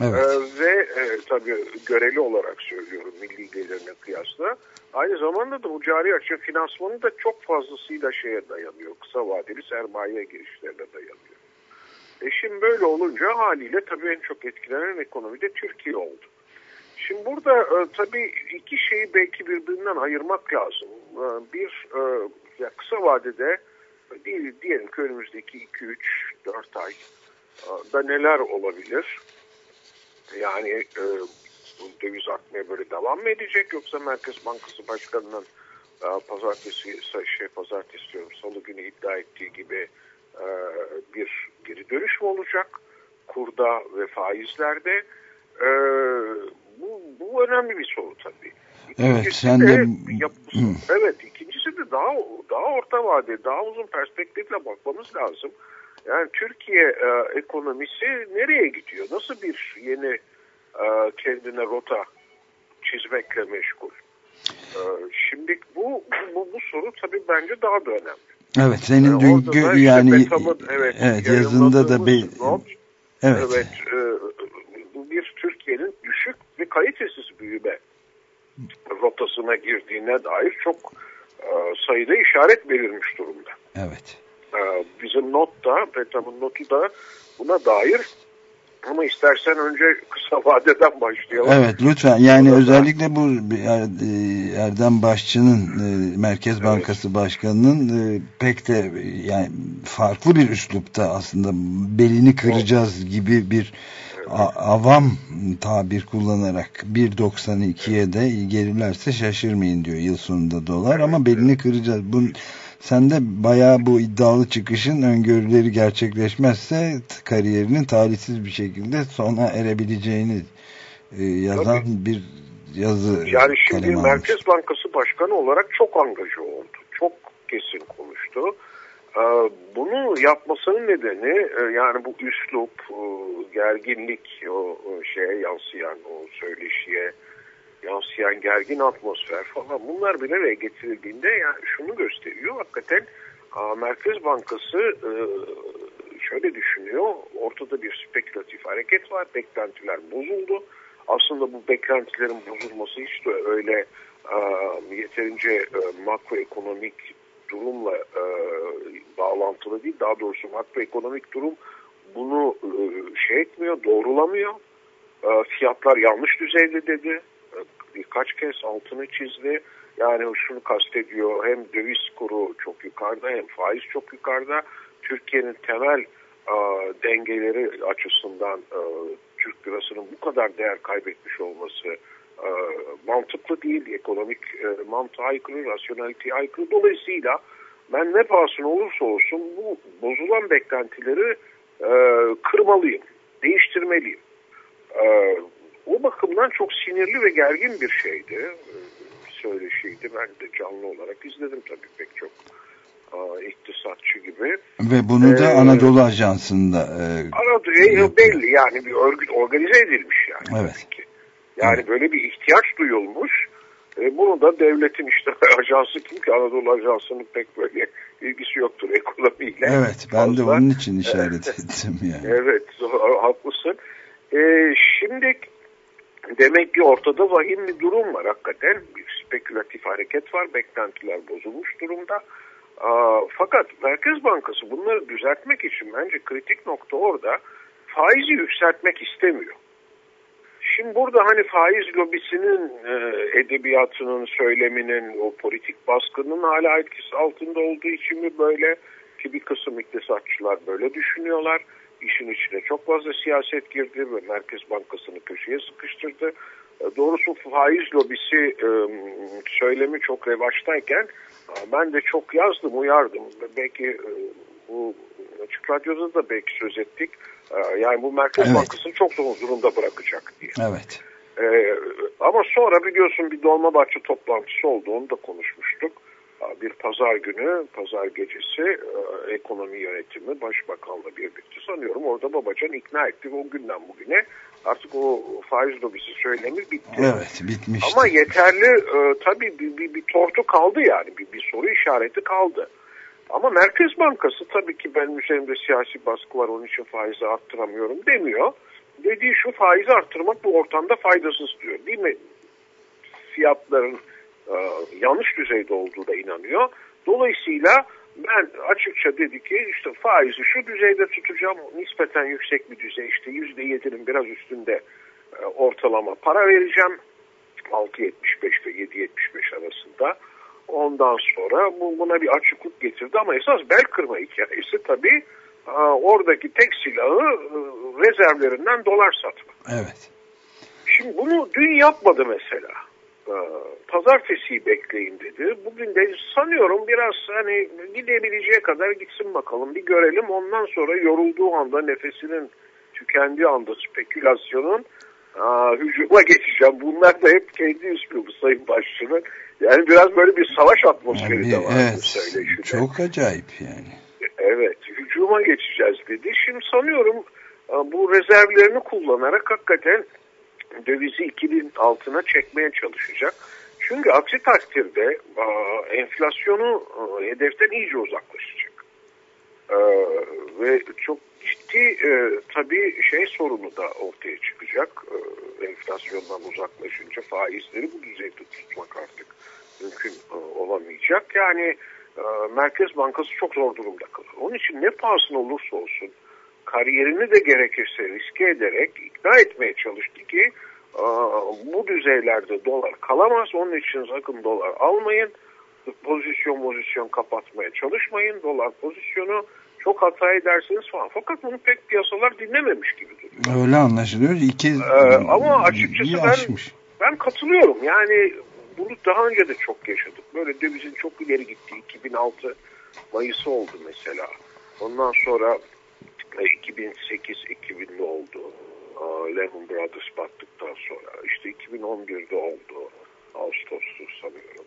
Evet. Ee, ve e, tabii göreli olarak söylüyorum milli gelirine kıyasla. Aynı zamanda da bu cari açık finansmanı da çok fazlasıyla şeye dayanıyor. Kısa vadeli sermaye girişlerine dayanıyor. E şimdi böyle olunca haliyle tabii en çok etkilenen ekonomi de Türkiye oldu. Şimdi burada e, tabii iki şeyi belki birbirinden ayırmak lazım. E, bir e, ya kısa vadede değil, diyelim ki önümüzdeki 2, 3, 4 ay e, da neler olabilir? Yani e, döviz artmaya böyle devam mı edecek yoksa Merkez Bankası Başkanı'nın e, pazartesi şey pazartesi diyorum salı günü iddia ettiği gibi e, bir geri dönüş mü olacak kurda ve faizlerde E, bu, bu önemli bir soru tabii. Evet, İkincisi sen de- yapısı- Hı. evet ikincisi de daha daha orta vade daha uzun perspektifle bakmamız lazım. Yani Türkiye e, ekonomisi nereye gidiyor? Nasıl bir yeni e, kendine rota çizmekle meşgul? E, şimdi bu, bu bu soru tabii bence daha da önemli. Evet senin Yani dün işte yani Betham'ın, evet, evet yazında da be, not, evet, evet, e, bu bir Türkiye'nin düşük ve kalitesiz büyüme rotasına girdiğine dair çok e, sayıda işaret verilmiş durumda. evet. E, bizim not da, Betham'ın notu da buna dair. Ama istersen önce kısa vadeden başlayalım. Evet lütfen. Yani Burada da- özellikle bu Er- e, Erdem Başçı'nın e, Merkez Bankası Başkanı'nın e, pek de yani farklı bir üslupta aslında belini kıracağız gibi bir avam tabir kullanarak 1.92'ye de gelirlerse şaşırmayın diyor yıl sonunda dolar. Ama belini kıracağız. Bunun sen de bayağı bu iddialı çıkışın öngörüleri gerçekleşmezse kariyerinin talihsiz bir şekilde sona erebileceğini e, yazan bir yazı Yani şimdi almış. Merkez Bankası Başkanı olarak çok angaja oldu. Çok kesin konuştu. Ee, Bunu yapmasının nedeni e, yani bu üslup, e, gerginlik, o o şeye yansıyan, o söyleşiye yansıyan gergin atmosfer falan bunlar bir araya getirildiğinde yani şunu gösteriyor. Hakikaten Merkez Bankası e, şöyle düşünüyor. Ortada bir spekülatif hareket var. Beklentiler bozuldu. Aslında bu beklentilerin bozulması hiç de öyle yeterince e, makroekonomik durumla e, bağlantılı değil. Daha doğrusu makroekonomik durum bunu şey etmiyor, doğrulamıyor. Fiyatlar yanlış düzeyde dedi. Birkaç kez altını çizdi. Yani şunu kastediyor hem döviz kuru çok yukarıda hem faiz çok yukarıda. Türkiye'nin temel e, dengeleri açısından e, Türk lirasının bu kadar değer kaybetmiş olması e, mantıklı değil. Ekonomik e, mantığa aykırı, rasyonaliteye aykırı. Dolayısıyla ben ne pahasına olursa olsun bu bozulan beklentileri e, kırmalıyım, değiştirmeliyim. E, o bakımdan çok sinirli ve gergin bir şeydi. E, söyleşiydi. Ben de canlı olarak izledim tabii pek çok e, iktisatçı gibi. Ve bunu da Ee, Anadolu Ajansı'nda e, Aradı e, belli yani bir örgüt organize edilmiş yani. Evet. ki. Yani böyle bir ihtiyaç duyulmuş E, bunu da devletin işte ajansı kim ki Anadolu Ajansı'nın pek böyle ilgisi yoktur ekonomiyle. Evet ben de Fazla. onun için işaret ettim yani. Evet haklısın. E, şimdi demek ki ortada vahim bir durum var hakikaten. Bir spekülatif hareket var. Beklentiler bozulmuş durumda. Fakat Merkez Bankası bunları düzeltmek için bence kritik nokta orada faizi yükseltmek istemiyor. Şimdi burada hani faiz lobisinin e, edebiyatının, söyleminin, o politik baskının hala etkisi altında olduğu için mi böyle ki bir kısım iktisatçılar böyle düşünüyorlar. İşin içine çok fazla siyaset girdi ve Merkez Bankası'nı köşeye sıkıştırdı. E, doğrusu faiz lobisi e, söylemi çok revaçtayken e, ben de çok yazdım, uyardım. Belki bu açık radyoda da belki söz ettik. Yani bu Merkez Evet. Bankası'nı çok zor durumda bırakacak diye. Evet. Ee, ama sonra biliyorsun bir Dolmabahçe toplantısı oldu onu da konuşmuştuk. Bir pazar günü, pazar gecesi e, ekonomi yönetimi başbakanla birlikte sanıyorum orada Babacan ikna etti ve o günden bugüne artık o faiz lobisi söylemi bitti. Evet bitmişti. Ama yeterli e, tabii bir, bir, bir tortu kaldı yani bir, bir soru işareti kaldı. Ama Merkez Bankası tabii ki benim üzerimde siyasi baskı var onun için faizi arttıramıyorum demiyor. Dediği şu faizi arttırmak bu ortamda faydasız diyor değil mi? Fiyatların e, yanlış düzeyde olduğu da inanıyor. Dolayısıyla ben açıkça dedi ki işte faizi şu düzeyde tutacağım nispeten yüksek bir düzey işte %7'nin biraz üstünde e, ortalama para vereceğim. 6.75 ve 7.75 arasında. Ondan sonra bu, buna bir açıklık getirdi ama esas bel kırma hikayesi tabii e, oradaki tek silahı e, rezervlerinden dolar satmak. Evet. Şimdi bunu dün yapmadı mesela. Ee, Pazartesiyi bekleyin dedi. Bugün de sanıyorum biraz hani gidebileceği kadar gitsin bakalım bir görelim. Ondan sonra yorulduğu anda nefesinin tükendiği anda spekülasyonun aa, hücuma geçeceğim. Bunlar da hep kendi üslubu Sayın Başkan'ın. Yani biraz böyle bir savaş atmosferi Yani, de var evet. söyleşide. Çok acayip yani. Evet, hücuma geçeceğiz dedi. Şimdi sanıyorum e, bu rezervlerini kullanarak hakikaten dövizi 2000 altına çekmeye çalışacak. Çünkü aksi takdirde e, enflasyonu e, hedeften iyice uzaklaşacak. E, Ve çok ciddi e, tabii şey sorunu da ortaya çıkacak. E, enflasyondan uzaklaşınca faizleri bu düzeyde tutmak artık mümkün e, olamayacak. Yani e, Merkez Bankası çok zor durumda kalır. Onun için ne pahasına olursa olsun kariyerini de gerekirse riske ederek ikna etmeye çalıştı ki bu düzeylerde dolar kalamaz. Onun için sakın dolar almayın. Pozisyon pozisyon kapatmaya çalışmayın. Dolar pozisyonu çok hata edersiniz falan. Fakat bunu pek piyasalar dinlememiş gibi duruyor. Öyle anlaşılıyor. İki Ee, ama açıkçası ben- aşmış. Ben katılıyorum. Yani bunu daha önce de çok yaşadık. Böyle dövizin çok ileri gittiği 2006 Mayıs'ı oldu mesela. Ondan sonra 2008-2000'de oldu. Lehman Brothers battıktan sonra. işte 2011'de oldu. Ağustos'tu sanıyorum.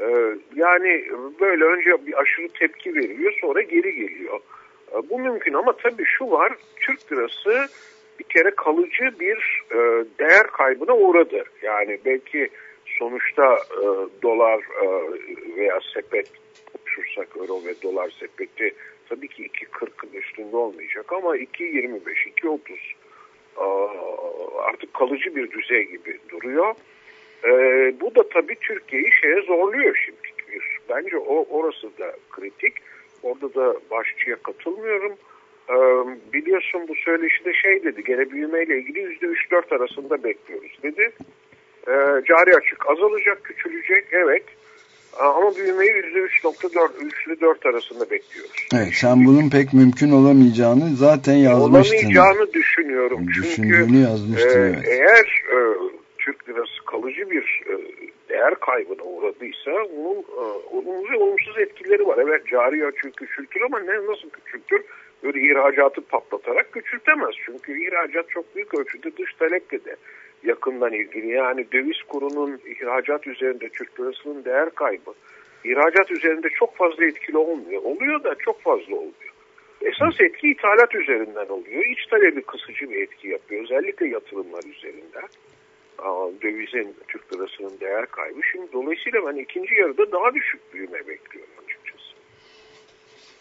Ee, yani böyle önce bir aşırı tepki veriliyor sonra geri geliyor. Ee, bu mümkün ama tabii şu var. Türk lirası bir kere kalıcı bir e, değer kaybına uğradı. Yani belki sonuçta e, dolar e, veya sepet uçursak euro ve dolar sepeti tabii ki 2.40'ın üstünde olmayacak ama 2.25, 2.30 e, artık kalıcı bir düzey gibi duruyor. E, bu da tabii Türkiye'yi şeye zorluyor şimdi. Bence o orası da kritik. Orada da başçıya katılmıyorum. Ee, biliyorsun bu söyleşide şey dedi gene büyümeyle ilgili yüzde üç dört arasında bekliyoruz dedi. Ee, cari açık azalacak, küçülecek evet. Ama büyümeyi yüzde üç nokta dört, üçlü dört arasında bekliyoruz. Evet, sen bunun pek mümkün olamayacağını zaten yazmıştın. Olamayacağını düşünüyorum. Çünkü Düşündüğünü yazmıştın, e, evet. eğer e, Türk lirası kalıcı bir e, değer kaybına uğradıysa onun e, olumsuz ve olumsuz etkileri var. Evet cari açığı küçültür ama ne nasıl küçültür? Böyle ihracatı patlatarak küçültemez. Çünkü ihracat çok büyük ölçüde dış taleple de yakından ilgili. Yani döviz kurunun ihracat üzerinde Türk lirasının değer kaybı ihracat üzerinde çok fazla etkili olmuyor. Oluyor da çok fazla olmuyor. Esas etki ithalat üzerinden oluyor. İç talebi kısıcı bir etki yapıyor. Özellikle yatırımlar üzerinden. Aa, Dövizin, Türk lirasının değer kaybı. Şimdi dolayısıyla ben ikinci yarıda daha düşük büyüme bekliyorum açıkçası.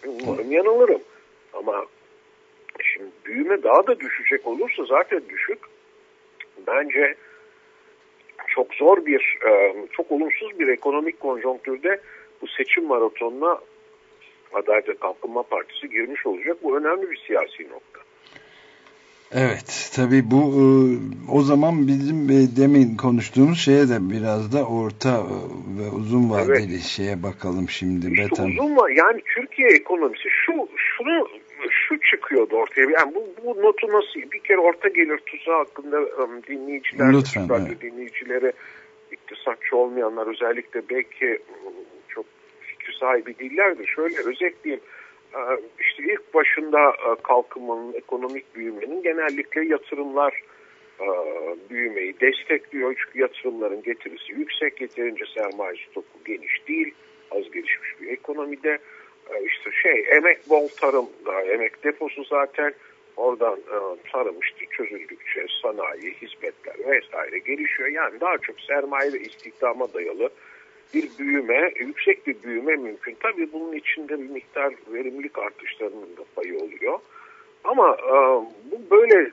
Umarım yanılırım. Ama şimdi büyüme daha da düşecek olursa zaten düşük. Bence çok zor bir, e, çok olumsuz bir ekonomik konjonktürde bu seçim maratonuna Adalet ve Kalkınma Partisi girmiş olacak. Bu önemli bir siyasi nokta. Evet tabii bu e, o zaman bizim e, demin konuştuğumuz şeye de biraz da orta ve uzun vadeli evet. şeye bakalım şimdi. İşte Betam. uzun var yani Türkiye ekonomisi şu şunu şu çıkıyordu ortaya. Yani bu, bu notu nasıl bir kere orta gelir tuzağı hakkında um, dinleyiciler, Lütfen, evet. dinleyicileri iktisatçı olmayanlar özellikle belki çok fikir sahibi değillerdir. Şöyle özetleyeyim. İşte ilk başında kalkınmanın, ekonomik büyümenin genellikle yatırımlar büyümeyi destekliyor. Çünkü yatırımların getirisi yüksek, yeterince sermaye stoku geniş değil. Az gelişmiş bir ekonomide. İşte şey, emek bol tarım, emek deposu zaten oradan tarım işte çözüldükçe sanayi, hizmetler vesaire gelişiyor. Yani daha çok sermaye ve istihdama dayalı bir büyüme, yüksek bir büyüme mümkün. Tabii bunun içinde bir miktar verimlilik artışlarının da payı oluyor. Ama e, bu böyle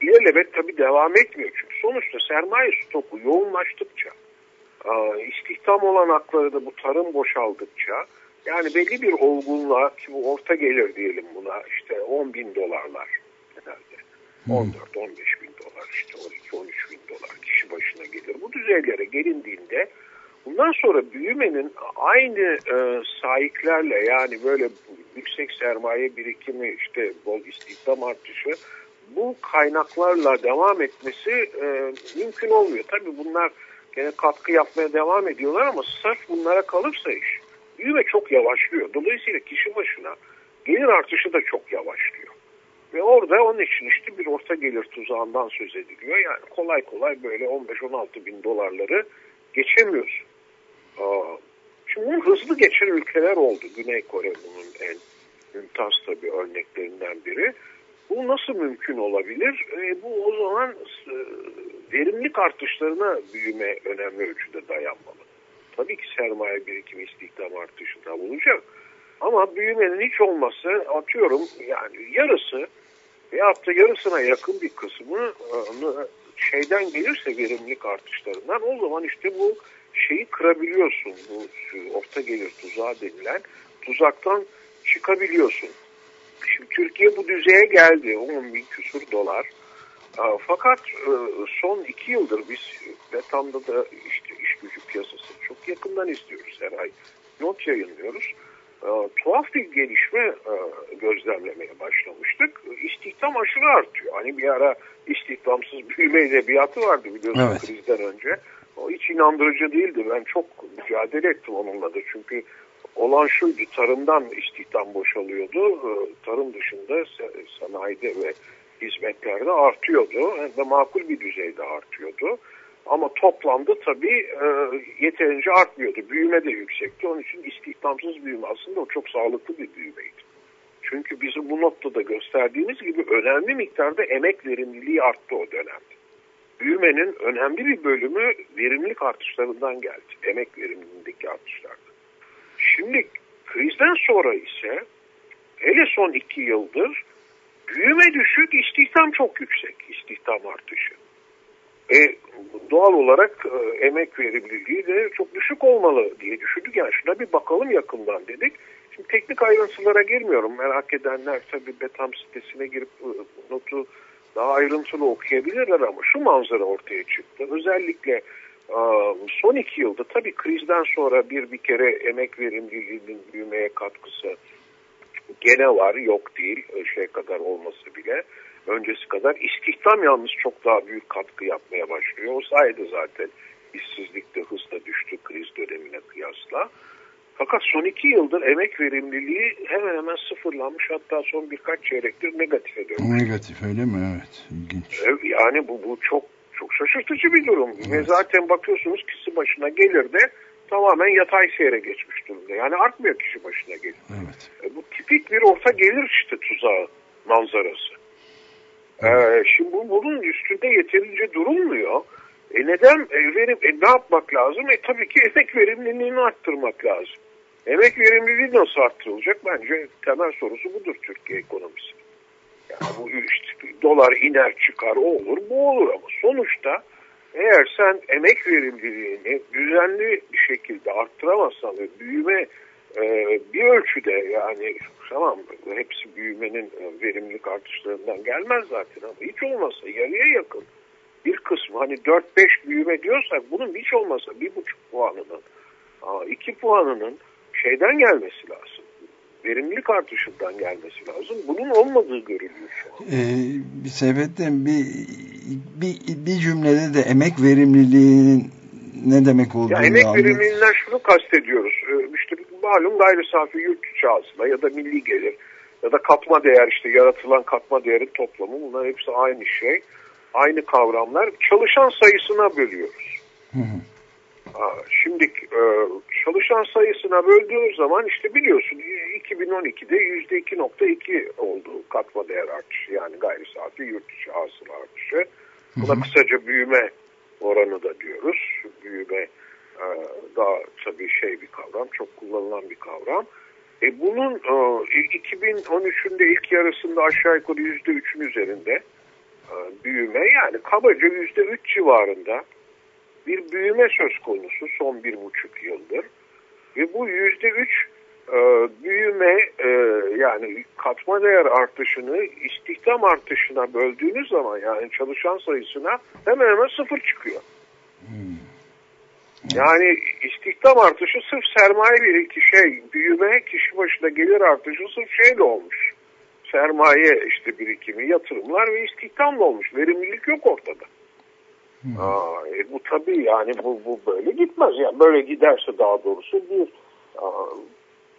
ilelebet tabii devam etmiyor. Çünkü sonuçta sermaye stoku yoğunlaştıkça, e, istihdam olanakları da bu tarım boşaldıkça, yani belli bir olgunluğa bu orta gelir diyelim buna işte 10 bin dolarlar genelde. 14-15 bin dolar işte 12-13 bin dolar kişi başına gelir. Bu düzeylere gelindiğinde Bundan sonra büyümenin aynı e, sahiplerle yani böyle yüksek sermaye birikimi işte bol istihdam artışı bu kaynaklarla devam etmesi e, mümkün olmuyor. Tabii bunlar gene katkı yapmaya devam ediyorlar ama sırf bunlara kalırsa iş büyüme çok yavaşlıyor. Dolayısıyla kişi başına gelir artışı da çok yavaşlıyor. Ve orada onun için işte bir orta gelir tuzağından söz ediliyor. Yani kolay kolay böyle 15-16 bin dolarları geçemiyorsun. Şimdi bunu hızlı geçen ülkeler oldu. Güney Kore bunun en mümtaz tabii örneklerinden biri. Bu nasıl mümkün olabilir? E, bu o zaman e, verimlilik artışlarına büyüme önemli ölçüde dayanmalı. Tabii ki sermaye birikimi istihdam artışı da olacak. Ama büyümenin hiç olması atıyorum yani yarısı veyahut da yarısına yakın bir kısmı e, şeyden gelirse verimlilik artışlarından o zaman işte bu şeyi kırabiliyorsun. Bu orta gelir tuzağı denilen tuzaktan çıkabiliyorsun. Şimdi Türkiye bu düzeye geldi. 10 bin küsur dolar. Fakat e, son iki yıldır biz Betam'da da işte iş gücü piyasası çok yakından istiyoruz her ay. Not yayınlıyoruz. Tuhaf bir gelişme e, gözlemlemeye başlamıştık. İstihdam aşırı artıyor. Hani bir ara istihdamsız büyüme edebiyatı vardı biliyorsunuz evet. krizden önce. O hiç inandırıcı değildi. Ben çok mücadele ettim onunla da. Çünkü olan şuydu tarımdan istihdam boşalıyordu. Ee, tarım dışında sanayide ve hizmetlerde artıyordu. Hem de makul bir düzeyde artıyordu. Ama toplamda tabii e, yeterince artmıyordu. Büyüme de yüksekti. Onun için istihdamsız büyüme aslında o çok sağlıklı bir büyümeydi. Çünkü bizim bu noktada gösterdiğimiz gibi önemli miktarda emek verimliliği arttı o dönemde büyümenin önemli bir bölümü verimlilik artışlarından geldi. Emek verimliliğindeki artışlardan. Şimdi krizden sonra ise hele son iki yıldır büyüme düşük, istihdam çok yüksek. istihdam artışı. E, doğal olarak e, emek verimliliği de çok düşük olmalı diye düşündük. Yani şuna bir bakalım yakından dedik. Şimdi teknik ayrıntılara girmiyorum. Merak edenler tabii Betam sitesine girip e, notu daha ayrıntılı okuyabilirler ama şu manzara ortaya çıktı. Özellikle son iki yılda tabii krizden sonra bir bir kere emek verimliliğinin büyümeye katkısı gene var yok değil şey kadar olması bile öncesi kadar istihdam yalnız çok daha büyük katkı yapmaya başlıyor. O sayede zaten işsizlik de hızla düştü kriz dönemine kıyasla. Fakat son iki yıldır emek verimliliği hemen hemen sıfırlanmış hatta son birkaç çeyrektir negatife dönmüş. Negatif öyle mi? Evet. İlginç. Yani bu, bu çok çok şaşırtıcı bir durum. Evet. Ve zaten bakıyorsunuz kişi başına gelir de tamamen yatay seyre geçmiş durumda. Yani artmıyor kişi başına gelir. Evet. E, bu tipik bir orta gelir işte tuzağı manzarası. Ee, şimdi bu, bunun üstünde yeterince durulmuyor. E neden e, verim, e, ne yapmak lazım? E tabii ki emek verimliliğini arttırmak lazım. Emek verimliliği nasıl arttırılacak? Bence temel sorusu budur Türkiye ekonomisi. Yani bu işte dolar iner çıkar o olur bu olur ama sonuçta eğer sen emek verimliliğini düzenli bir şekilde arttıramazsan ve büyüme e, bir ölçüde yani tamam hepsi büyümenin e, verimlilik artışlarından gelmez zaten ama hiç olmazsa yarıya yakın bir kısmı hani 4-5 büyüme diyorsak bunun hiç olmazsa 1,5 puanının 2 puanının şeyden gelmesi lazım. Verimlilik artışından gelmesi lazım. Bunun olmadığı görülüyor şu an. Ee, bir sebeple bir, bir, bir cümlede de emek verimliliğinin ne demek olduğunu ya emek verimliliğinden şunu kastediyoruz. Ee, işte malum gayri safi yurt içi hasıla ya da milli gelir ya da katma değer işte yaratılan katma değerin toplamı bunlar hepsi aynı şey. Aynı kavramlar. Çalışan sayısına bölüyoruz. Hı hı. Şimdi e, çalışan sayısına böldüğümüz zaman işte biliyorsun 2012'de %2.2 oldu katma değer artışı yani gayri safi yurt içi hasıla artışı. Buna kısaca büyüme oranı da diyoruz. Büyüme e, daha tabii şey bir kavram, çok kullanılan bir kavram. E bunun e, 2013'ün de ilk yarısında aşağı yukarı %3'ün üzerinde e, büyüme yani kabaca %3 civarında bir büyüme söz konusu son bir buçuk yıldır. Ve bu yüzde üç e, büyüme e, yani katma değer artışını istihdam artışına böldüğünüz zaman yani çalışan sayısına hemen hemen sıfır çıkıyor. Yani istihdam artışı sırf sermaye bir iki şey büyüme kişi başına gelir artışı sırf şeyle olmuş. Sermaye işte birikimi, yatırımlar ve istihdamla olmuş. Verimlilik yok ortada. Aa, e, bu tabii yani bu, bu böyle gitmez. Yani böyle giderse daha doğrusu bir aa,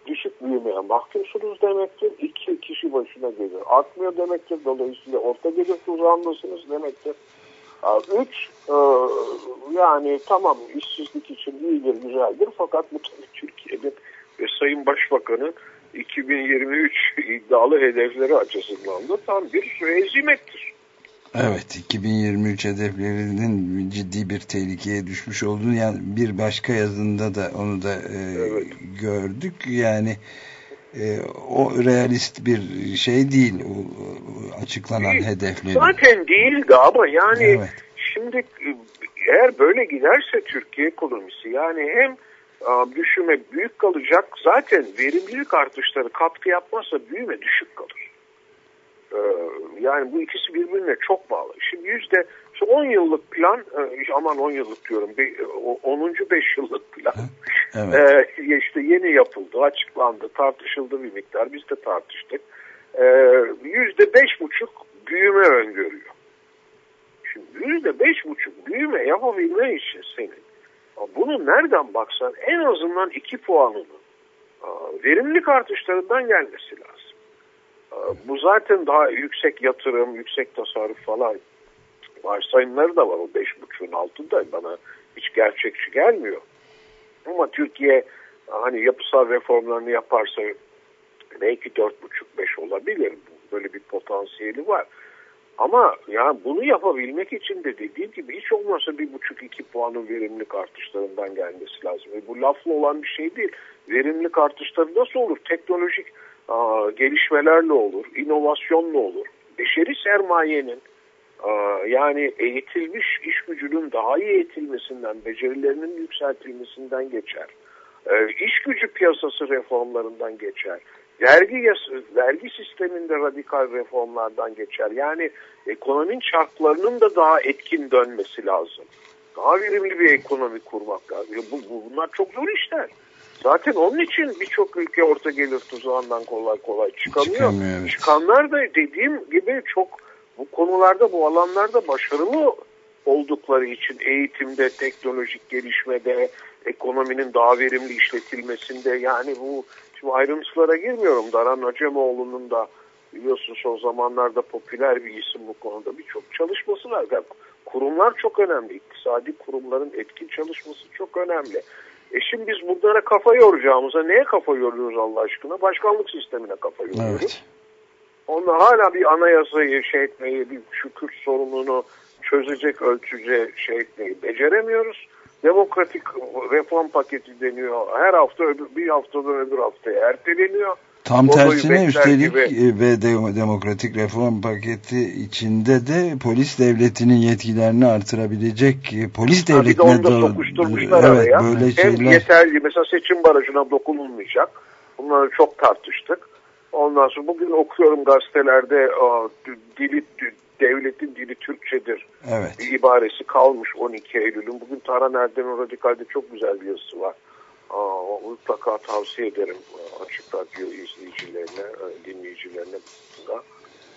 düşük büyümeye mahkumsunuz demektir. İki kişi başına gelir artmıyor demektir. Dolayısıyla orta gelir tuzağındasınız demektir. Üç e, yani tamam işsizlik için iyidir güzeldir fakat bu tabii Türkiye'nin ve Sayın Başbakan'ın 2023 iddialı hedefleri açısından da tam bir hezimettir. Evet 2023 hedeflerinin ciddi bir tehlikeye düşmüş olduğunu yani bir başka yazında da onu da e, Evet. gördük yani e, o realist bir şey değil o, o açıklanan Değil. hedefleri. Zaten değildi ama yani Evet. şimdi e, eğer böyle giderse Türkiye ekonomisi yani hem e, düşüme büyük kalacak zaten verimlilik artışları katkı yapmazsa büyüme düşük kalır. E, Yani bu ikisi birbirine çok bağlı. Şimdi yüzde işte 10 yıllık plan e, aman 10 yıllık diyorum be- o 10. 5 yıllık plan Evet. e, işte yeni yapıldı açıklandı tartışıldı bir miktar biz de tartıştık E, yüzde beş buçuk büyüme öngörüyor. Şimdi yüzde beş buçuk büyüme yapabilmen için senin bunu nereden baksan en azından iki puanının e, verimlilik artışlarından gelmesi lazım. E, Bu zaten daha yüksek yatırım, yüksek tasarruf falan varsayımları da var o beş buçuğun altında bana hiç gerçekçi gelmiyor. Ama Türkiye hani yapısal reformlarını yaparsa belki dört buçuk beş olabilir. Böyle bir potansiyeli var. Ama ya bunu yapabilmek için de dediğim gibi hiç olmazsa bir buçuk iki puanın verimlilik artışlarından gelmesi lazım. Ve bu lafla olan bir şey değil. Verimlilik artışları nasıl olur? Teknolojik aa, gelişmelerle olur, inovasyonla olur. Beşeri sermayenin yani eğitilmiş iş gücünün daha iyi eğitilmesinden, becerilerinin yükseltilmesinden geçer. Ee, iş gücü piyasası reformlarından geçer. Vergi, vergi sisteminde radikal reformlardan geçer. Yani ekonominin çarklarının da daha etkin dönmesi lazım. Daha verimli bir ekonomi kurmak lazım. Bu, bu, bunlar çok zor işler. Zaten onun için birçok ülke orta gelir tuzağından kolay kolay çıkamıyor. Çıkamıyor, evet. Çıkanlar da dediğim gibi çok bu konularda bu alanlarda başarılı oldukları için eğitimde, teknolojik gelişmede, ekonominin daha verimli işletilmesinde yani bu şimdi ayrıntılara girmiyorum. Daran Acemoğlu'nun da biliyorsunuz son zamanlarda popüler bir isim bu konuda birçok çalışması var. Yani kurumlar çok önemli. İktisadi kurumların etkin çalışması çok önemli. E şimdi biz bunlara kafa yoracağımıza neye kafa yoruyoruz Allah aşkına? Başkanlık sistemine kafa yoruyoruz. Evet. Onunla hala bir anayasayı şey etmeyi, bir şu Kürt sorununu çözecek, ölçecek şey etmeyi beceremiyoruz. Demokratik reform paketi deniyor. Her hafta öbür, bir haftadan öbür haftaya erteleniyor. Tam tersine üstelik gibi. e, ve de- demokratik reform paketi içinde de polis devletinin yetkilerini artırabilecek e, polis de devletine doğru- sokuşturmuşlar evet, araya. böyle Hem şeyler yeterli mesela seçim barajına dokunulmayacak. Bunları çok tartıştık. Ondan sonra bugün okuyorum gazetelerde aa, dili devletin dili Türkçedir evet bir ibaresi kalmış 12 Eylül'ün. Bugün Tarhan Erdem'in Radikal'de çok güzel bir yazısı var. Aa, mutlaka tavsiye ederim açık radyo izleyicilerine, e, dinleyicilerine da.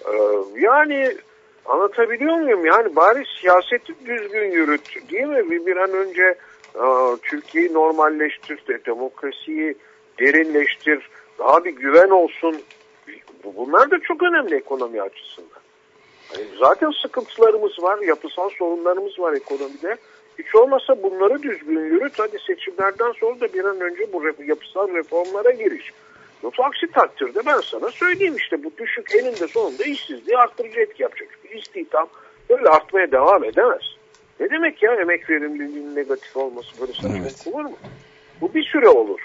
Ee, yani anlatabiliyor muyum? Yani bari siyaseti düzgün yürüt değil mi? Bir, bir an önce Türkiye'yi normalleştir, de, demokrasiyi derinleştir, daha bir güven olsun. Bu- Bunlar da çok önemli ekonomi açısından. Hani zaten sıkıntılarımız var, yapısal sorunlarımız var ekonomide. Hiç olmazsa bunları düzgün yürüt. Hadi seçimlerden sonra da bir an önce bu yapısal reformlara giriş. Yoksa aksi takdirde ben sana söyleyeyim işte bu düşük eninde sonunda işsizliği arttırıcı etki yapacak. Çünkü istihdam böyle artmaya devam edemez. Ne demek ya emek verimliliğinin negatif olması böyle saçmalık Evet. olur mu? Bu bir süre olur.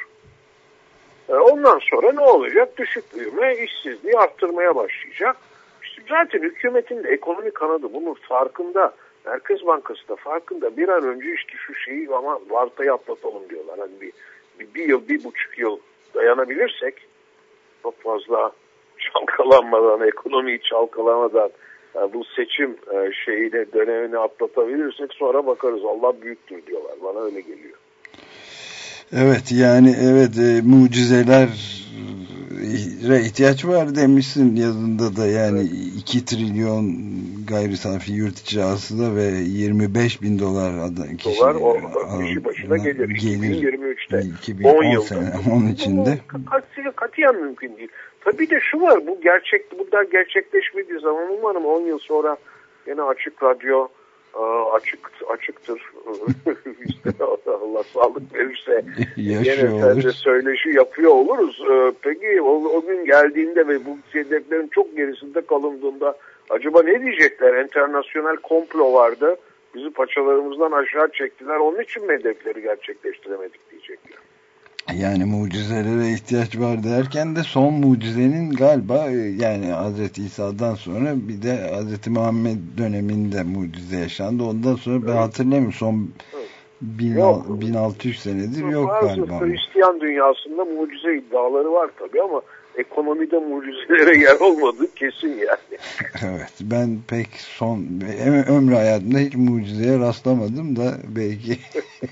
E, Ondan sonra ne olacak? Düşük büyüme işsizliği arttırmaya başlayacak. İşte zaten hükümetin de ekonomi kanadı bunun farkında. Merkez Bankası da farkında. Bir an önce işte şu şeyi ama vartayı atlatalım diyorlar. Hani bir, bir, bir yıl, bir buçuk yıl dayanabilirsek çok fazla çalkalanmadan, ekonomiyi çalkalamadan e, bu seçim e, şeyini, dönemini atlatabilirsek sonra bakarız. Allah büyüktür diyorlar. Bana öyle geliyor. Evet yani evet e, mucizeler e, ihtiyaç var demişsin yazında da yani 2 trilyon gayri safi yurt içi hasıla ve 25 bin dolar ada, kişi, Dolar o kişi başına gelir. gelir 2023'te. 2010 10 yılda. sene onun içinde Bu kat- katiyen mümkün değil. Tabii de şu var bu gerçek bunlar gerçekleşmediği zaman umarım 10 yıl sonra yine açık radyo açık açıktır. Allah sağlık verirse yine de söyleşi yapıyor oluruz. E, Peki o, o gün geldiğinde ve bu hedeflerin çok gerisinde kalındığında acaba ne diyecekler? Enternasyonel komplo vardı. Bizi paçalarımızdan aşağı çektiler. Onun için mi hedefleri gerçekleştiremedik diyecekler. Yani mucizelere ihtiyaç var derken de son mucizenin galiba e, yani Hazreti İsa'dan sonra bir de Hazreti Muhammed döneminde mucize yaşandı. Ondan sonra ben Evet. hatırlamıyorum son Evet. bin- Yok. 1600 senedir yok Bazı galiba. Hristiyan dünyasında mucize iddiaları var tabii ama ekonomide mucizelere yer olmadığı kesin yani. Evet ben pek son öm- ömrü hayatımda hiç mucizeye rastlamadım da belki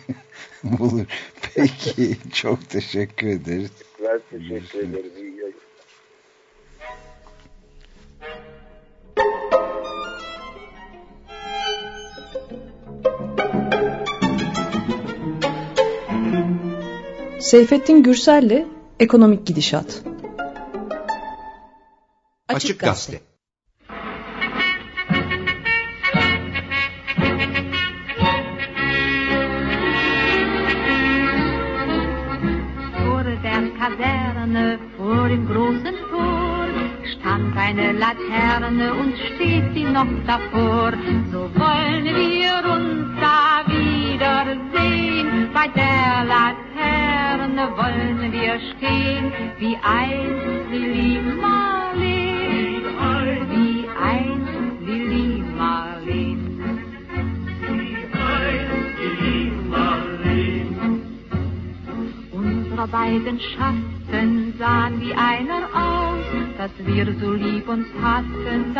bulur. Peki çok teşekkür ederiz. Ben teşekkür ederim. İyi yayın. Seyfettin Gürsel'le Ekonomik Gidişat. Açık Gazete.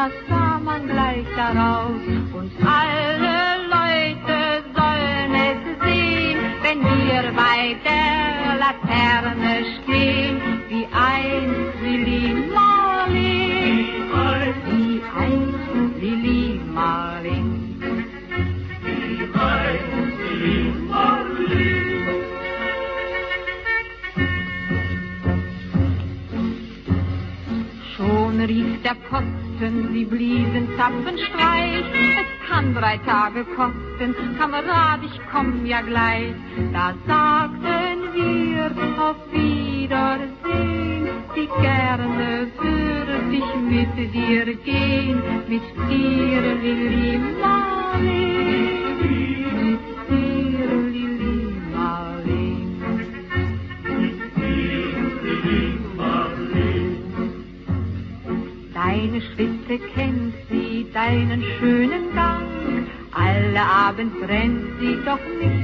Kakak ja gleich. Da sagten wir auf Wiedersehen. Wie gerne würde ich mit dir gehen, mit dir, Lili Marleen, mit dir, Marleen. Deine Schritte kennt sie, deinen schönen Gang. Alle Abend rennt sie, doch nicht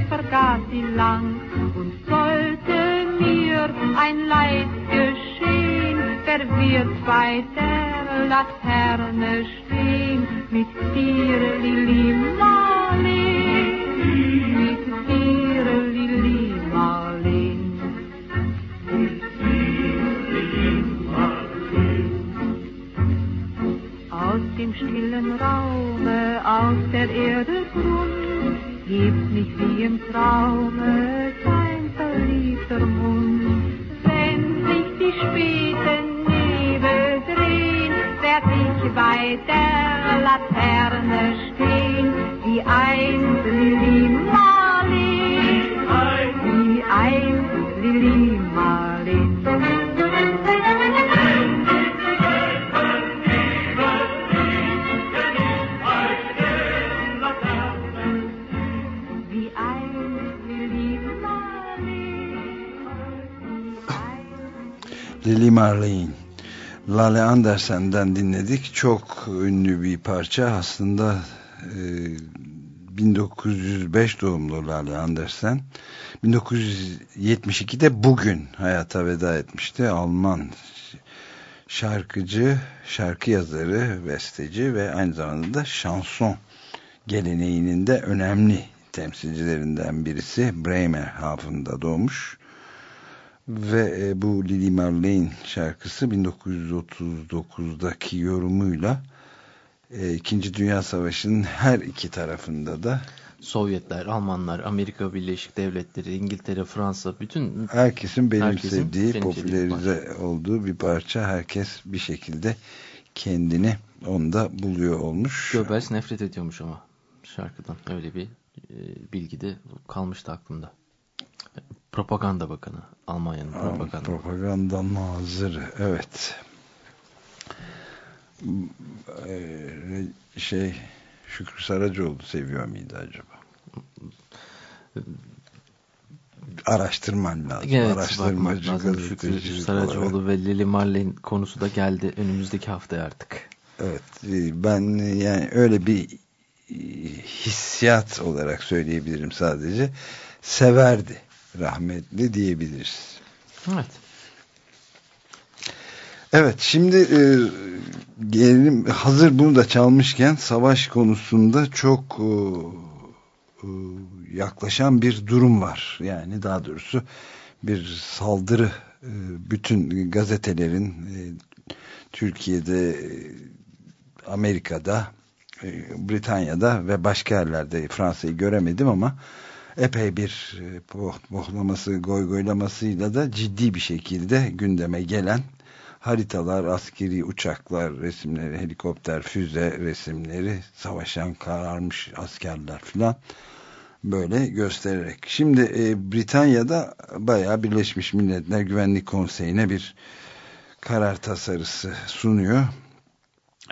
Andersen'den dinledik. Çok ünlü bir parça. Aslında e, 1905 doğumlu Lale Andersen. 1972'de bugün hayata veda etmişti. Alman şarkıcı, şarkı yazarı, besteci ve aynı zamanda da şanson geleneğinin de önemli temsilcilerinden birisi. Bremerhaven'da doğmuş. Ve e, bu Lili Marlene şarkısı 1939'daki yorumuyla e, İkinci Dünya Savaşı'nın her iki tarafında da Sovyetler, Almanlar, Amerika Birleşik Devletleri, İngiltere, Fransa bütün herkesin benimsediği, Herkesin popülerize olduğu bir parça. Herkes bir şekilde kendini onda buluyor olmuş. Goebbels nefret ediyormuş ama şarkıdan. Öyle bir e, bilgi de kalmıştı aklımda. Propaganda Bakanı. Almanya'nın Aa, propaganda. Propaganda nazırı. Evet. Ee, şey Şükrü Saracoğlu seviyor muydu acaba? Araştırman lazım. Evet, Araştırmacı lazım. Şükrü. Saracoğlu ve Lili Marlene konusu da geldi önümüzdeki haftaya artık. Evet e, ben yani öyle bir e, hissiyat olarak söyleyebilirim sadece. Severdi rahmetli diyebiliriz. Evet. Evet şimdi e, gelelim hazır bunu da çalmışken savaş konusunda çok e, e, yaklaşan bir durum var. Yani daha doğrusu bir saldırı e, bütün gazetelerin e, Türkiye'de e, Amerika'da e, Britanya'da ve başka yerlerde Fransa'yı göremedim ama epey bir e, poh- pohlaması goygoylamasıyla da ciddi bir şekilde gündeme gelen haritalar, askeri uçaklar resimleri, helikopter, füze resimleri, savaşan kararmış askerler filan böyle göstererek. Şimdi e, Britanya'da bayağı Birleşmiş Milletler Güvenlik Konseyi'ne bir karar tasarısı sunuyor.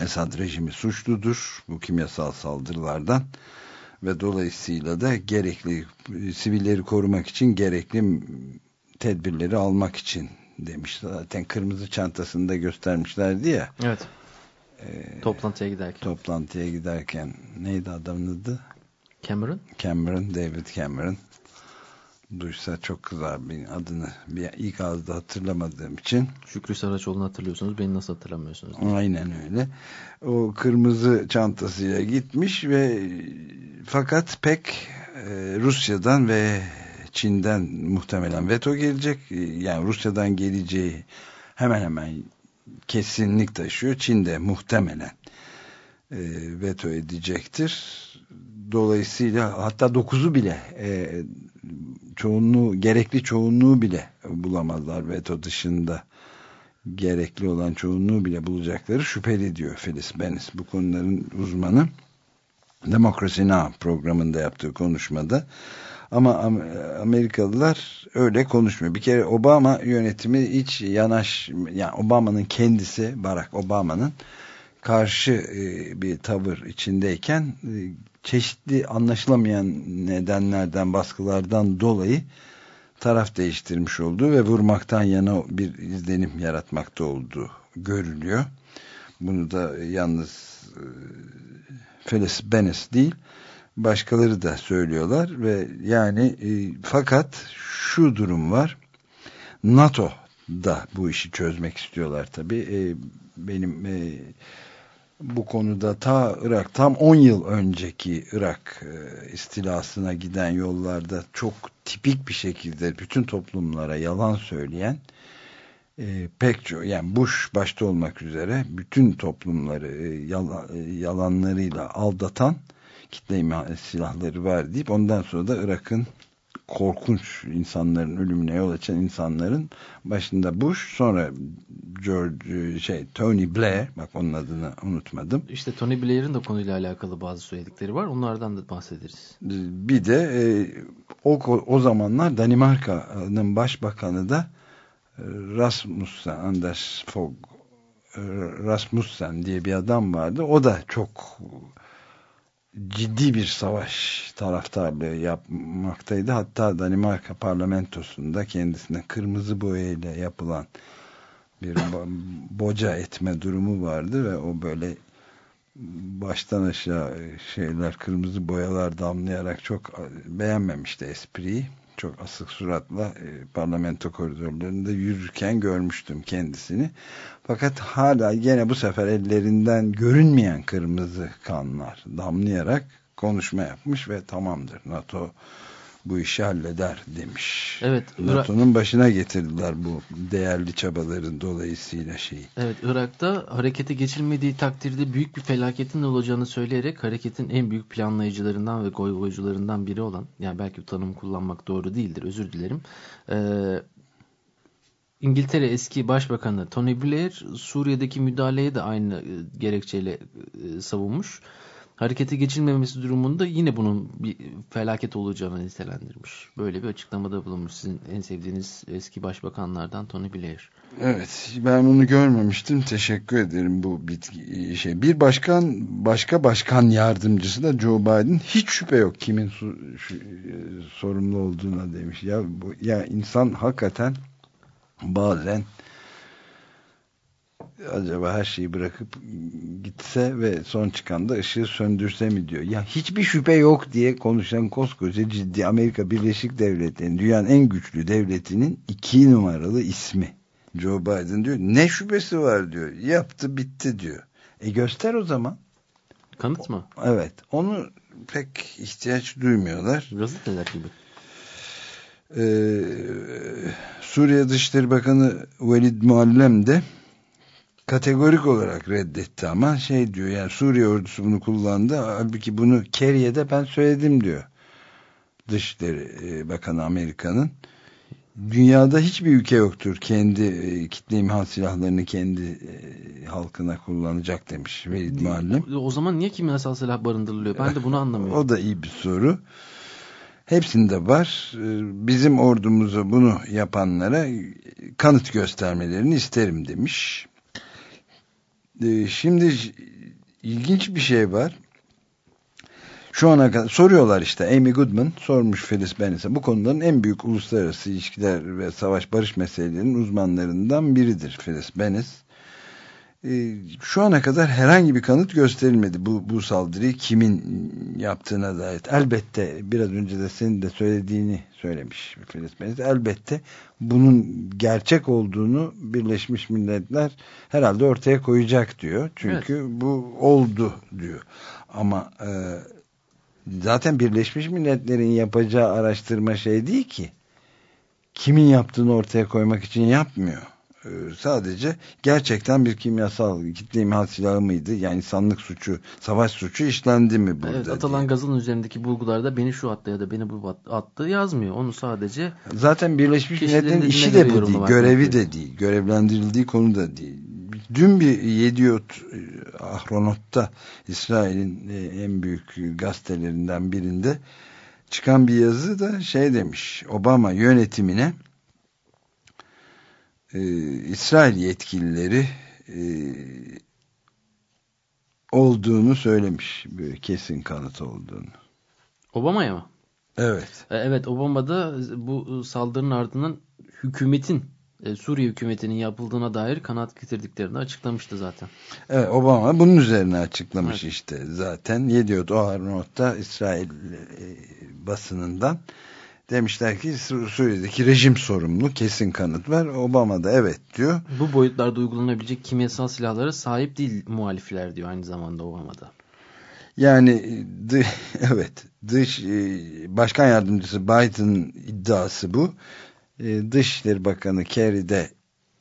Esad rejimi suçludur bu kimyasal saldırılardan ve dolayısıyla da gerekli e, sivilleri korumak için gerekli tedbirleri almak için demiş. Zaten kırmızı çantasında göstermişlerdi ya Evet. Toplantıya giderken. toplantıya giderken neydi adamın adı? Cameron? Cameron, David Cameron duysa çok kızar benim adını. Bir ilk ağızda hatırlamadığım için. Şükrü Saraçoğlu'nu hatırlıyorsunuz. Beni nasıl hatırlamıyorsunuz? aynen öyle. O kırmızı çantasıyla gitmiş ve fakat pek e, Rusya'dan ve Çin'den muhtemelen veto gelecek. Yani Rusya'dan geleceği hemen hemen kesinlik taşıyor. Çin'de muhtemelen e, veto edecektir. Dolayısıyla hatta dokuzu bile e, çoğunluğu gerekli çoğunluğu bile bulamazlar veto dışında gerekli olan çoğunluğu bile bulacakları şüpheli diyor Phyllis Bennis bu konuların uzmanı Democracy Now! programında yaptığı konuşmada. Ama Am- Amerikalılar öyle konuşmuyor. Bir kere Obama yönetimi hiç yanaş, yani Obama'nın kendisi, Barack Obama'nın karşı e, bir tavır içindeyken e, çeşitli anlaşılamayan nedenlerden, baskılardan dolayı taraf değiştirmiş olduğu ve vurmaktan yana bir izlenim yaratmakta olduğu görülüyor. Bunu da yalnız e, Phyllis Bennis değil, başkaları da söylüyorlar ve yani e, fakat şu durum var. NATO da bu işi çözmek istiyorlar tabi. E, benim e, bu konuda ta Irak tam 10 yıl önceki Irak e, istilasına giden yollarda çok tipik bir şekilde bütün toplumlara yalan söyleyen e, pek çok yani Bush başta olmak üzere bütün toplumları e, yala, e, yalanlarıyla aldatan kitle silahları var deyip ondan sonra da Irak'ın korkunç insanların ölümüne yol açan insanların başında Bush sonra George şey Tony Blair bak onun adını unutmadım. İşte Tony Blair'in de konuyla alakalı bazı söyledikleri var. Onlardan da bahsederiz. Bir de e, o, o zamanlar Danimarka'nın başbakanı da e, Rasmussen Anders Fogh e, Rasmussen diye bir adam vardı. O da çok ciddi bir savaş taraftarlığı yapmaktaydı. Hatta Danimarka parlamentosunda kendisine kırmızı boyayla yapılan bir boca etme durumu vardı ve o böyle baştan aşağı şeyler kırmızı boyalar damlayarak çok beğenmemişti espriyi. Çok asık suratla e, parlamento koridorlarında yürürken görmüştüm kendisini. Fakat hala gene bu sefer ellerinden görünmeyen kırmızı kanlar damlayarak konuşma yapmış ve tamamdır NATO bu işi halleder demiş. Evet. NATO'nun başına getirdiler bu değerli çabaların dolayısıyla şeyi. Evet Irak'ta harekete geçilmediği takdirde büyük bir felaketin olacağını söyleyerek hareketin en büyük planlayıcılarından ve goygoycularından biri olan yani belki bu tanımı kullanmak doğru değildir özür dilerim. Ee, İngiltere eski başbakanı Tony Blair Suriye'deki müdahaleye de aynı e, gerekçeyle e, savunmuş harekete geçilmemesi durumunda yine bunun bir felaket olacağını nitelendirmiş. Böyle bir açıklamada bulunmuş sizin en sevdiğiniz eski başbakanlardan Tony Blair. Evet ben bunu görmemiştim. Teşekkür ederim bu bitki şey. Bir başkan başka başkan yardımcısı da Joe Biden hiç şüphe yok kimin su, şu, e, sorumlu olduğuna demiş. Ya bu ya insan hakikaten bazen acaba her şeyi bırakıp gitse ve son çıkan da ışığı söndürse mi diyor. Ya hiçbir şüphe yok diye konuşan koskoca ciddi Amerika Birleşik Devletleri'nin dünyanın en güçlü devletinin iki numaralı ismi. Joe Biden diyor ne şüphesi var diyor. Yaptı bitti diyor. E göster o zaman. Kanıt mı? Evet. Onu pek ihtiyaç duymuyorlar. Gazeteler gibi. Ee, Suriye Dışişleri Bakanı Velid Muallem de kategorik olarak reddetti ama şey diyor yani Suriye ordusu bunu kullandı halbuki bunu Kerry'e ben söyledim diyor Dışişleri e, Bakanı Amerika'nın dünyada hiçbir ülke yoktur kendi e, kitle imha silahlarını kendi e, halkına kullanacak demiş Velid Muallim. O zaman niye kimyasal silah barındırılıyor? Ben de bunu anlamıyorum. o da iyi bir soru. Hepsinde var. Bizim ordumuza bunu yapanlara kanıt göstermelerini isterim demiş. Ee, şimdi ilginç bir şey var. Şu ana kadar soruyorlar işte Amy Goodman sormuş Phyllis Bennis'e bu konuların en büyük uluslararası ilişkiler ve savaş barış meselelerinin uzmanlarından biridir Phyllis Bennis. Ee, şu ana kadar herhangi bir kanıt gösterilmedi bu, bu saldırıyı kimin yaptığına dair. Elbette biraz önce de senin de söylediğini söylemiş Phyllis Bennis. Elbette bunun gerçek olduğunu Birleşmiş Milletler herhalde ortaya koyacak diyor. Çünkü evet. bu oldu diyor. Ama e, zaten Birleşmiş Milletler'in yapacağı araştırma şey değil ki. Kimin yaptığını ortaya koymak için yapmıyor sadece gerçekten bir kimyasal kitle imha silahı mıydı? Yani insanlık suçu, savaş suçu işlendi mi burada? Evet, atılan diye. gazın üzerindeki bulgularda beni şu attı ya da beni bu attı yazmıyor. Onu sadece Zaten Birleşmiş Milletler'in işi de bu değil, görevi de değil, görevlendirildiği konu da değil. Dün bir Yediot Ahronot'ta İsrail'in e, en büyük gazetelerinden birinde çıkan bir yazı da şey demiş Obama yönetimine e, İsrail yetkilileri e, olduğunu söylemiş. Böyle kesin kanıt olduğunu. Obama'ya mı? Evet. E, Evet Obama da bu saldırının ardından hükümetin e, Suriye hükümetinin yapıldığına dair kanaat getirdiklerini açıklamıştı zaten. Evet Obama bunun üzerine açıklamış Evet. işte zaten. Yediot Ahronot'ta İsrail e, basınından demişler ki Su- Suriye'deki rejim sorumlu kesin kanıt var. Obama da evet diyor. Bu boyutlarda uygulanabilecek kimyasal silahlara sahip değil muhalifler diyor aynı zamanda Obama'da. Yani dı- evet dış e, başkan yardımcısı Biden'ın iddiası bu. E, Dışişleri Bakanı Kerry de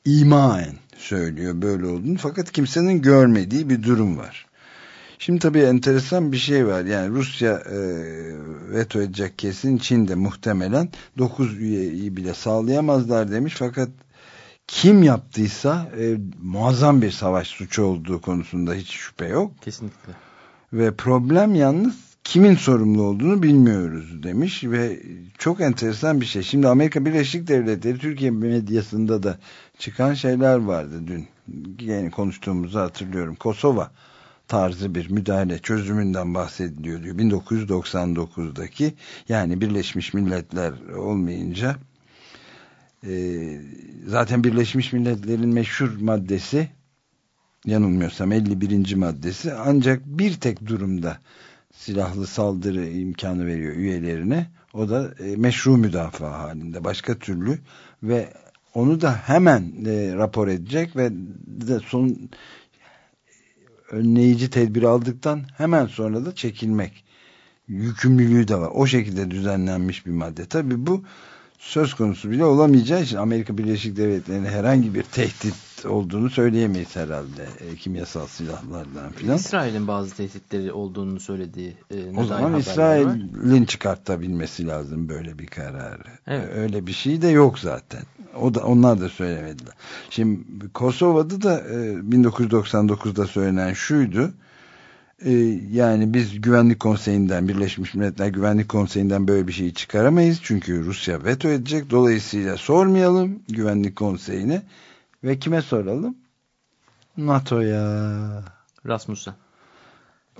imaen söylüyor böyle olduğunu fakat kimsenin görmediği bir durum var. Şimdi tabii enteresan bir şey var. Yani Rusya e, veto edecek kesin Çin de muhtemelen 9 üyeyi bile sağlayamazlar demiş fakat kim yaptıysa e, muazzam bir savaş suçu olduğu konusunda hiç şüphe yok. Kesinlikle. Ve problem yalnız kimin sorumlu olduğunu bilmiyoruz demiş ve çok enteresan bir şey. Şimdi Amerika Birleşik Devletleri Türkiye medyasında da çıkan şeyler vardı dün. Yani konuştuğumuzu hatırlıyorum. Kosova tarzı bir müdahale çözümünden bahsediliyor diyor. 1999'daki yani Birleşmiş Milletler olmayınca e, zaten Birleşmiş Milletler'in meşhur maddesi yanılmıyorsam 51. maddesi ancak bir tek durumda silahlı saldırı imkanı veriyor üyelerine. O da e, meşru müdafaa halinde. Başka türlü ve onu da hemen e, rapor edecek ve de son önleyici tedbir aldıktan hemen sonra da çekilmek yükümlülüğü de var. O şekilde düzenlenmiş bir madde. Tabii bu söz konusu bile olamayacağı için Amerika Birleşik Devletleri'ne herhangi bir tehdit olduğunu söyleyemeyiz herhalde. E, kimyasal silahlardan filan. İsrail'in bazı tehditleri olduğunu söylediği e, O zaman. İsrail'in çıkartabilmesi lazım böyle bir kararı. Evet. Öyle bir şey de yok zaten. O da onlar da söylemediler. Şimdi Kosova'da da e, 1999'da söylenen şuydu. E, yani biz Güvenlik Konseyi'nden Birleşmiş Milletler Güvenlik Konseyi'nden böyle bir şeyi çıkaramayız. Çünkü Rusya veto edecek. Dolayısıyla sormayalım Güvenlik Konseyi'ne ve kime soralım? NATO'ya. Rasmussen.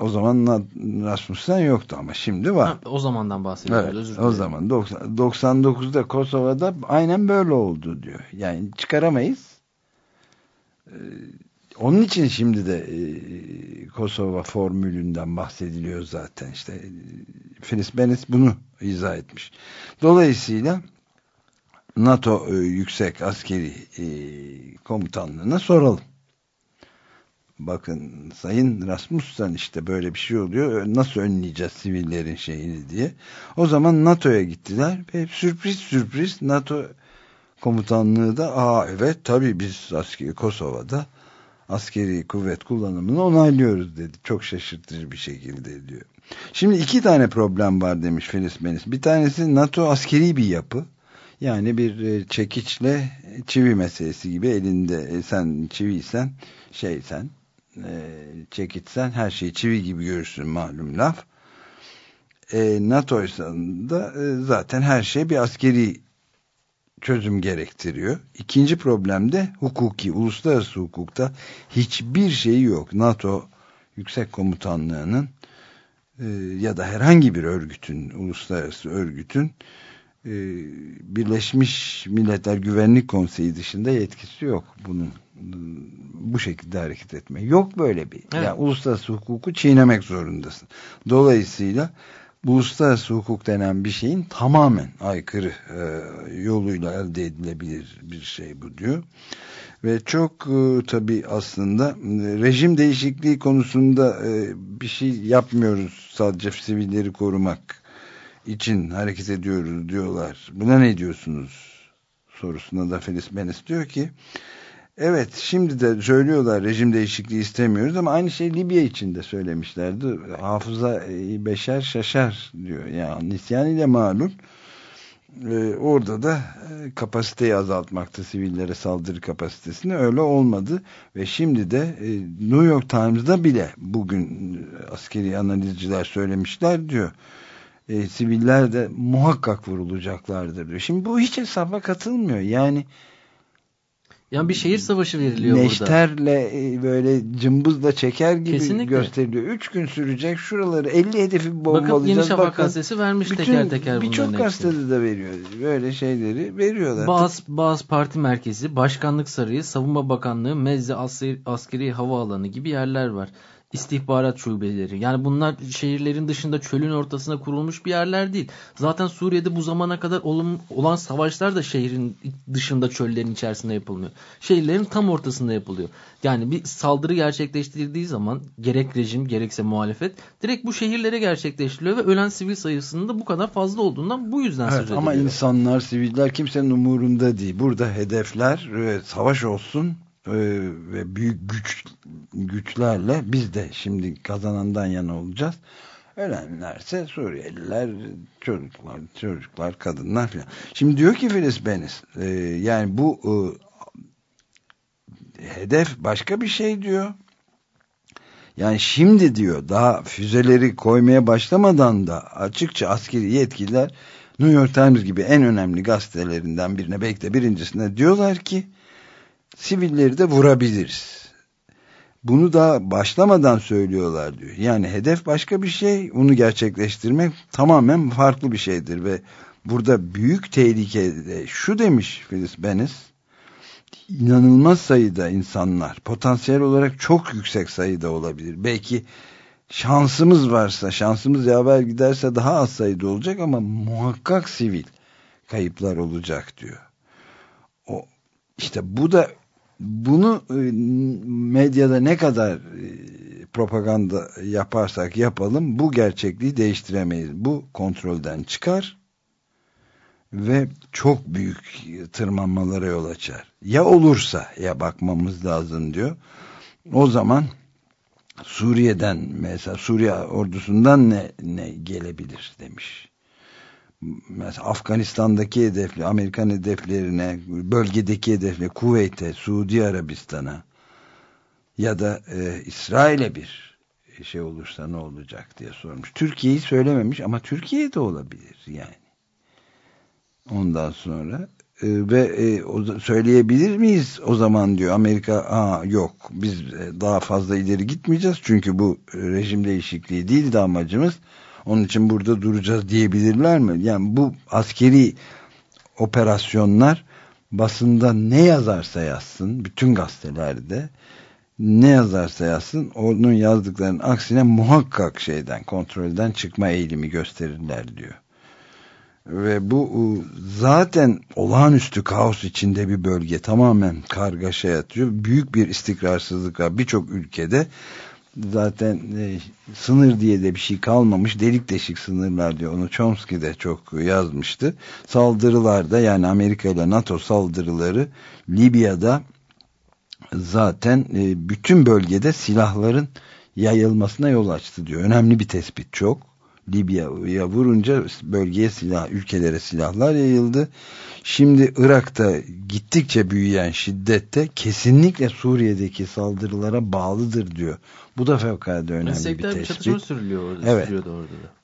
O zaman Rasmussen yoktu ama şimdi var. Ha, o zamandan bahsediyoruz. Evet, özür o dilerim. zaman 90, 99'da Kosova'da aynen böyle oldu diyor. Yani çıkaramayız. Ee, onun için şimdi de e, Kosova formülünden bahsediliyor zaten. İşte e, Filiz Benes bunu izah etmiş. Dolayısıyla NATO e, yüksek askeri e, komutanlığına soralım. Bakın Sayın Rasmussen işte böyle bir şey oluyor. Nasıl önleyeceğiz sivillerin şeyini diye. O zaman NATO'ya gittiler ve sürpriz sürpriz NATO komutanlığı da aa evet tabii biz askeri Kosova'da askeri kuvvet kullanımını onaylıyoruz dedi. Çok şaşırtıcı bir şekilde diyor. Şimdi iki tane problem var demiş Filiz Menis. Bir tanesi NATO askeri bir yapı. Yani bir e, çekiçle çivi meselesi gibi elinde e, sen çiviysen şeysen e, çekiçsen her şeyi çivi gibi görürsün malum laf. E, da zaten her şey bir askeri çözüm gerektiriyor. İkinci problem de hukuki, uluslararası hukukta hiçbir şeyi yok. NATO Yüksek Komutanlığı'nın ya da herhangi bir örgütün, uluslararası örgütün Birleşmiş Milletler Güvenlik Konseyi dışında yetkisi yok bunun bu şekilde hareket etme. Yok böyle bir. Evet. Yani uluslararası hukuku çiğnemek zorundasın. Dolayısıyla bu uluslararası hukuk denen bir şeyin tamamen aykırı e, yoluyla elde edilebilir bir şey bu diyor. Ve çok e, tabii aslında e, rejim değişikliği konusunda e, bir şey yapmıyoruz sadece sivilleri korumak için hareket ediyoruz diyorlar. Buna ne diyorsunuz sorusuna da Filiz Benes diyor ki evet şimdi de söylüyorlar rejim değişikliği istemiyoruz ama aynı şey Libya için de söylemişlerdi. Hafıza e, beşer şaşar diyor. Yani nisyan ile malum e, orada da e, kapasiteyi azaltmakta sivillere saldırı kapasitesini öyle olmadı ve şimdi de e, New York Times'da bile bugün askeri analizciler söylemişler diyor e, siviller de muhakkak vurulacaklardır diyor. Şimdi bu hiç hesaba katılmıyor yani Yani bir şehir savaşı veriliyor burada. neşterle e, böyle cımbızla çeker gibi Kesinlikle. gösteriliyor. Üç gün sürecek şuraları 50 hedefi Bakın bombalayacağız. Yeni Şafak Bakın, gazetesi vermiş bütün- teker teker Birçok bunların hepsini. gazetede de veriyor. Böyle şeyleri veriyorlar. Bazı, bazı parti merkezi, başkanlık sarayı, savunma bakanlığı, mezze askeri havaalanı gibi yerler var. İstihbarat şubeleri. Yani bunlar şehirlerin dışında çölün ortasına kurulmuş bir yerler değil. Zaten Suriye'de bu zamana kadar olan savaşlar da şehrin dışında çöllerin içerisinde yapılmıyor. Şehirlerin tam ortasında yapılıyor. Yani bir saldırı gerçekleştirildiği zaman gerek rejim gerekse muhalefet direkt bu şehirlere gerçekleştiriliyor ve ölen sivil sayısının da bu kadar fazla olduğundan bu yüzden Evet, ama insanlar, siviller kimsenin umurunda değil. Burada hedefler e, savaş olsun ve büyük güç güçlerle biz de şimdi kazanandan yana olacağız. Ölenlerse Suriyeliler, çocuklar, çocuklar, kadınlar falan. Şimdi diyor ki Filiz Beniz, e, yani bu e, hedef başka bir şey diyor. Yani şimdi diyor daha füzeleri koymaya başlamadan da açıkça askeri yetkililer New York Times gibi en önemli gazetelerinden birine belki de birincisine diyorlar ki sivilleri de vurabiliriz. Bunu da başlamadan söylüyorlar diyor. Yani hedef başka bir şey, onu gerçekleştirmek tamamen farklı bir şeydir ve burada büyük tehlike de şu demiş Phyllis Bennis, inanılmaz sayıda insanlar, potansiyel olarak çok yüksek sayıda olabilir. Belki şansımız varsa, şansımız yaver giderse daha az sayıda olacak ama muhakkak sivil kayıplar olacak diyor. O işte bu da bunu e, medyada ne kadar e, propaganda yaparsak yapalım bu gerçekliği değiştiremeyiz. Bu kontrolden çıkar ve çok büyük tırmanmalara yol açar. Ya olursa ya bakmamız lazım diyor. O zaman Suriye'den mesela Suriye ordusundan ne, ne gelebilir demiş. Mesela Afganistan'daki hedefli, Amerikan hedeflerine, bölgedeki hedefle Kuveyt'e, Suudi Arabistan'a ya da e, İsrail'e bir şey olursa ne olacak diye sormuş. Türkiye'yi söylememiş ama Türkiye'de olabilir yani. Ondan sonra e, ve e, o, söyleyebilir miyiz o zaman diyor Amerika Aa, yok biz e, daha fazla ileri gitmeyeceğiz çünkü bu e, rejim değişikliği değil de amacımız onun için burada duracağız diyebilirler mi? Yani bu askeri operasyonlar basında ne yazarsa yazsın bütün gazetelerde ne yazarsa yazsın onun yazdıklarının aksine muhakkak şeyden kontrolden çıkma eğilimi gösterirler diyor. Ve bu zaten olağanüstü kaos içinde bir bölge tamamen kargaşa yatıyor. Büyük bir istikrarsızlık var birçok ülkede. Zaten e, sınır diye de bir şey kalmamış. Delik deşik sınırlar diyor. Onu Chomsky de çok yazmıştı. Saldırılarda yani Amerika ile NATO saldırıları Libya'da zaten e, bütün bölgede silahların yayılmasına yol açtı diyor. Önemli bir tespit çok. Libya'ya vurunca bölgeye silah, ülkelere silahlar yayıldı. Şimdi Irak'ta gittikçe büyüyen şiddette kesinlikle Suriye'deki saldırılara bağlıdır diyor. Bu da fevkalade önemli Meslekler bir tespit. çatışma sürülüyor orada. Evet. Sürüyordu orada da.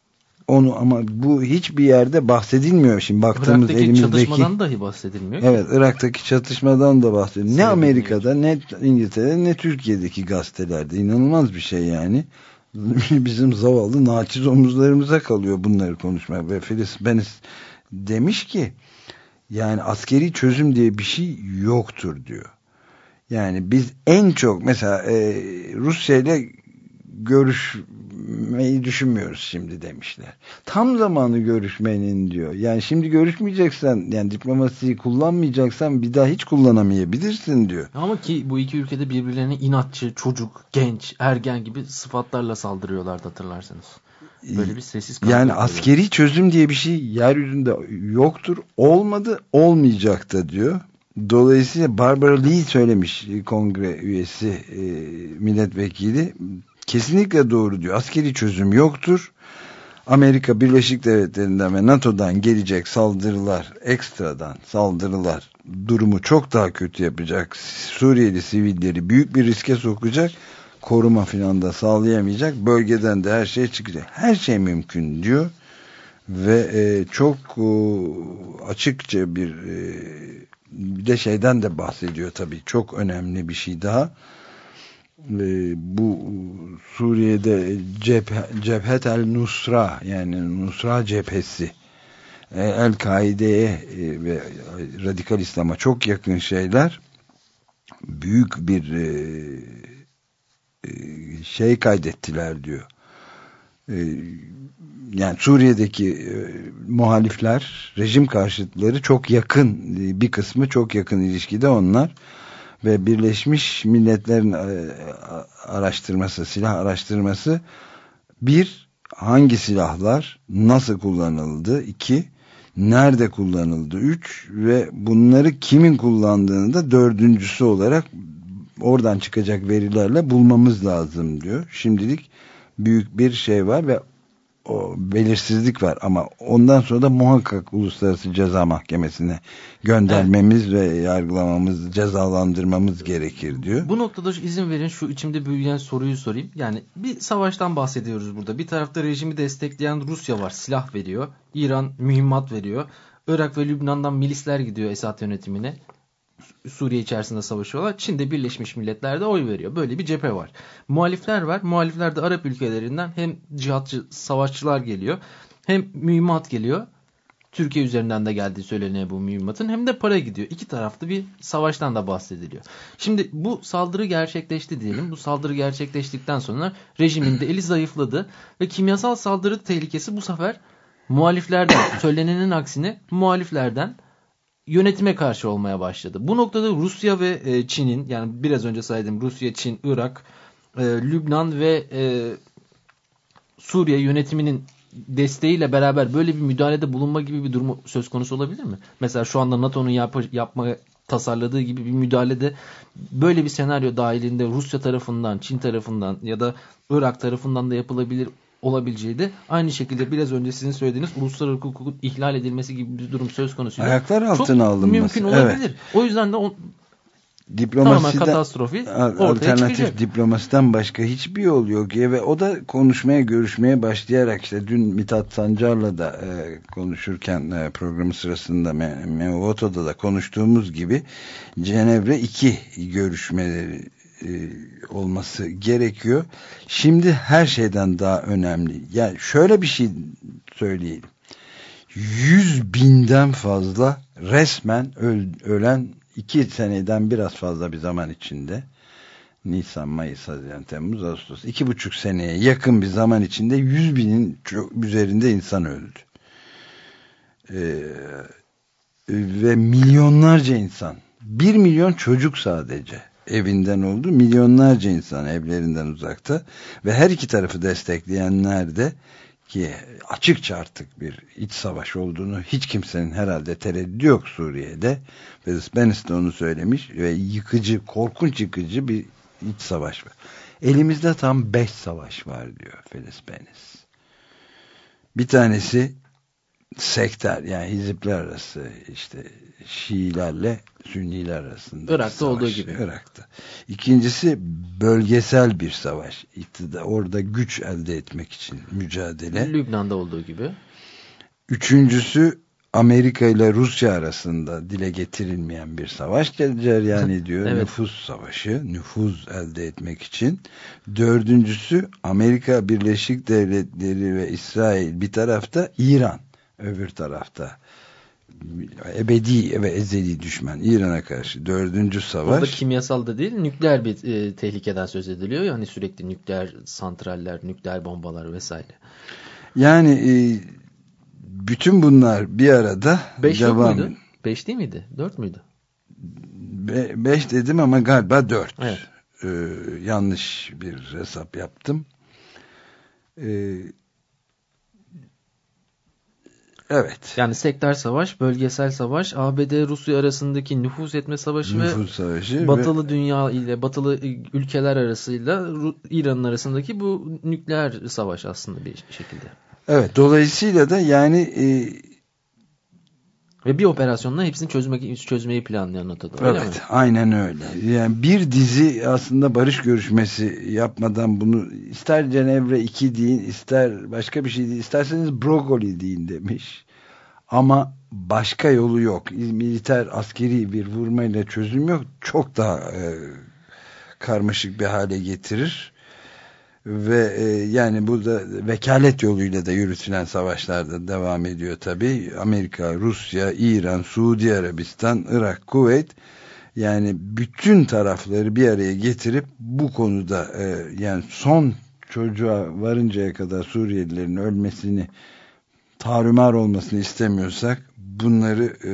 Onu ama bu hiçbir yerde bahsedilmiyor. Şimdi baktığımız Irak'taki elimizdeki çatışmadan dahi bahsedilmiyor. ki. Evet Irak'taki çatışmadan da bahsediyor. Ne Amerika'da ne İngiltere'de ne Türkiye'deki gazetelerde inanılmaz bir şey yani. Bizim zavallı naçiz omuzlarımıza kalıyor bunları konuşmak ve Filiz Benis demiş ki yani askeri çözüm diye bir şey yoktur diyor. Yani biz en çok mesela e, Rusya ile görüşmeyi düşünmüyoruz şimdi demişler. Tam zamanı görüşmenin diyor. Yani şimdi görüşmeyeceksen yani diplomasiyi kullanmayacaksan bir daha hiç kullanamayabilirsin diyor. Ama ki bu iki ülkede birbirlerine inatçı, çocuk, genç, ergen gibi sıfatlarla saldırıyorlardı hatırlarsanız. Böyle bir sessiz Yani askeri çözüm diye bir şey yeryüzünde yoktur. Olmadı, olmayacak da diyor. Dolayısıyla Barbara Lee söylemiş kongre üyesi e, milletvekili kesinlikle doğru diyor. Askeri çözüm yoktur. Amerika Birleşik Devletleri'nden ve NATO'dan gelecek saldırılar, ekstradan saldırılar durumu çok daha kötü yapacak. Suriyeli sivilleri büyük bir riske sokacak. Koruma filan da sağlayamayacak. Bölgeden de her şey çıkacak. Her şey mümkün diyor. Ve e, çok e, açıkça bir e, bir de şeyden de bahsediyor tabii. Çok önemli bir şey daha e, bu Suriye'de cephe, Cephet el Nusra yani Nusra cephesi e, El-Kaide'ye e, ve radikal İslam'a çok yakın şeyler büyük bir e, e, şey kaydettiler diyor. E, yani Suriye'deki e, muhalifler, rejim karşıtları çok yakın, e, bir kısmı çok yakın ilişkide onlar ve Birleşmiş Milletler'in e, araştırması, silah araştırması bir, hangi silahlar nasıl kullanıldı, iki, nerede kullanıldı, üç ve bunları kimin kullandığını da dördüncüsü olarak oradan çıkacak verilerle bulmamız lazım diyor. Şimdilik büyük bir şey var ve o belirsizlik var ama ondan sonra da muhakkak Uluslararası Ceza Mahkemesi'ne göndermemiz evet. ve yargılamamız, cezalandırmamız gerekir diyor. Bu noktada izin verin şu içimde büyüyen soruyu sorayım. Yani bir savaştan bahsediyoruz burada. Bir tarafta rejimi destekleyen Rusya var, silah veriyor. İran mühimmat veriyor. Irak ve Lübnan'dan milisler gidiyor Esad yönetimine. Suriye içerisinde savaşıyorlar. Çin'de Birleşmiş Milletler'de oy veriyor. Böyle bir cephe var. Muhalifler var. Muhalifler de Arap ülkelerinden hem cihatçı savaşçılar geliyor hem mühimmat geliyor. Türkiye üzerinden de geldiği söyleniyor bu mühimmatın hem de para gidiyor. İki taraflı bir savaştan da bahsediliyor. Şimdi bu saldırı gerçekleşti diyelim. Bu saldırı gerçekleştikten sonra rejimin de eli zayıfladı ve kimyasal saldırı tehlikesi bu sefer muhaliflerden söylenenin aksine muhaliflerden yönetime karşı olmaya başladı. Bu noktada Rusya ve e, Çin'in yani biraz önce saydım Rusya, Çin, Irak, e, Lübnan ve e, Suriye yönetiminin desteğiyle beraber böyle bir müdahalede bulunma gibi bir durum söz konusu olabilir mi? Mesela şu anda NATO'nun yap yapma tasarladığı gibi bir müdahalede böyle bir senaryo dahilinde Rusya tarafından, Çin tarafından ya da Irak tarafından da yapılabilir olabileceği de aynı şekilde biraz önce sizin söylediğiniz uluslararası hukukun ihlal edilmesi gibi bir durum söz konusu. Ayaklar altına alınması. mümkün olabilir. Evet. O yüzden de o, diplomasiden katastrofi alternatif çıkacak. diplomasiden başka hiçbir yol yok ya ve o da konuşmaya görüşmeye başlayarak işte dün Mithat Sancar'la da e, konuşurken e, programı sırasında Mevoto'da da konuştuğumuz gibi Cenevre 2 görüşmeleri olması gerekiyor. Şimdi her şeyden daha önemli. Yani şöyle bir şey söyleyelim. Yüz binden fazla resmen öl, ölen iki seneden biraz fazla bir zaman içinde Nisan, Mayıs, Haziran, Temmuz, Ağustos iki buçuk seneye yakın bir zaman içinde yüz binin çok üzerinde insan öldü. Ee, ve milyonlarca insan bir milyon çocuk sadece evinden oldu. Milyonlarca insan evlerinden uzakta ve her iki tarafı destekleyenler de ki açıkça artık bir iç savaş olduğunu hiç kimsenin herhalde tereddüdü yok Suriye'de. Ve Benis de onu söylemiş ve yıkıcı, korkunç yıkıcı bir iç savaş var. Elimizde tam beş savaş var diyor Feliz Benis. Bir tanesi sektör yani hizipler arası işte Şiilerle Sünniler arasında. Irak'ta savaş, olduğu gibi. Irak'ta. İkincisi bölgesel bir savaş. İktidar, orada güç elde etmek için mücadele. Lübnan'da olduğu gibi. Üçüncüsü Amerika ile Rusya arasında dile getirilmeyen bir savaş cereyan ediyor. evet. Nüfus savaşı, nüfuz elde etmek için. Dördüncüsü Amerika Birleşik Devletleri ve İsrail bir tarafta, İran öbür tarafta ebedi ve ezeli düşman İran'a karşı dördüncü savaş. Burada kimyasal da değil nükleer bir e, tehlikeden söz ediliyor. Yani sürekli nükleer santraller, nükleer bombalar vesaire. Yani e, bütün bunlar bir arada Beş devam. Muydu? Beş değil miydi? Dört müydü? Be beş dedim ama galiba dört. Evet. Ee, yanlış bir hesap yaptım. Ee, Evet. Yani sektör savaş, bölgesel savaş, ABD-Rusya arasındaki nüfus etme savaşı nüfus ve savaşı batılı ve... dünya ile batılı ülkeler arasıyla İran'ın arasındaki bu nükleer savaş aslında bir şekilde. Evet dolayısıyla da yani e, Ve bir operasyonla hepsini çözmek, çözmeyi planlayan NATO'da. öyle mi? Evet, aynen öyle. Yani bir dizi aslında barış görüşmesi yapmadan bunu ister Cenevre 2 deyin, ister başka bir şey deyin, isterseniz brokoli deyin demiş. Ama başka yolu yok. Militer, askeri bir vurmayla çözüm yok. Çok daha e, karmaşık bir hale getirir. Ve e, yani bu da vekalet yoluyla da yürütülen savaşlarda devam ediyor tabi. Amerika, Rusya, İran, Suudi Arabistan, Irak, Kuveyt yani bütün tarafları bir araya getirip bu konuda e, yani son çocuğa varıncaya kadar Suriyelilerin ölmesini tarumar olmasını istemiyorsak bunları e,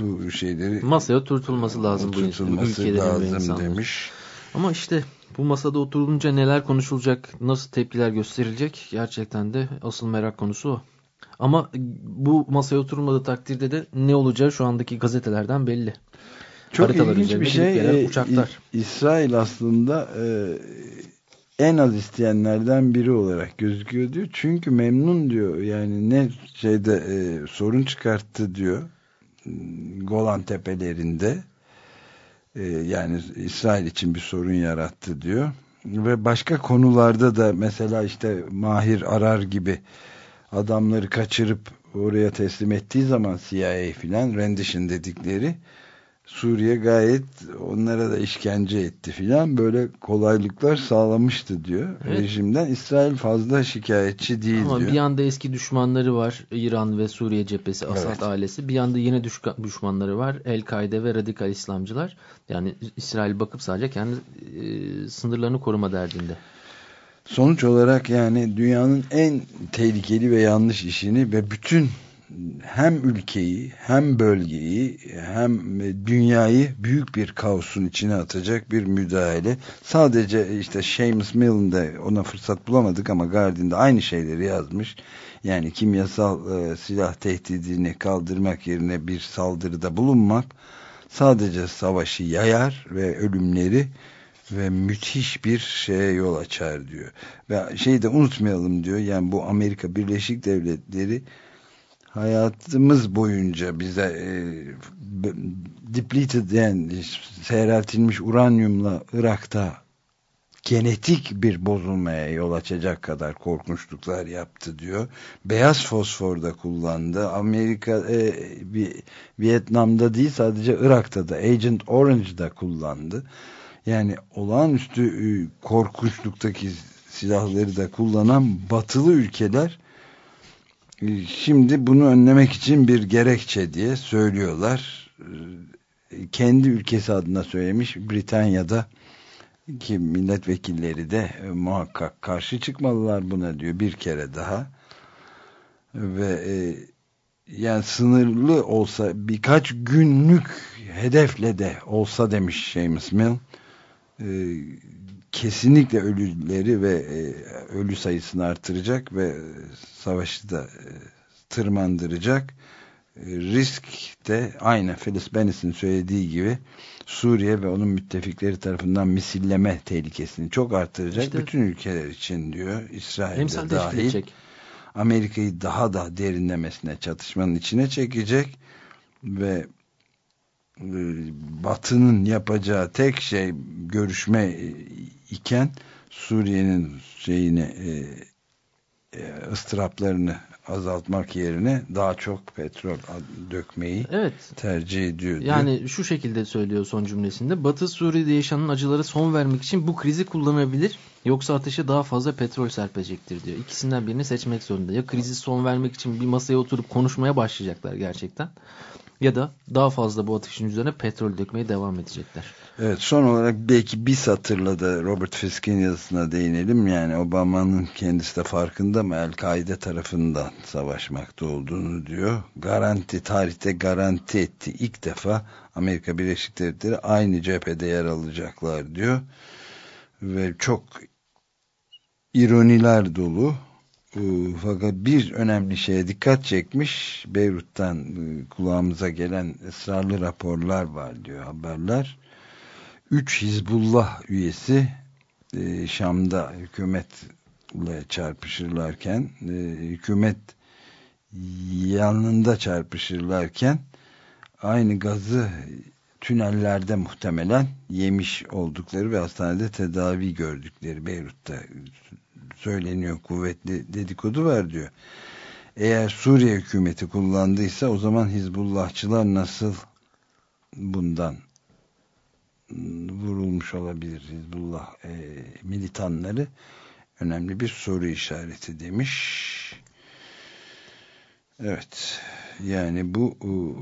bu şeyleri Masaya oturtulması lazım bu ülkelerin lazım demiş. Ama işte bu masada oturulunca neler konuşulacak, nasıl tepkiler gösterilecek gerçekten de asıl merak konusu o. Ama bu masaya oturulmadığı takdirde de ne olacağı şu andaki gazetelerden belli. Çok Haritalar ilginç bir şey. gelen e, uçaklar. İsrail aslında e, en az isteyenlerden biri olarak gözüküyor diyor. Çünkü memnun diyor. Yani ne şeyde e, sorun çıkarttı diyor. Golan Tepelerinde. E, yani İsrail için bir sorun yarattı diyor. Ve başka konularda da mesela işte Mahir Arar gibi adamları kaçırıp oraya teslim ettiği zaman CIA filan rendition dedikleri Suriye gayet onlara da işkence etti filan böyle kolaylıklar sağlamıştı diyor Evet. rejimden. İsrail fazla şikayetçi değil Ama diyor. bir yanda eski düşmanları var. İran ve Suriye cephesi, Asad Evet. ailesi. Bir yanda yine düşmanları var. El-Kaide ve radikal İslamcılar. Yani İsrail bakıp sadece kendi e, sınırlarını koruma derdinde. Sonuç olarak yani dünyanın en tehlikeli ve yanlış işini ve bütün hem ülkeyi hem bölgeyi hem dünyayı büyük bir kaosun içine atacak bir müdahale. Sadece işte Seamus Mill'in de ona fırsat bulamadık ama Guardian'da aynı şeyleri yazmış. Yani kimyasal e, silah tehdidini kaldırmak yerine bir saldırıda bulunmak sadece savaşı yayar ve ölümleri ve müthiş bir şeye yol açar diyor. Ve şeyi de unutmayalım diyor. Yani bu Amerika Birleşik Devletleri hayatımız boyunca bize e, depleted yani seyreltilmiş uranyumla Irak'ta genetik bir bozulmaya yol açacak kadar korkunçluklar yaptı diyor. Beyaz fosfor da kullandı. Amerika e, bir, Vietnam'da değil sadece Irak'ta da Agent Orange da kullandı. Yani olağanüstü e, korkunçluktaki silahları da kullanan batılı ülkeler şimdi bunu önlemek için bir gerekçe diye söylüyorlar. E, Kendi ülkesi adına söylemiş Britanya'da ki milletvekilleri de e, muhakkak karşı çıkmalılar buna diyor bir kere daha ve e, yani sınırlı olsa birkaç günlük hedefle de olsa demiş Seamus Mill e, kesinlikle ölüleri ve e, ölü sayısını artıracak ve savaşı da e, tırmandıracak. E, risk de aynı Phyllis Bennis'in söylediği gibi Suriye ve onun müttefikleri tarafından misilleme tehlikesini çok artıracak. İşte- bütün ülkeler için diyor İsrail'de dahil. Amerika'yı daha da derinlemesine çatışmanın içine çekecek ve Batı'nın yapacağı tek şey görüşme e, iken Suriye'nin şeyini e, e, ıstıraplarını azaltmak yerine daha çok petrol dökmeyi Evet. tercih ediyor. diyor. Yani şu şekilde söylüyor son cümlesinde. Batı Suriye'de yaşanan acılara son vermek için bu krizi kullanabilir. Yoksa ateşe daha fazla petrol serpecektir diyor. İkisinden birini seçmek zorunda. Ya krizi son vermek için bir masaya oturup konuşmaya başlayacaklar gerçekten. Ya da daha fazla bu ateşin üzerine petrol dökmeye devam edecekler. Evet son olarak belki bir satırla da Robert Fisk'in yazısına değinelim. Yani Obama'nın kendisi de farkında mı El-Kaide tarafından savaşmakta olduğunu diyor. Garanti tarihte garanti etti. İlk defa Amerika Birleşik Devletleri aynı cephede yer alacaklar diyor. Ve çok ironiler dolu. Ee, Fakat bir önemli şeye dikkat çekmiş. Beyrut'tan e, kulağımıza gelen ısrarlı raporlar var diyor haberler. 3 Hizbullah üyesi e, Şam'da hükümet ile çarpışırlarken e, hükümet yanında çarpışırlarken aynı gazı tünellerde muhtemelen yemiş oldukları ve hastanede tedavi gördükleri Beyrut'ta söyleniyor kuvvetli dedikodu var diyor. Eğer Suriye hükümeti kullandıysa o zaman Hizbullahçılar nasıl bundan vurulmuş olabilir Hizbullah e, militanları önemli bir soru işareti demiş. Evet. Yani bu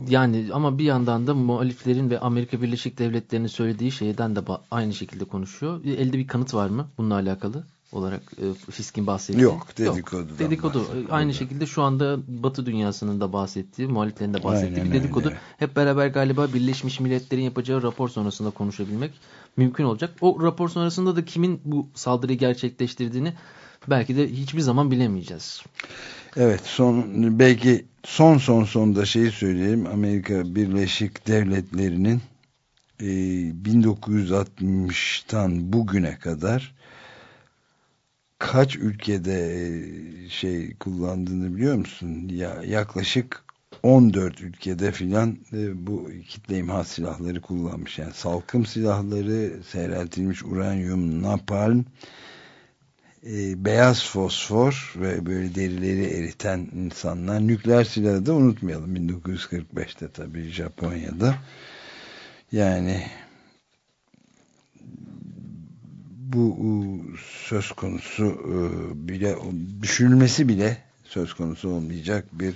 yani ama bir yandan da muhaliflerin ve Amerika Birleşik Devletleri'nin söylediği şeyden de aynı şekilde konuşuyor. Elde bir kanıt var mı bununla alakalı? Olarak e, Fisk'in bahsettiği. Yok dedikodu. Yok, dedikodu. Aynı şekilde şu anda Batı dünyasının da bahsettiği, muhaliflerin de bahsettiği Aynen bir dedikodu. Öyle. Hep beraber galiba Birleşmiş Milletler'in yapacağı rapor sonrasında konuşabilmek mümkün olacak. O rapor sonrasında da kimin bu saldırıyı gerçekleştirdiğini belki de hiçbir zaman bilemeyeceğiz. Evet son belki son son son da şeyi söyleyeyim. Amerika Birleşik Devletleri'nin e, 1960'tan bugüne kadar kaç ülkede e, şey kullandığını biliyor musun? Ya yaklaşık 14 ülkede filan e, bu kitle imha silahları kullanmış. Yani salkım silahları, seyreltilmiş uranyum, napalm, e, beyaz fosfor ve böyle derileri eriten insanlar. Nükleer silahı da unutmayalım. 1945'te tabii Japonya'da. Yani bu söz konusu e, bile düşünülmesi bile söz konusu olmayacak bir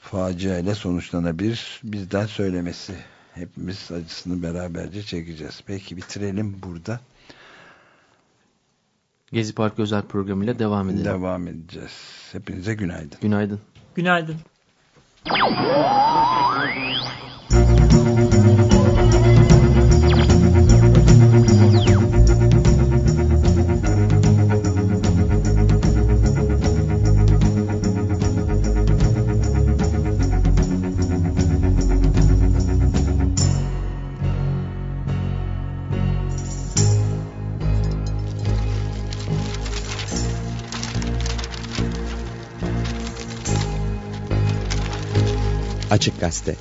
facia ile sonuçlanabilir. Bizden söylemesi. Hepimiz acısını beraberce çekeceğiz. Peki bitirelim burada. Gezi Park özel programıyla devam edelim. Devam edeceğiz. Hepinize günaydın. Günaydın. Günaydın. Açık Gazete